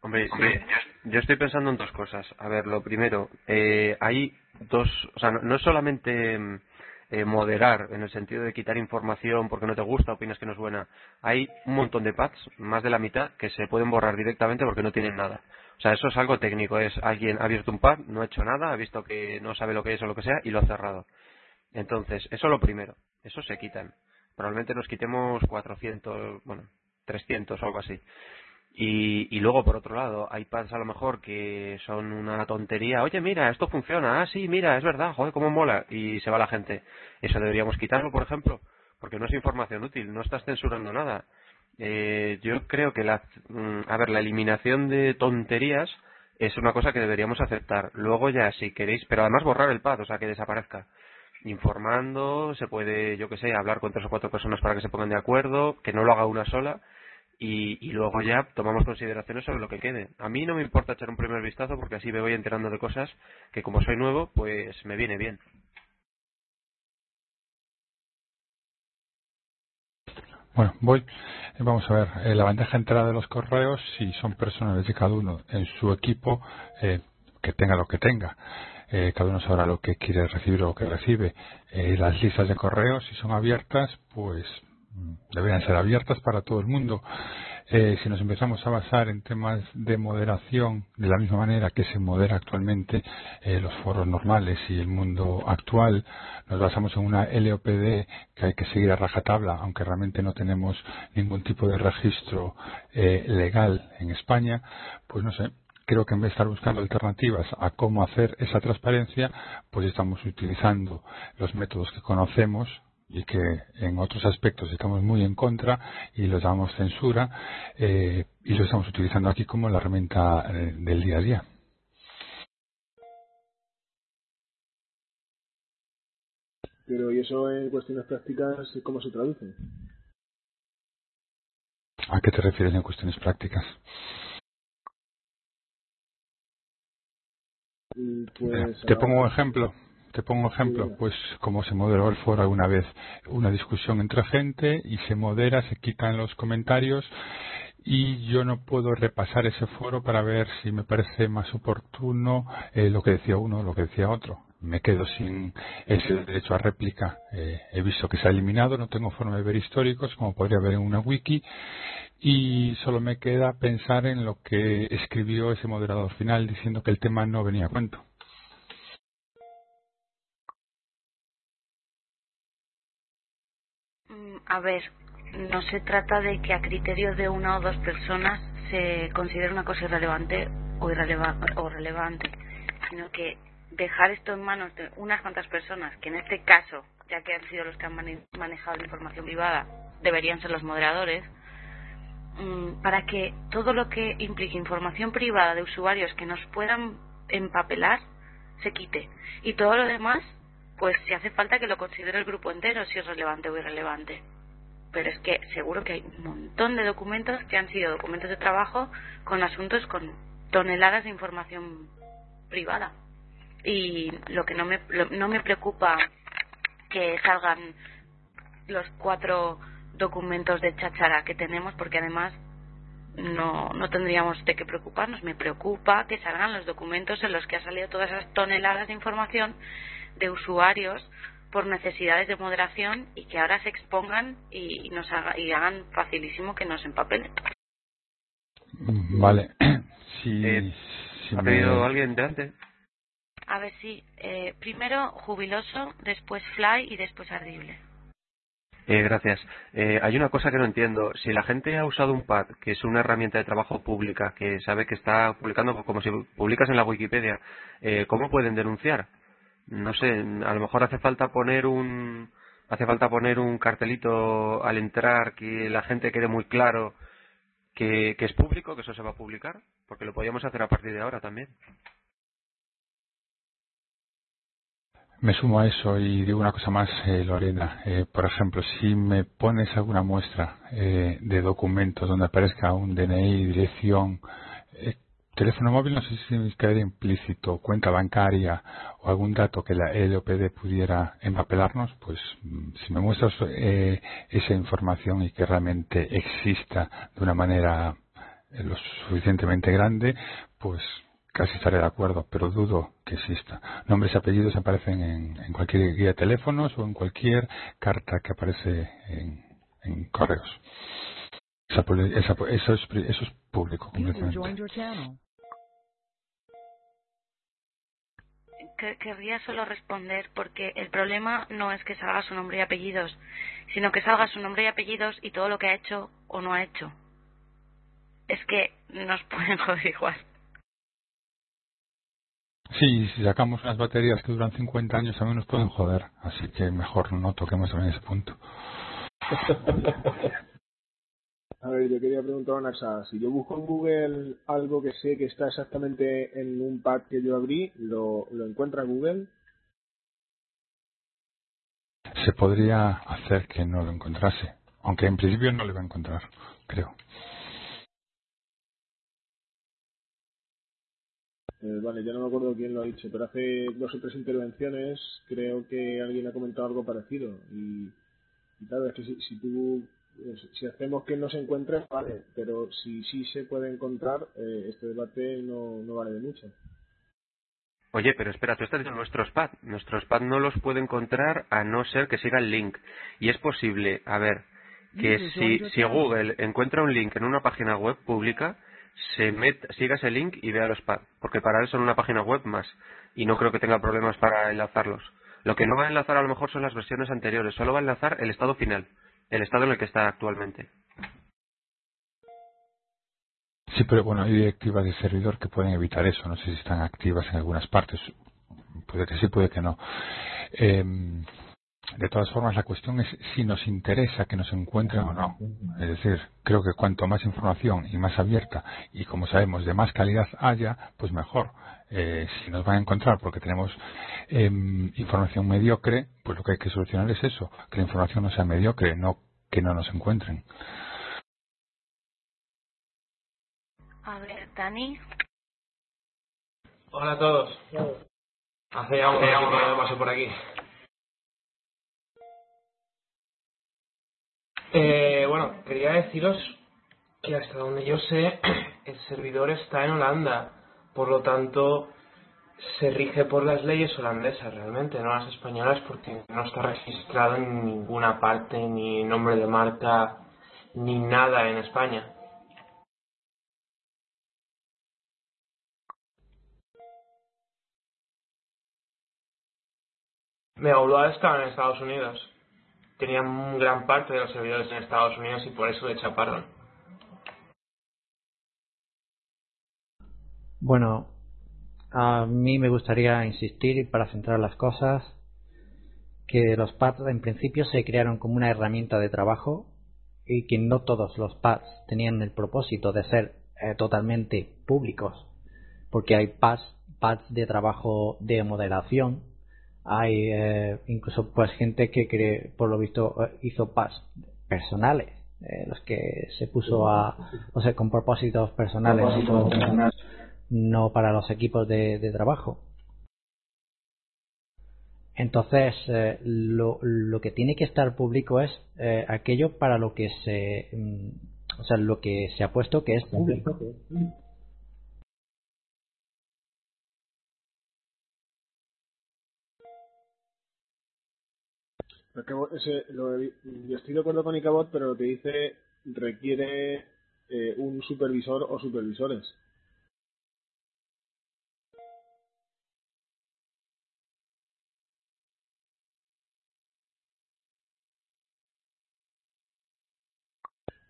Hombre, sí, yo, yo estoy pensando en dos cosas. A ver, lo primero, eh, hay dos, o sea, no, no es solamente mm, eh, moderar en el sentido de quitar información porque no te gusta, opinas que no es buena. Hay un montón de pads, más de la mitad, que se pueden borrar directamente porque no tienen nada. O sea, eso es algo técnico. Es alguien ha abierto un pad, no ha hecho nada, ha visto que no sabe lo que es o lo que sea y lo ha cerrado. Entonces, eso lo primero. Eso se quitan. Probablemente nos quitemos 400, bueno, 300 o algo así. Y, y luego, por otro lado, hay pads a lo mejor que son una tontería. Oye, mira, esto funciona. Ah, sí, mira, es verdad. Joder, cómo mola. Y se va la gente. Eso deberíamos quitarlo, por ejemplo. Porque no es información útil. No estás censurando nada. Eh, yo creo que la, mm, a ver, la eliminación de tonterías es una cosa que deberíamos aceptar. Luego ya, si queréis, pero además borrar el pad, o sea, que desaparezca. Informando, se puede, yo que sé, hablar con tres o cuatro personas para que se pongan de acuerdo, que no lo haga una sola y, y luego ya tomamos consideraciones sobre lo que quede. A mí no me importa echar un primer vistazo porque así me voy enterando de cosas que como soy nuevo, pues me viene bien. Bueno, voy. eh, Vamos a ver, eh, la bandeja de entrada de los correos, si son personales de cada uno en su equipo, eh, que tenga lo que tenga. Eh, cada uno sabrá lo que quiere recibir o lo que recibe. Las listas de correos, si son abiertas, pues deberían ser abiertas para todo el mundo. Eh, si nos empezamos a basar en temas de moderación, de la misma manera que se modera actualmente eh, los foros normales y el mundo actual, nos basamos en una LOPD que hay que seguir a rajatabla, aunque realmente no tenemos ningún tipo de registro eh, legal en España, pues no sé, creo que en vez de estar buscando alternativas a cómo hacer esa transparencia, pues estamos utilizando los métodos que conocemos y que en otros aspectos estamos muy en contra y lo llamamos censura eh, y lo estamos utilizando aquí como la herramienta eh, del día a día. Pero ¿y eso en cuestiones prácticas cómo se traduce? ¿A qué te refieres en cuestiones prácticas? Pues, te pongo un ejemplo. Te pongo un ejemplo, pues como se moderó el foro alguna vez, una discusión entre gente y se modera, se quitan los comentarios y yo no puedo repasar ese foro para ver si me parece más oportuno eh, lo que decía uno o lo que decía otro. Me quedo sin ese derecho a réplica. Eh, he visto que se ha eliminado, no tengo forma de ver históricos como podría ver en una wiki y solo me queda pensar en lo que escribió ese moderador final diciendo que el tema no venía a cuento. A ver, no se trata de que a criterio de una o dos personas se considere una cosa irrelevante o, irreleva o relevante, sino que dejar esto en manos de unas cuantas personas, que en este caso, ya que han sido los que han manejado la información privada, deberían ser los moderadores, mm, para que todo lo que implique información privada de usuarios que nos puedan empapelar se quite. Y todo lo demás pues si hace falta que lo considere el grupo entero si es relevante o irrelevante pero es que seguro que hay un montón de documentos que han sido documentos de trabajo con asuntos con toneladas de información privada. Y lo que no me, no me preocupa que salgan los cuatro documentos de chachara que tenemos, porque además no, no tendríamos de qué preocuparnos. Me preocupa que salgan los documentos en los que ha salido todas esas toneladas de información de usuarios por necesidades de moderación y que ahora se expongan y, nos haga, y hagan facilísimo que nos empapelen. Vale. [CLEARS THROAT] Si, eh, ¿Ha pedido alguien de antes? A ver, sí. Eh, primero jubiloso, después fly y después ardible. Eh, gracias. Eh, hay una cosa que no entiendo. Si la gente ha usado un pad, que es una herramienta de trabajo pública, que sabe que está publicando como si publicas en la Wikipedia, eh, ¿cómo pueden denunciar? No sé, a lo mejor hace falta poner un hace falta poner un cartelito al entrar que la gente quede muy claro que, es público, que eso se va a publicar, porque lo podríamos hacer a partir de ahora también. Me sumo a eso y digo una cosa más, eh, Lorena. Eh, por ejemplo, si me pones alguna muestra eh, de documentos donde aparezca un DNI, dirección, teléfono móvil no sé si quedaría implícito, cuenta bancaria o algún dato que la LOPD pudiera empapelarnos, pues mm, si me muestras eh, esa información y que realmente exista de una manera eh, lo suficientemente grande, pues casi estaré de acuerdo, pero dudo que exista. Nombres y apellidos aparecen en, cualquier guía de teléfonos o en cualquier carta que aparece en, correos. eso, es, eso es público completamente querría solo responder porque el problema no es que salga su nombre y apellidos, sino que salga su nombre y apellidos y todo lo que ha hecho o no ha hecho. Es que nos [LAUGHS] pueden joder igual. Sí, si sacamos unas baterías que duran 50 años también nos pueden joder, así que mejor no toquemos en ese punto. [LAUGHS] A ver, yo quería preguntar una cosa. Si yo busco en Google algo que sé que está exactamente en un pack que yo abrí, ¿lo, lo encuentra Google? Se podría hacer que no lo encontrase, aunque en principio no lo va a encontrar, creo. Eh, vale, ya no me acuerdo quién lo ha dicho, pero hace dos o tres intervenciones creo que alguien ha comentado algo parecido. Y, claro, es que si, si tú si hacemos que no se encuentre, vale, pero si sí se puede encontrar, eh, este debate no, no vale de mucho. Oye, pero espera, tú estás diciendo nuestro SPAD. Nuestro SPAD no los puede encontrar a no ser que siga el link. Y es posible, a ver, que si, si Google encuentra un link en una página web pública, se met, siga ese link y vea los SPAD. Porque para eso son una página web más. Y no creo que tenga problemas para enlazarlos. Lo que no va a enlazar a lo mejor son las versiones anteriores. Solo va a enlazar el estado final el estado en el que está actualmente. Sí, pero bueno, hay directivas de servidor que pueden evitar eso. No sé si están activas en algunas partes. Puede que sí, puede que no. Em, de todas formas, la cuestión es si nos interesa que nos encuentren o no. Es decir, creo que cuanto más información y más abierta y, como sabemos, de más calidad haya, pues mejor. Eh, si nos van a encontrar porque tenemos em, información mediocre, pues lo que hay que solucionar es eso, que la información no sea mediocre, no que no nos encuentren. A ver, Dani. Hola a todos. Hace ya un tiempo que paso por aquí. Eh, bueno, quería deciros que hasta donde yo sé, el servidor está en Holanda. Por lo tanto, se rige por las leyes holandesas realmente, no las españolas, porque no está registrado en ninguna parte, ni nombre de marca, ni nada en España. Megaupload estaba en Estados Unidos. Tenían gran parte de los servidores en Estados Unidos y por eso le chaparon. Bueno, a mí me gustaría insistir para centrar las cosas que los pads en principio se crearon como una herramienta de trabajo y que no todos los pads tenían el propósito de ser eh, totalmente públicos porque hay pads, pads de trabajo de moderación hay eh, incluso pues gente que cree, por lo visto eh, hizo pads personales eh, los que se puso a o sea con propósitos personales no para los equipos de, de trabajo entonces eh, lo, lo, que tiene que estar público es eh, aquello para lo que se mm, o sea lo que se ha puesto que es público yo estoy de acuerdo con Icabot, pero lo que dice requiere eh, un supervisor o supervisores.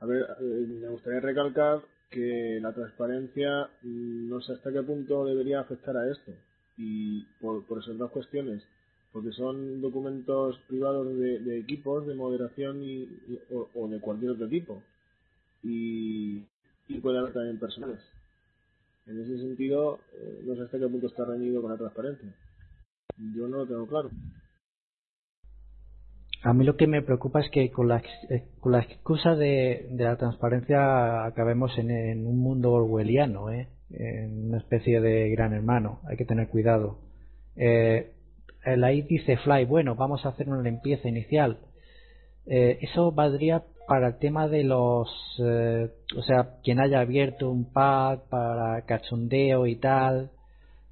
A ver, eh, me gustaría recalcar que la transparencia no sé hasta qué punto debería afectar a esto. Y por, por esas dos cuestiones porque son documentos privados de, equipos de moderación y, o, de cualquier otro tipo y, puede haber también personales en ese sentido eh, no sé hasta qué punto está reñido con la transparencia. Yo no lo tengo claro a mí lo que me preocupa es que con la, eh, con la excusa de, la transparencia acabemos en, un mundo orwelliano, ¿eh? en una especie de gran hermano. Hay que tener cuidado. Eh, ahí dice Fly, bueno, vamos a hacer una limpieza inicial. Eh, eso valdría para el tema de los, eh, o sea, quien haya abierto un pad para cachondeo y tal,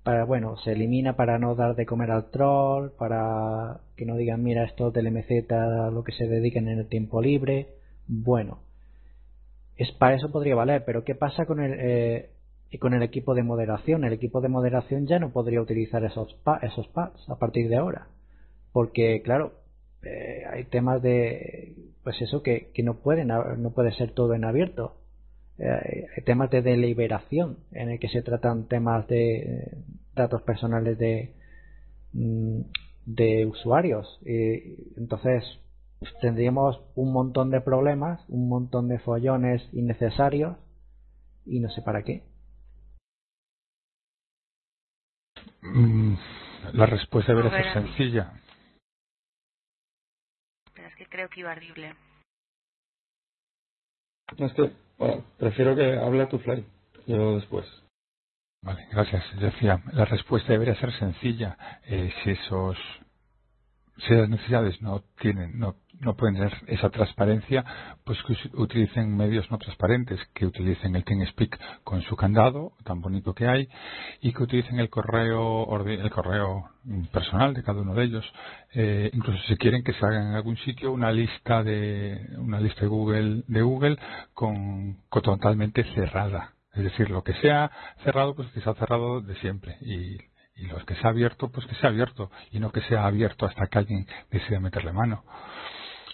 para, bueno, se elimina para no dar de comer al troll, para que no digan, mira, esto del MZ, lo que se dediquen en el tiempo libre. Bueno, es para eso podría valer, pero ¿qué pasa con el, eh, con el equipo de moderación. El equipo de moderación ya no podría utilizar esos, esos pads a partir de ahora. Porque, claro, eh, hay temas de, pues eso, que, que no, pueden, no puede ser todo en abierto. Eh, hay temas de deliberación en el que se tratan temas de eh, datos personales de, mm, de usuarios. Y, entonces, tendríamos un montón de problemas, un montón de follones innecesarios y no sé para qué. Mm, la respuesta debe ser sencilla. Pero es que creo que iba horrible. No, es que, bueno, prefiero que hable tu fly. Yo después. Vale, gracias. Decía, la respuesta debería ser sencilla. Eh, si esos si las necesidades no tienen, no, no pueden tener esa transparencia, pues que utilicen medios no transparentes, que utilicen el TeamSpeak con su candado tan bonito que hay y que utilicen el correo el correo personal de cada uno de ellos. Eh, incluso si quieren que se haga en algún sitio una lista de una lista de Google de Google con, totalmente cerrada. Es decir, lo que sea cerrado, pues que sea cerrado de siempre y y los que sea abierto, pues que sea abierto y no que sea abierto hasta que alguien decida meterle mano.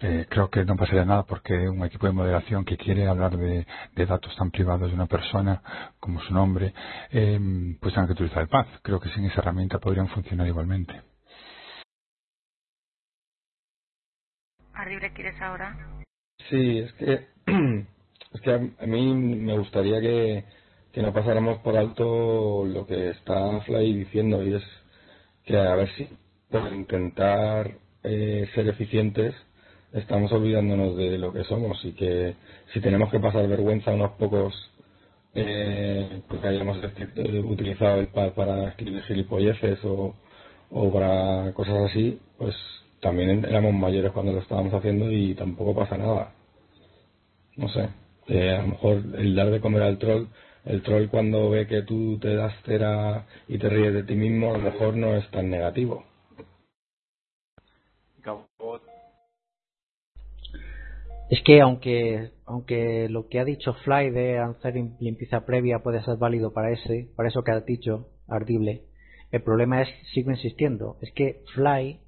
Eh, creo que no pasaría nada porque un equipo de moderación que quiere hablar de, datos tan privados de una persona como su nombre, eh, pues tenga que utilizar el PAZ. Creo que sin esa herramienta podrían funcionar igualmente. Arrible, ¿quieres ahora? Sí, es que, [CLEARS THROAT] es que a mí me gustaría que, que no pasáramos por alto lo que está Fly diciendo y es que a ver si por intentar eh, ser eficientes estamos olvidándonos de lo que somos y que si tenemos que pasar vergüenza a unos pocos eh, porque hayamos eh, utilizado el pad para escribir gilipolleces o, o para cosas así, pues también éramos mayores cuando lo estábamos haciendo y tampoco pasa nada. No sé, eh, a lo mejor el dar de comer al troll, el troll cuando ve que tú te das cera y te ríes de ti mismo, a lo mejor no es tan negativo. Es que aunque aunque lo que ha dicho Fly de hacer limpieza previa puede ser válido para ese, para eso que has dicho, ardible, el problema es, sigo insistiendo, es que Fly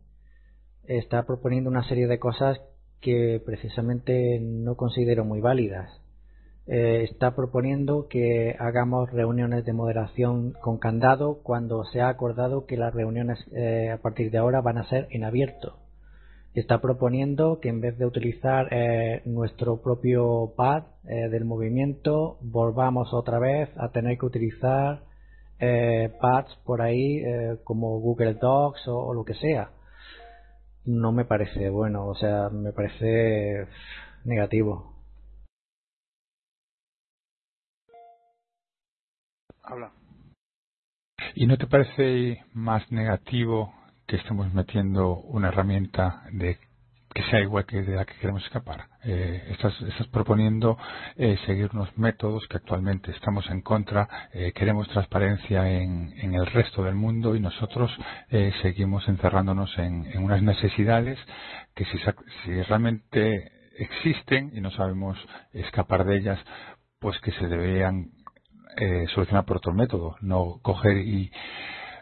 está proponiendo una serie de cosas que precisamente no considero muy válidas. Eh, está proponiendo que hagamos reuniones de moderación con candado cuando se ha acordado que las reuniones eh, a partir de ahora van a ser en abierto está proponiendo que en vez de utilizar eh, nuestro propio pad eh, del movimiento, volvamos otra vez a tener que utilizar eh, pads por ahí como Google Docs o, lo que sea. No me parece bueno, o sea, me parece negativo. Habla. ¿Y no te parece más negativo que estemos metiendo una herramienta de que sea igual que de la que queremos escapar. Eh, estás, proponiendo eh, seguir unos métodos que actualmente estamos en contra, eh, queremos transparencia en, en, el resto del mundo y nosotros eh, seguimos encerrándonos en, en, unas necesidades que si, si realmente existen y no sabemos escapar de ellas, pues que se deberían solucionar por otro método, no coger y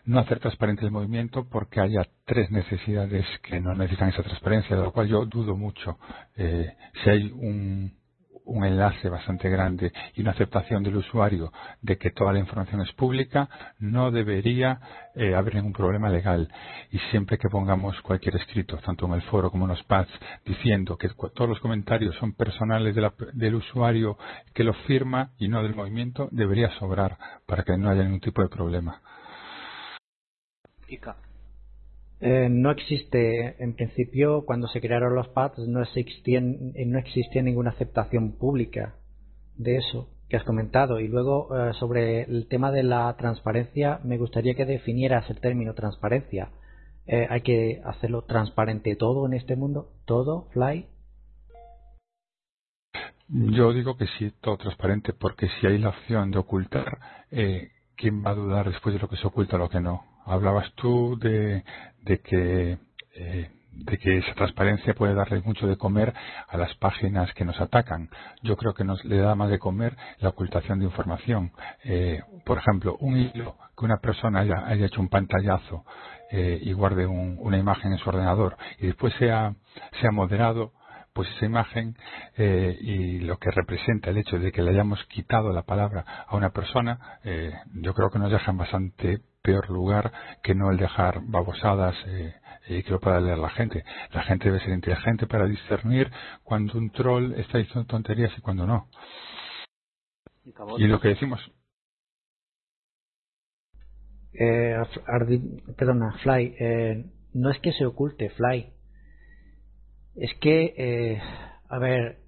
no hacer transparente el movimiento porque haya tres necesidades que no necesitan esa transparencia, de lo cual yo dudo mucho. Eh, si hay un, enlace bastante grande y una aceptación del usuario de que toda la información es pública, no debería eh, haber ningún problema legal. Y siempre que pongamos cualquier escrito, tanto en el foro como en los pads, diciendo que todos los comentarios son personales del usuario que lo firma y no del movimiento, debería sobrar para que no haya ningún tipo de problema. Eh, no existe, en principio, cuando se crearon los pads, no existía, no existía ninguna aceptación pública de eso que has comentado. Y luego, eh, sobre el tema de la transparencia, me gustaría que definieras el término transparencia. Eh, ¿Hay que hacerlo transparente todo en este mundo? ¿Todo? ¿Fly? Yo digo que sí, todo transparente, porque si hay la opción de ocultar, ¿quién va a dudar después de lo que se oculta o lo que no? Hablabas tú de, de que eh, de que esa transparencia puede darle mucho de comer a las páginas que nos atacan. Yo creo que nos le da más de comer la ocultación de información. Eh, por ejemplo, un hilo que una persona haya, hecho un pantallazo eh, y guarde una imagen en su ordenador y después sea, sea moderado, pues esa imagen eh, y lo que representa el hecho de que le hayamos quitado la palabra a una persona, eh, yo creo que nos deja en bastante peor lugar que no el dejar babosadas eh, y que lo pueda leer la gente. La gente debe ser inteligente para discernir cuando un troll está diciendo tonterías y cuando no. Y lo que decimos. Eh, perdona, Fly, eh, no es que se oculte, Fly. Es que, eh, a ver,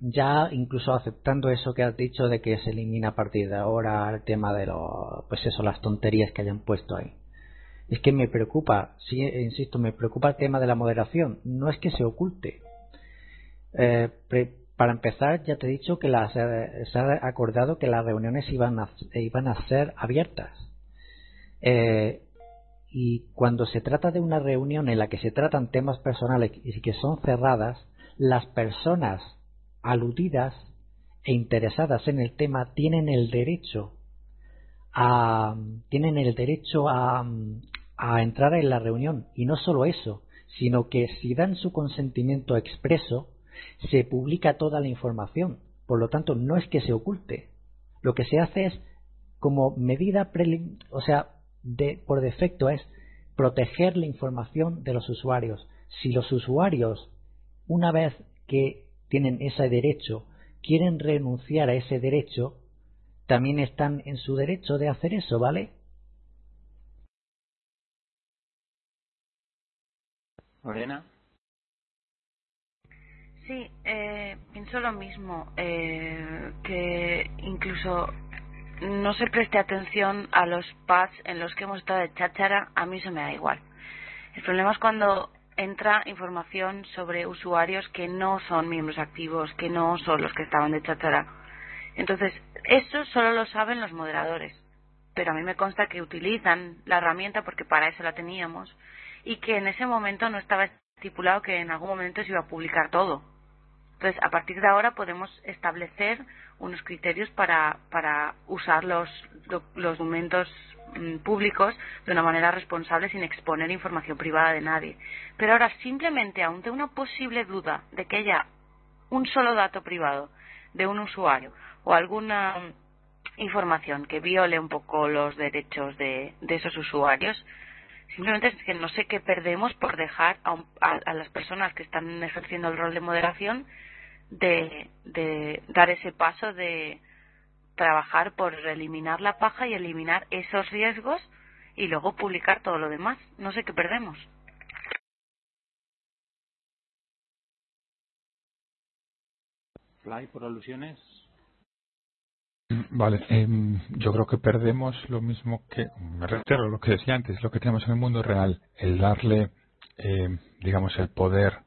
ya incluso aceptando eso que has dicho de que se elimina a partir de ahora el tema de los, pues eso, las tonterías que hayan puesto ahí. Es que me preocupa, sí, insisto, me preocupa el tema de la moderación. No es que se oculte. Eh, para empezar, ya te he dicho que las, eh, se ha acordado que las reuniones iban a, iban a ser abiertas. Eh, y cuando se trata de una reunión en la que se tratan temas personales y que son cerradas, las personas aludidas e interesadas en el tema tienen el derecho a tienen el derecho a, entrar en la reunión. Y no solo eso sino que si dan su consentimiento expreso se publica toda la información. Por lo tanto no es que se oculte. Lo que se hace es como medida o sea de, por defecto es proteger la información de los usuarios si los usuarios, una vez que tienen ese derecho, quieren renunciar a ese derecho, también están en su derecho de hacer eso, ¿vale? Lorena. Sí, eh, pienso lo mismo, eh, que incluso no se preste atención a los pads en los que hemos estado de cháchara, a mí eso me da igual. El problema es cuando entra información sobre usuarios que no son miembros activos, que no son los que estaban de cháchara. Entonces, eso solo lo saben los moderadores, pero a mí me consta que utilizan la herramienta porque para eso la teníamos y que en ese momento no estaba estipulado que en algún momento se iba a publicar todo entonces, a partir de ahora podemos establecer unos criterios para, para usar los, los documentos mm, públicos de una manera responsable sin exponer información privada de nadie. Pero ahora, simplemente ante una posible duda de que haya un solo dato privado de un usuario o alguna mm, información que viole un poco los derechos de, de esos usuarios, simplemente es que no sé qué perdemos por dejar a, a, las personas que están ejerciendo el rol de moderación de, de dar ese paso de trabajar por eliminar la paja y eliminar esos riesgos y luego publicar todo lo demás. No sé qué perdemos. Fly, por alusiones. Vale, eh, yo creo que perdemos lo mismo que, me refiero a lo que decía antes, lo que tenemos en el mundo real, el darle, eh, digamos, el poder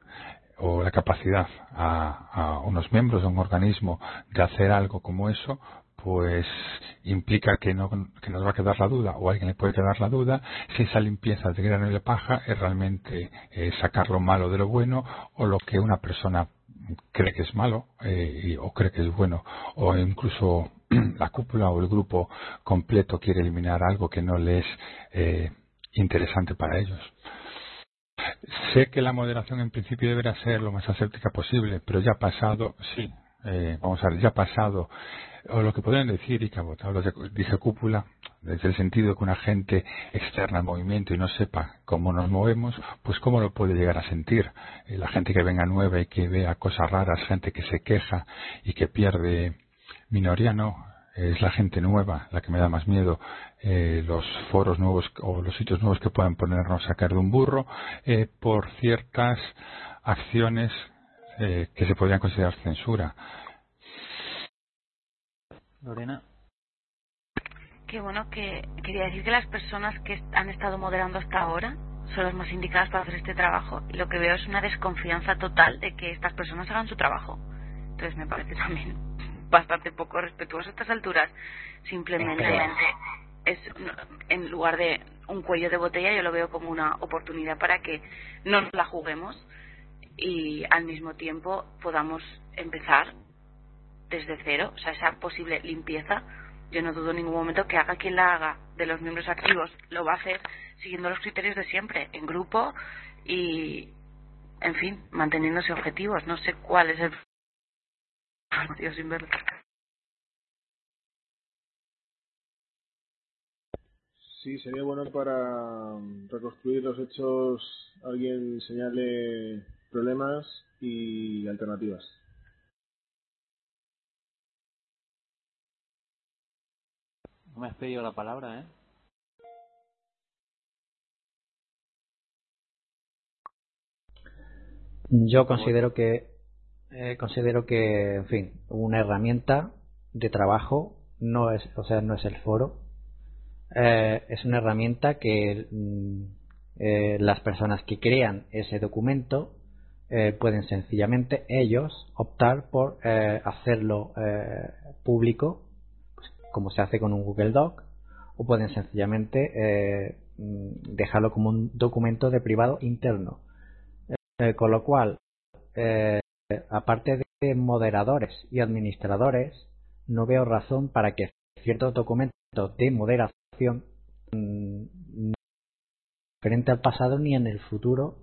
o la capacidad a, unos miembros de un organismo de hacer algo como eso, pues implica que, no, que nos va a quedar la duda o alguien le puede quedar la duda si esa limpieza de grano y de paja es realmente eh, sacar lo malo de lo bueno o lo que una persona cree que es malo eh, o cree que es bueno o incluso [CLEARS THROAT] la cúpula o el grupo completo quiere eliminar algo que no le es eh, interesante para ellos. Sé que la moderación en principio deberá ser lo más aséptica posible, pero ya ha pasado, sí, eh, vamos a ver, ya pasado, o lo que podrían decir, y que dice cúpula, desde el sentido que una gente externa al movimiento y no sepa cómo nos movemos, pues cómo lo puede llegar a sentir. Eh, la gente que venga nueva y que vea cosas raras, gente que se queja y que pierde minoría, no, es la gente nueva la que me da más miedo. Eh, los foros nuevos o los sitios nuevos que puedan ponernos a sacar de un burro eh, por ciertas acciones eh, que se podrían considerar censura. Lorena. Qué bueno que quería decir que las personas que han estado moderando hasta ahora son las más indicadas para hacer este trabajo. Y lo que veo es una desconfianza total de que estas personas hagan su trabajo. Entonces me parece también [LAUGHS] bastante poco respetuoso a estas alturas. Simplemente es en lugar de un cuello de botella yo lo veo como una oportunidad para que nos la juguemos y al mismo tiempo podamos empezar desde cero, o sea, esa posible limpieza, yo no dudo en ningún momento que haga quien la haga de los miembros activos, lo va a hacer siguiendo los criterios de siempre, en grupo y, en fin, manteniéndose objetivos. No sé cuál es el. [LAUGHS] Sí, sería bueno para reconstruir los hechos alguien señale problemas y alternativas. No me has pedido la palabra, ¿eh? Yo considero que eh, considero que, en fin, una herramienta de trabajo no es, o sea, no es el foro. Eh, es una herramienta que mm, eh, las personas que crean ese documento pueden sencillamente ellos optar por hacerlo público, pues, como se hace con un Google Doc, o pueden sencillamente mm, dejarlo como un documento de privado interno. con lo cual, aparte de moderadores y administradores, no veo razón para que ciertos documentos de moderación mm, frente al pasado ni en el futuro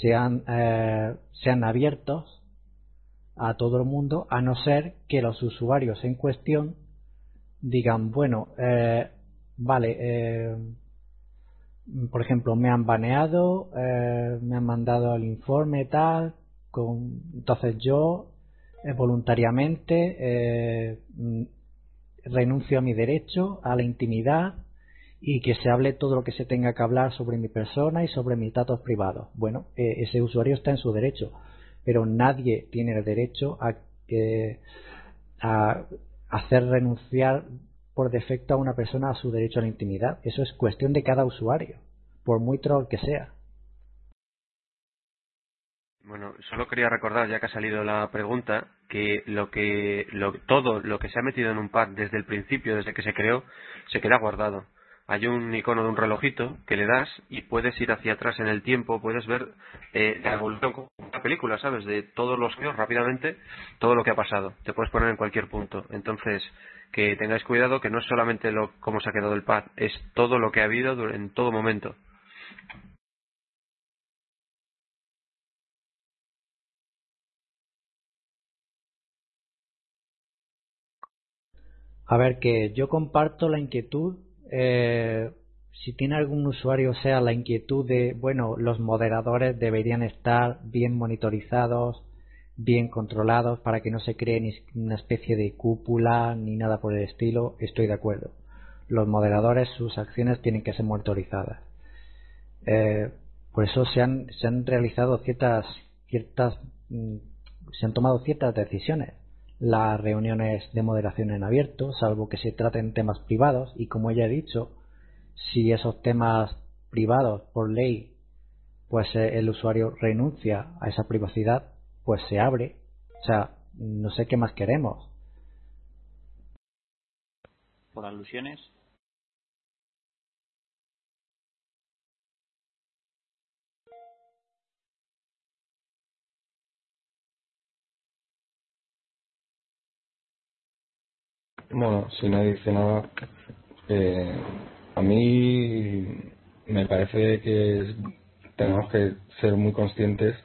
sean, eh, sean abiertos a todo el mundo, a no ser que los usuarios en cuestión digan, bueno, eh, vale, eh, por ejemplo, me han baneado, me han mandado el informe tal, con, entonces yo voluntariamente renuncio a mi derecho a la intimidad y que se hable todo lo que se tenga que hablar sobre mi persona y sobre mis datos privados. Bueno, ese usuario está en su derecho, pero nadie tiene el derecho a, a hacer renunciar por defecto a una persona a su derecho a la intimidad. Eso es cuestión de cada usuario, por muy troll que sea. Bueno, solo quería recordar, ya que ha salido la pregunta, que lo que todo lo que se ha metido en un pack desde el principio, desde que se creó, se queda guardado. Hay un icono de un relojito que le das y puedes ir hacia atrás en el tiempo, puedes ver eh, la evolución como una película, ¿sabes? De todos los que rápidamente, todo lo que ha pasado. Te puedes poner en cualquier punto. Entonces, que tengáis cuidado que no es solamente lo, cómo se ha quedado el pad, es todo lo que ha habido en todo momento. A ver, que yo comparto la inquietud. Eh, si tiene algún usuario, o sea, la inquietud de, bueno, los moderadores deberían estar bien monitorizados, bien controlados para que no se cree ni una especie de cúpula ni nada por el estilo, estoy de acuerdo. Los moderadores, sus acciones tienen que ser monitorizadas. Eh, por eso se han, se han realizado ciertas, ciertas, mm, se han tomado ciertas decisiones. Las reuniones de moderación en abierto, salvo que se traten temas privados, y como ya he dicho, si esos temas privados por ley, pues eh, el usuario renuncia a esa privacidad, pues se abre. O sea, no sé qué más queremos. Por alusiones. Bueno, si nadie dice nada, eh, a mí me parece que tenemos que ser muy conscientes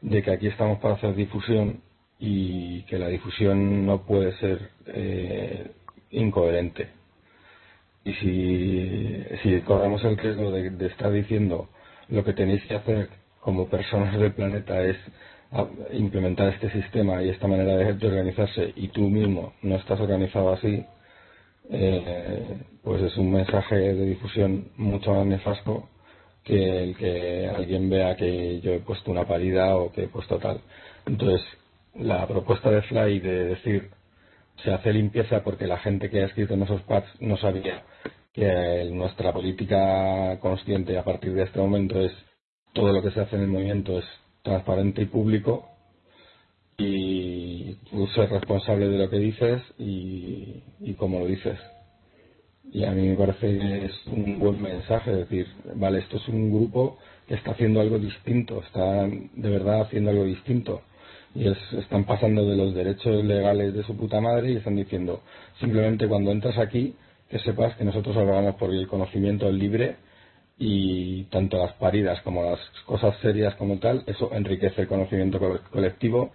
de que aquí estamos para hacer difusión y que la difusión no puede ser eh, incoherente. Y si, si corremos el riesgo de, estar diciendo lo que tenéis que hacer como personas del planeta es implementar este sistema y esta manera de, organizarse y tú mismo no estás organizado así, eh, pues es un mensaje de difusión mucho más nefasto que el que alguien vea que yo he puesto una parida o que he puesto tal. Entonces, la propuesta de Fly de decir se hace limpieza porque la gente que ha escrito en esos pads no sabía que nuestra política consciente a partir de este momento es todo lo que se hace en el movimiento es transparente y público y tú ser responsable de lo que dices y, y cómo lo dices. Y a mí me parece que es un buen mensaje decir, vale, esto es un grupo que está haciendo algo distinto, está de verdad haciendo algo distinto. Y están pasando de los derechos legales de su puta madre y están diciendo, simplemente cuando entras aquí, que sepas que nosotros hablamos por el conocimiento libre y tanto las paridas como las cosas serias como tal, eso enriquece el conocimiento colectivo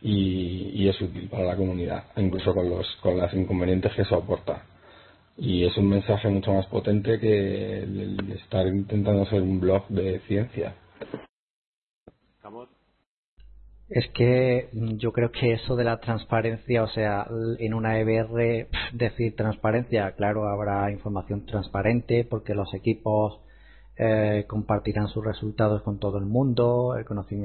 y, y es útil para la comunidad, incluso con, los, con las inconvenientes que eso aporta y es un mensaje mucho más potente que el estar intentando ser un blog de ciencia. Es que yo creo que eso de la transparencia, o sea, en una EBR decir transparencia, claro, habrá información transparente porque los equipos eh, compartirán sus resultados con todo el mundo,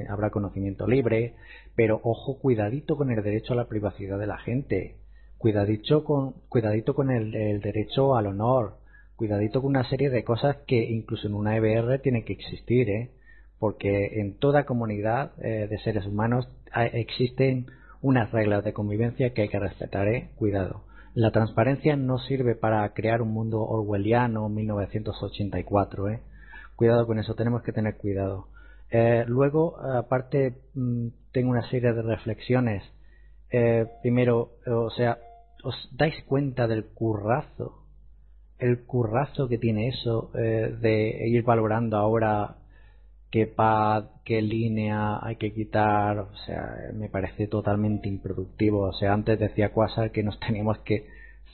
habrá conocimiento libre, pero ojo, cuidadito con el derecho a la privacidad de la gente cuidadito con, cuidadito con el, derecho al honor, cuidadito con una serie de cosas que incluso en una EBR tiene que existir, ¿eh? porque en toda comunidad eh, de seres humanos existen unas reglas de convivencia que hay que respetar, ¿eh? cuidado. La transparencia no sirve para crear un mundo orwelliano 1984, ¿eh? Cuidado con eso, tenemos que tener cuidado. Eh, luego, aparte, mm, tengo una serie de reflexiones. primero, o sea, os dais cuenta del currazo, el currazo que tiene eso eh, de ir valorando ahora qué pad, qué línea hay que quitar, o sea, me parece totalmente improductivo. O sea, antes decía Quasar que nos [LAUGHS] teníamos que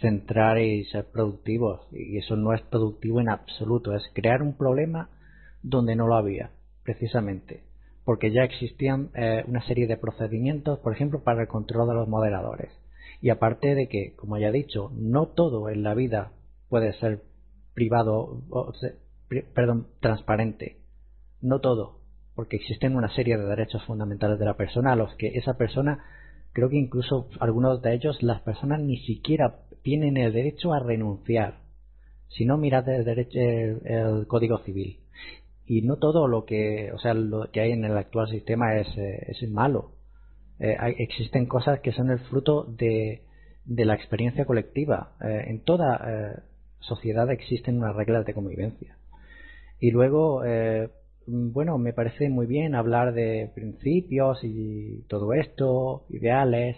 centrar y ser productivos. Y eso no es productivo en absoluto. Es crear un problema donde no lo había, precisamente. Porque ya existían eh, una serie de procedimientos, por ejemplo, para el control de los moderadores. Y aparte de que, como ya he dicho, no todo en la vida puede ser privado, o perdón, transparente. No todo, porque existen una serie de derechos fundamentales de la persona a los que esa persona creo que incluso algunos de ellos las personas ni siquiera tienen el derecho a renunciar. Si no, mirad el, derecho, el, Código Civil. Y no todo lo que, o sea, lo que hay en el actual sistema es, eh, es malo. Eh, existen cosas que son el fruto de, de la experiencia colectiva. Eh, en toda sociedad existen unas reglas de convivencia. Y luego, bueno, me parece muy bien hablar de principios y todo esto, ideales,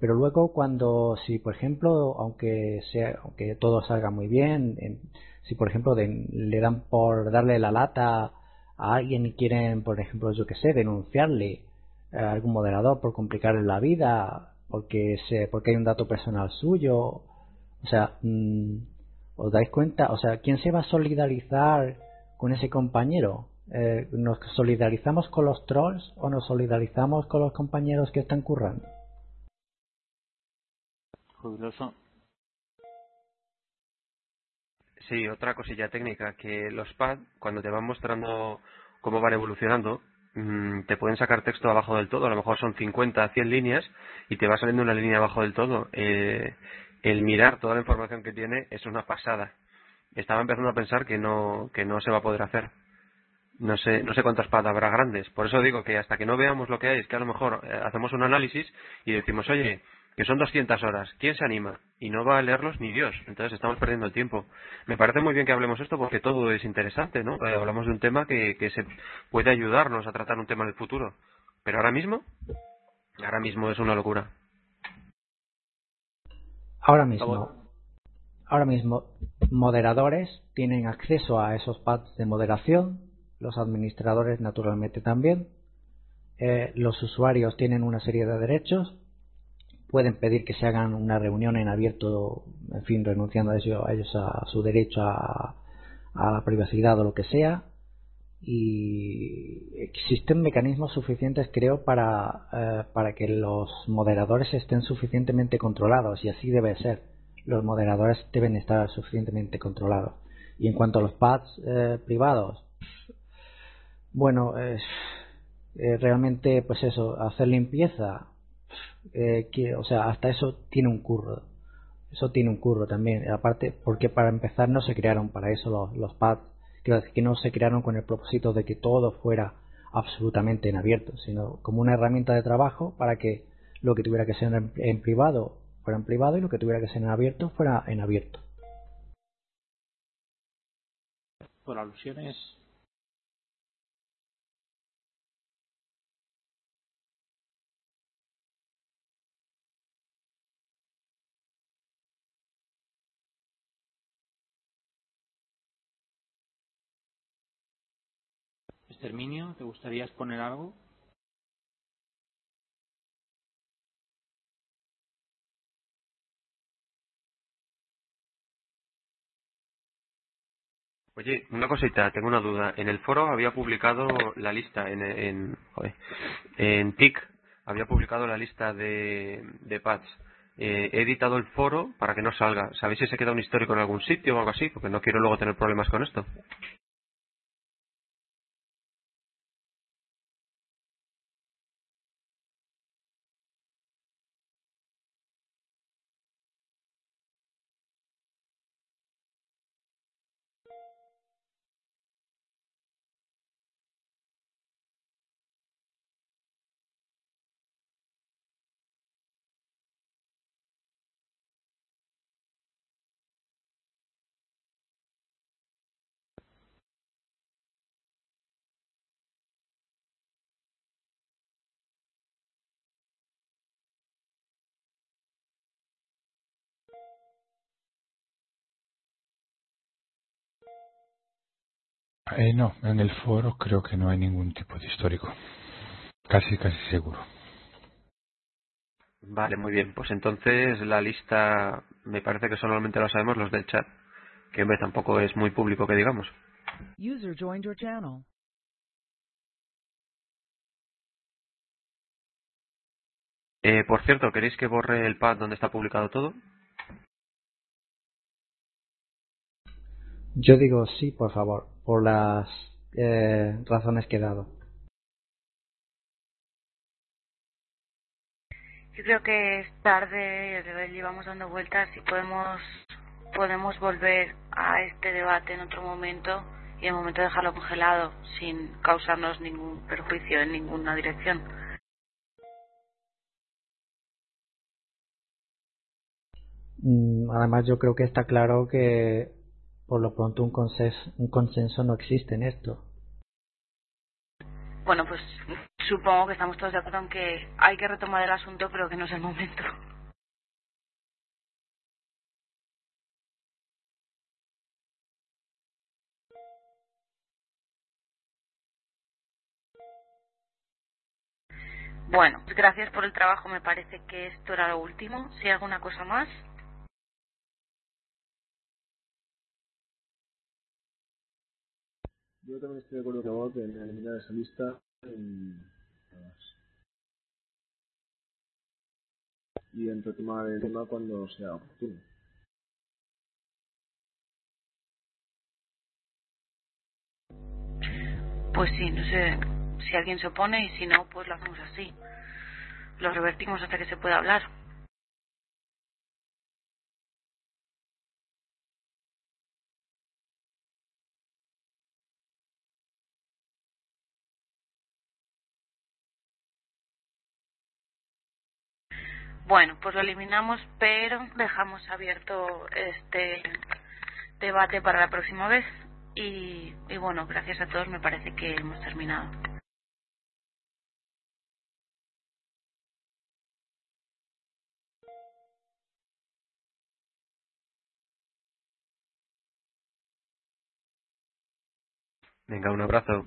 pero luego cuando, si por ejemplo, aunque sea, aunque todo salga muy bien, si por ejemplo le dan por darle la lata a alguien y quieren, por ejemplo, yo que sé, denunciarle a algún moderador por complicarle la vida, porque se, porque hay un dato personal suyo, o sea, mm, ¿os dais cuenta? O sea, ¿quién se va a solidarizar con ese compañero? Eh, ¿nos solidarizamos con los trolls o nos solidarizamos con los compañeros que están currando? Sí, otra cosilla técnica, que los pads, cuando te van mostrando cómo van evolucionando, mm, te pueden sacar texto abajo del todo, a lo mejor son 50, 100 líneas y te va saliendo una línea abajo del todo. Eh, el mirar toda la información que tiene es una pasada. Estaba empezando a pensar que no, que no se va a poder hacer no sé, no sé cuántas pads habrá grandes. Por eso digo que hasta que no veamos lo que hay, es que a lo mejor eh, hacemos un análisis y decimos, oye, que son 200 horas, ¿quién se anima? Y no va a leerlos ni Dios, entonces estamos perdiendo el tiempo. Me parece muy bien que hablemos esto porque todo es interesante, ¿no? Eh, hablamos de un tema que, que se puede ayudarnos a tratar un tema del futuro. Pero ahora mismo, ahora mismo es una locura. Ahora mismo, ahora mismo, moderadores tienen acceso a esos pads de moderación los administradores naturalmente también. Eh, los usuarios tienen una serie de derechos, pueden pedir que se hagan una reunión en abierto, en fin, renunciando a ellos a, su derecho a, la privacidad o lo que sea. Y existen mecanismos suficientes, creo, para, eh, para que los moderadores estén suficientemente controlados, y así debe ser. Los moderadores deben estar suficientemente controlados. Y en cuanto a los pads eh, privados, bueno, eh, realmente, pues eso, hacer limpieza, eh, que, o sea, hasta eso tiene un curro. Eso tiene un curro también. Aparte, porque para empezar no se crearon para eso los, los pads. Decir que no se crearon con el propósito de que todo fuera absolutamente en abierto, sino como una herramienta de trabajo para que lo que tuviera que ser en, en privado fuera en privado y lo que tuviera que ser en abierto fuera en abierto. Por alusiones Terminio, ¿te gustaría exponer algo? Oye, una cosita, tengo una duda. En el foro había publicado la lista, en, en, en TIC había publicado la lista de, de pads. Eh, he editado el foro para que no salga. ¿Sabéis si se queda un histórico en algún sitio o algo así? Porque no quiero luego tener problemas con esto. Eh, no, en el foro creo que no hay ningún tipo de histórico. Casi, casi seguro. Vale, muy bien. Pues entonces la lista me parece que solamente lo sabemos los del chat, que en vez tampoco es muy público que digamos. User joined your channel. Eh, por cierto, ¿queréis que borre el pad donde está publicado todo? Yo digo sí, por favor, por las eh, razones que he dado. Yo creo que es tarde, llevamos dando vueltas y podemos podemos volver a este debate en otro momento y en el momento de dejarlo congelado sin causarnos ningún perjuicio en ninguna dirección. Mm, Además, yo creo que está claro que por lo pronto un consenso, un consenso no existe en esto. Bueno, pues supongo que estamos todos de acuerdo en que hay que retomar el asunto, pero que no es el momento. Bueno, pues gracias por el trabajo. Me parece que esto era lo último. Si hay alguna cosa más. Yo también estoy de acuerdo con vos en eliminar esa lista y en retomar el tema cuando sea oportuno. Pues sí, no sé si alguien se opone y si no, pues lo hacemos así. Lo revertimos hasta que se pueda hablar. Bueno, pues lo eliminamos, pero dejamos abierto este debate para la próxima vez. Y, y bueno, gracias a todos, me parece que hemos terminado. Venga, un abrazo.